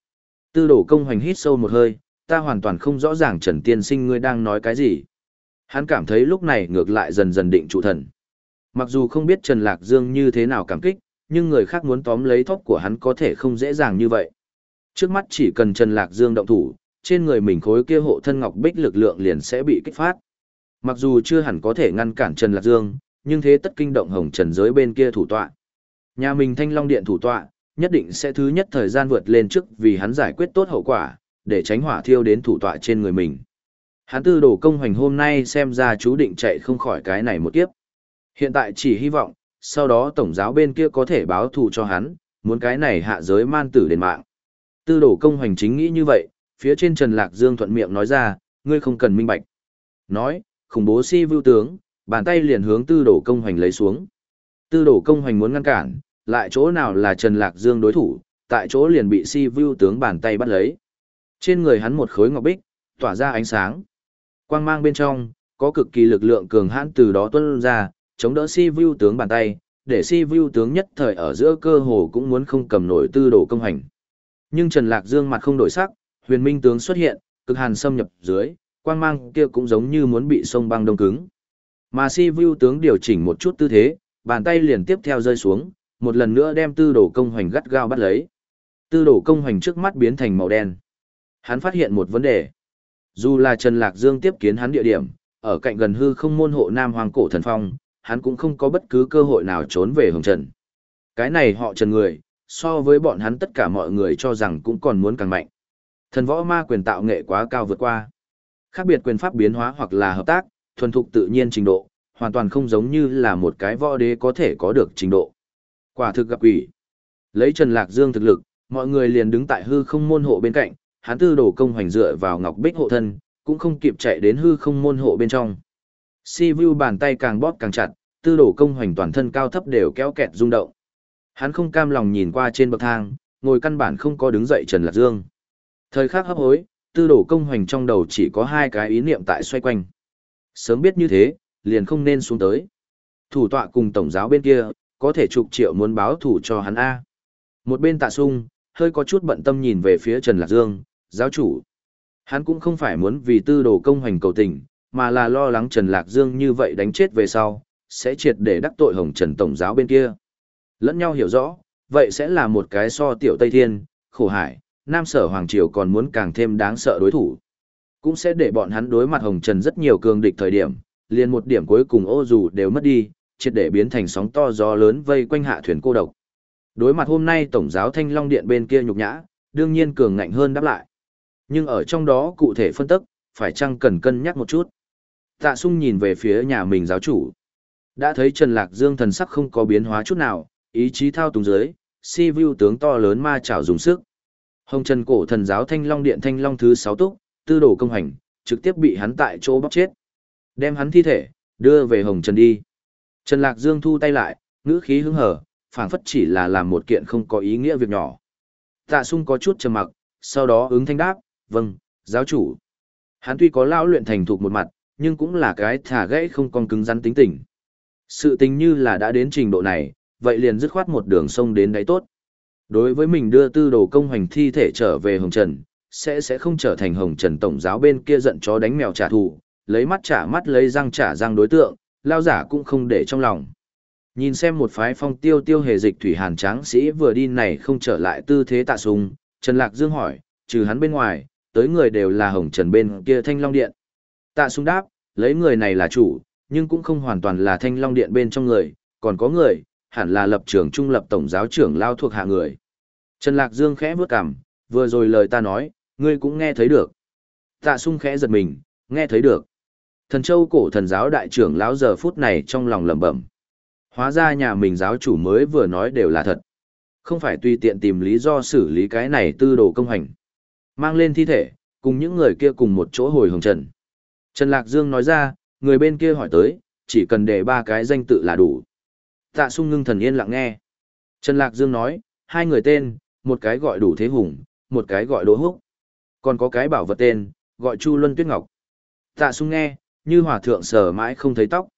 Tư đổ công hoành hít sâu một hơi, ta hoàn toàn không rõ ràng Trần Tiên Sinh ngươi đang nói cái gì. Hắn cảm thấy lúc này ngược lại dần dần định trụ thần. Mặc dù không biết Trần Lạc Dương như thế nào cảm kích, nhưng người khác muốn tóm lấy thóp của hắn có thể không dễ dàng như vậy. Trước mắt chỉ cần Trần Lạc Dương động thủ, trên người mình khối kia hộ thân ngọc bích lực lượng liền sẽ bị kích phát. Mặc dù chưa hẳn có thể ngăn cản Trần Lạc Dương, nhưng thế tất kinh động hồng trần giới bên kia thủ tọa. Nhà mình thanh long điện thủ tọa, nhất định sẽ thứ nhất thời gian vượt lên trước vì hắn giải quyết tốt hậu quả, để tránh hỏa thiêu đến thủ tọa trên người mình. Hắn tư đổ công hoành hôm nay xem ra chú định chạy không khỏi cái này một kiếp. Hiện tại chỉ hy vọng, sau đó tổng giáo bên kia có thể báo thù cho hắn, muốn cái này hạ giới man tử đền mạng. Tư đổ công hoành chính nghĩ như vậy, phía trên Trần Lạc Dương thuận miệng nói ra, ngươi không cần minh bạch. Nói, khủng bố si vưu tướng, bàn tay liền hướng tư đổ công hoành lấy xuống. Tư đổ công hoành muốn ngăn cản, lại chỗ nào là Trần Lạc Dương đối thủ, tại chỗ liền bị si vưu tướng bàn tay bắt lấy. Trên người hắn một khối ngọc bích, tỏa ra ánh sáng. Quang mang bên trong, có cực kỳ lực lượng cường hãn từ đó tuôn ra, chống đỡ si vưu tướng bàn tay, để si vưu tướng nhất thời ở giữa cơ hồ cũng muốn không cầm nổi tư Đồ công hành. Nhưng Trần Lạc Dương mặt không đổi sắc, huyền minh tướng xuất hiện, cực hàn xâm nhập dưới, quang mang kia cũng giống như muốn bị sông băng đông cứng. Mà si Vu tướng điều chỉnh một chút tư thế, bàn tay liền tiếp theo rơi xuống, một lần nữa đem tư đổ công hoành gắt gao bắt lấy. Tư đổ công hoành trước mắt biến thành màu đen. Hắn phát hiện một vấn đề. Dù là Trần Lạc Dương tiếp kiến hắn địa điểm, ở cạnh gần hư không môn hộ Nam Hoàng Cổ Thần Phong, hắn cũng không có bất cứ cơ hội nào trốn về Hồng Trần. Cái này họ Trần người, so với bọn hắn tất cả mọi người cho rằng cũng còn muốn càng mạnh. Thần võ ma quyền tạo nghệ quá cao vượt qua. Khác biệt quyền pháp biến hóa hoặc là hợp tác, thuần thục tự nhiên trình độ, hoàn toàn không giống như là một cái võ đế có thể có được trình độ. Quả thực gặp quỷ. Lấy Trần Lạc Dương thực lực, mọi người liền đứng tại hư không môn hộ bên cạnh, hắn tư đổ công hoành dựa vào ngọc bích hộ thân, cũng không kịp chạy đến hư không môn hộ bên trong. Si Vu bàn tay càng bóp càng chặt, tư đổ công hoành toàn thân cao thấp đều kéo kẹt rung động. Hắn không cam lòng nhìn qua trên bậc thang, ngồi căn bản không có đứng dậy Trần Lạc Dương. Thời khắc hấp hối, tư đồ công hoành trong đầu chỉ có hai cái ý niệm tại xoay quanh. Sớm biết như thế, liền không nên xuống tới. Thủ tọa cùng tổng giáo bên kia, có thể chục triệu muốn báo thủ cho hắn A. Một bên tạ sung, hơi có chút bận tâm nhìn về phía Trần Lạc Dương, giáo chủ. Hắn cũng không phải muốn vì tư đồ công hoành cầu tình, mà là lo lắng Trần Lạc Dương như vậy đánh chết về sau, sẽ triệt để đắc tội hồng trần tổng giáo bên kia. Lẫn nhau hiểu rõ, vậy sẽ là một cái so tiểu Tây Thiên, khổ hải, Nam Sở Hoàng Triều còn muốn càng thêm đáng sợ đối thủ. Cũng sẽ để bọn hắn đối mặt hồng trần rất nhiều cường địch thời điểm, liền một điểm cuối cùng ô dù đều mất đi, triệt để biến thành sóng to gió lớn vây quanh hạ thuyền cô độc. Đối mặt hôm nay Tổng giáo Thanh Long Điện bên kia nhục nhã, đương nhiên cường ngạnh hơn đáp lại. Nhưng ở trong đó cụ thể phân tích, phải chăng cần cân nhắc một chút. Tạ sung nhìn về phía nhà mình giáo chủ. Đã thấy Trần Lạc Dương thần sắc không có biến hóa chút nào, ý chí thao túng dưới, si vu tướng to lớn ma chảo dùng sức. Hồng Trần cổ thần giáo Thanh Long Điện Thanh Long thứ 6 túc, tư đồ công hành, trực tiếp bị hắn tại chỗ bóc chết. Đem hắn thi thể, đưa về Hồng Trần đi. Trần Lạc Dương thu tay lại, ngữ khí hứng hở, phảng phất chỉ là làm một kiện không có ý nghĩa việc nhỏ. Tạ sung có chút trầm mặc, sau đó ứng thanh đáp, vâng, giáo chủ. Hắn tuy có lao luyện thành thục một mặt, nhưng cũng là cái thả gãy không còn cứng rắn tính tình. Sự tình như là đã đến trình độ này, vậy liền dứt khoát một đường sông đến đáy tốt. Đối với mình đưa tư đồ công hành thi thể trở về Hồng Trần, sẽ sẽ không trở thành Hồng Trần Tổng giáo bên kia giận chó đánh mèo trả thù, lấy mắt trả mắt lấy răng trả răng đối tượng, lao giả cũng không để trong lòng. Nhìn xem một phái phong tiêu tiêu hề dịch thủy hàn tráng sĩ vừa đi này không trở lại tư thế tạ sùng, Trần Lạc Dương hỏi, trừ hắn bên ngoài, tới người đều là Hồng Trần bên kia Thanh Long Điện. Tạ sung đáp, lấy người này là chủ, nhưng cũng không hoàn toàn là Thanh Long Điện bên trong người, còn có người, hẳn là lập trường trung lập tổng giáo trưởng lao thuộc hạ người. Trần Lạc Dương khẽ bước cằm, vừa rồi lời ta nói, ngươi cũng nghe thấy được. Tạ sung khẽ giật mình, nghe thấy được. Thần châu cổ thần giáo đại trưởng lão giờ phút này trong lòng lẩm bẩm. Hóa ra nhà mình giáo chủ mới vừa nói đều là thật. Không phải tùy tiện tìm lý do xử lý cái này tư đồ công hành. Mang lên thi thể, cùng những người kia cùng một chỗ hồi hồng trần. Trần Lạc Dương nói ra, người bên kia hỏi tới, chỉ cần để ba cái danh tự là đủ. Tạ sung ngưng thần yên lặng nghe. Trần Lạc Dương nói, hai người tên, một cái gọi đủ thế hùng, một cái gọi đỗ húc. Còn có cái bảo vật tên, gọi Chu Luân Tuyết Ngọc. Tạ sung nghe, như hòa thượng sở mãi không thấy tóc.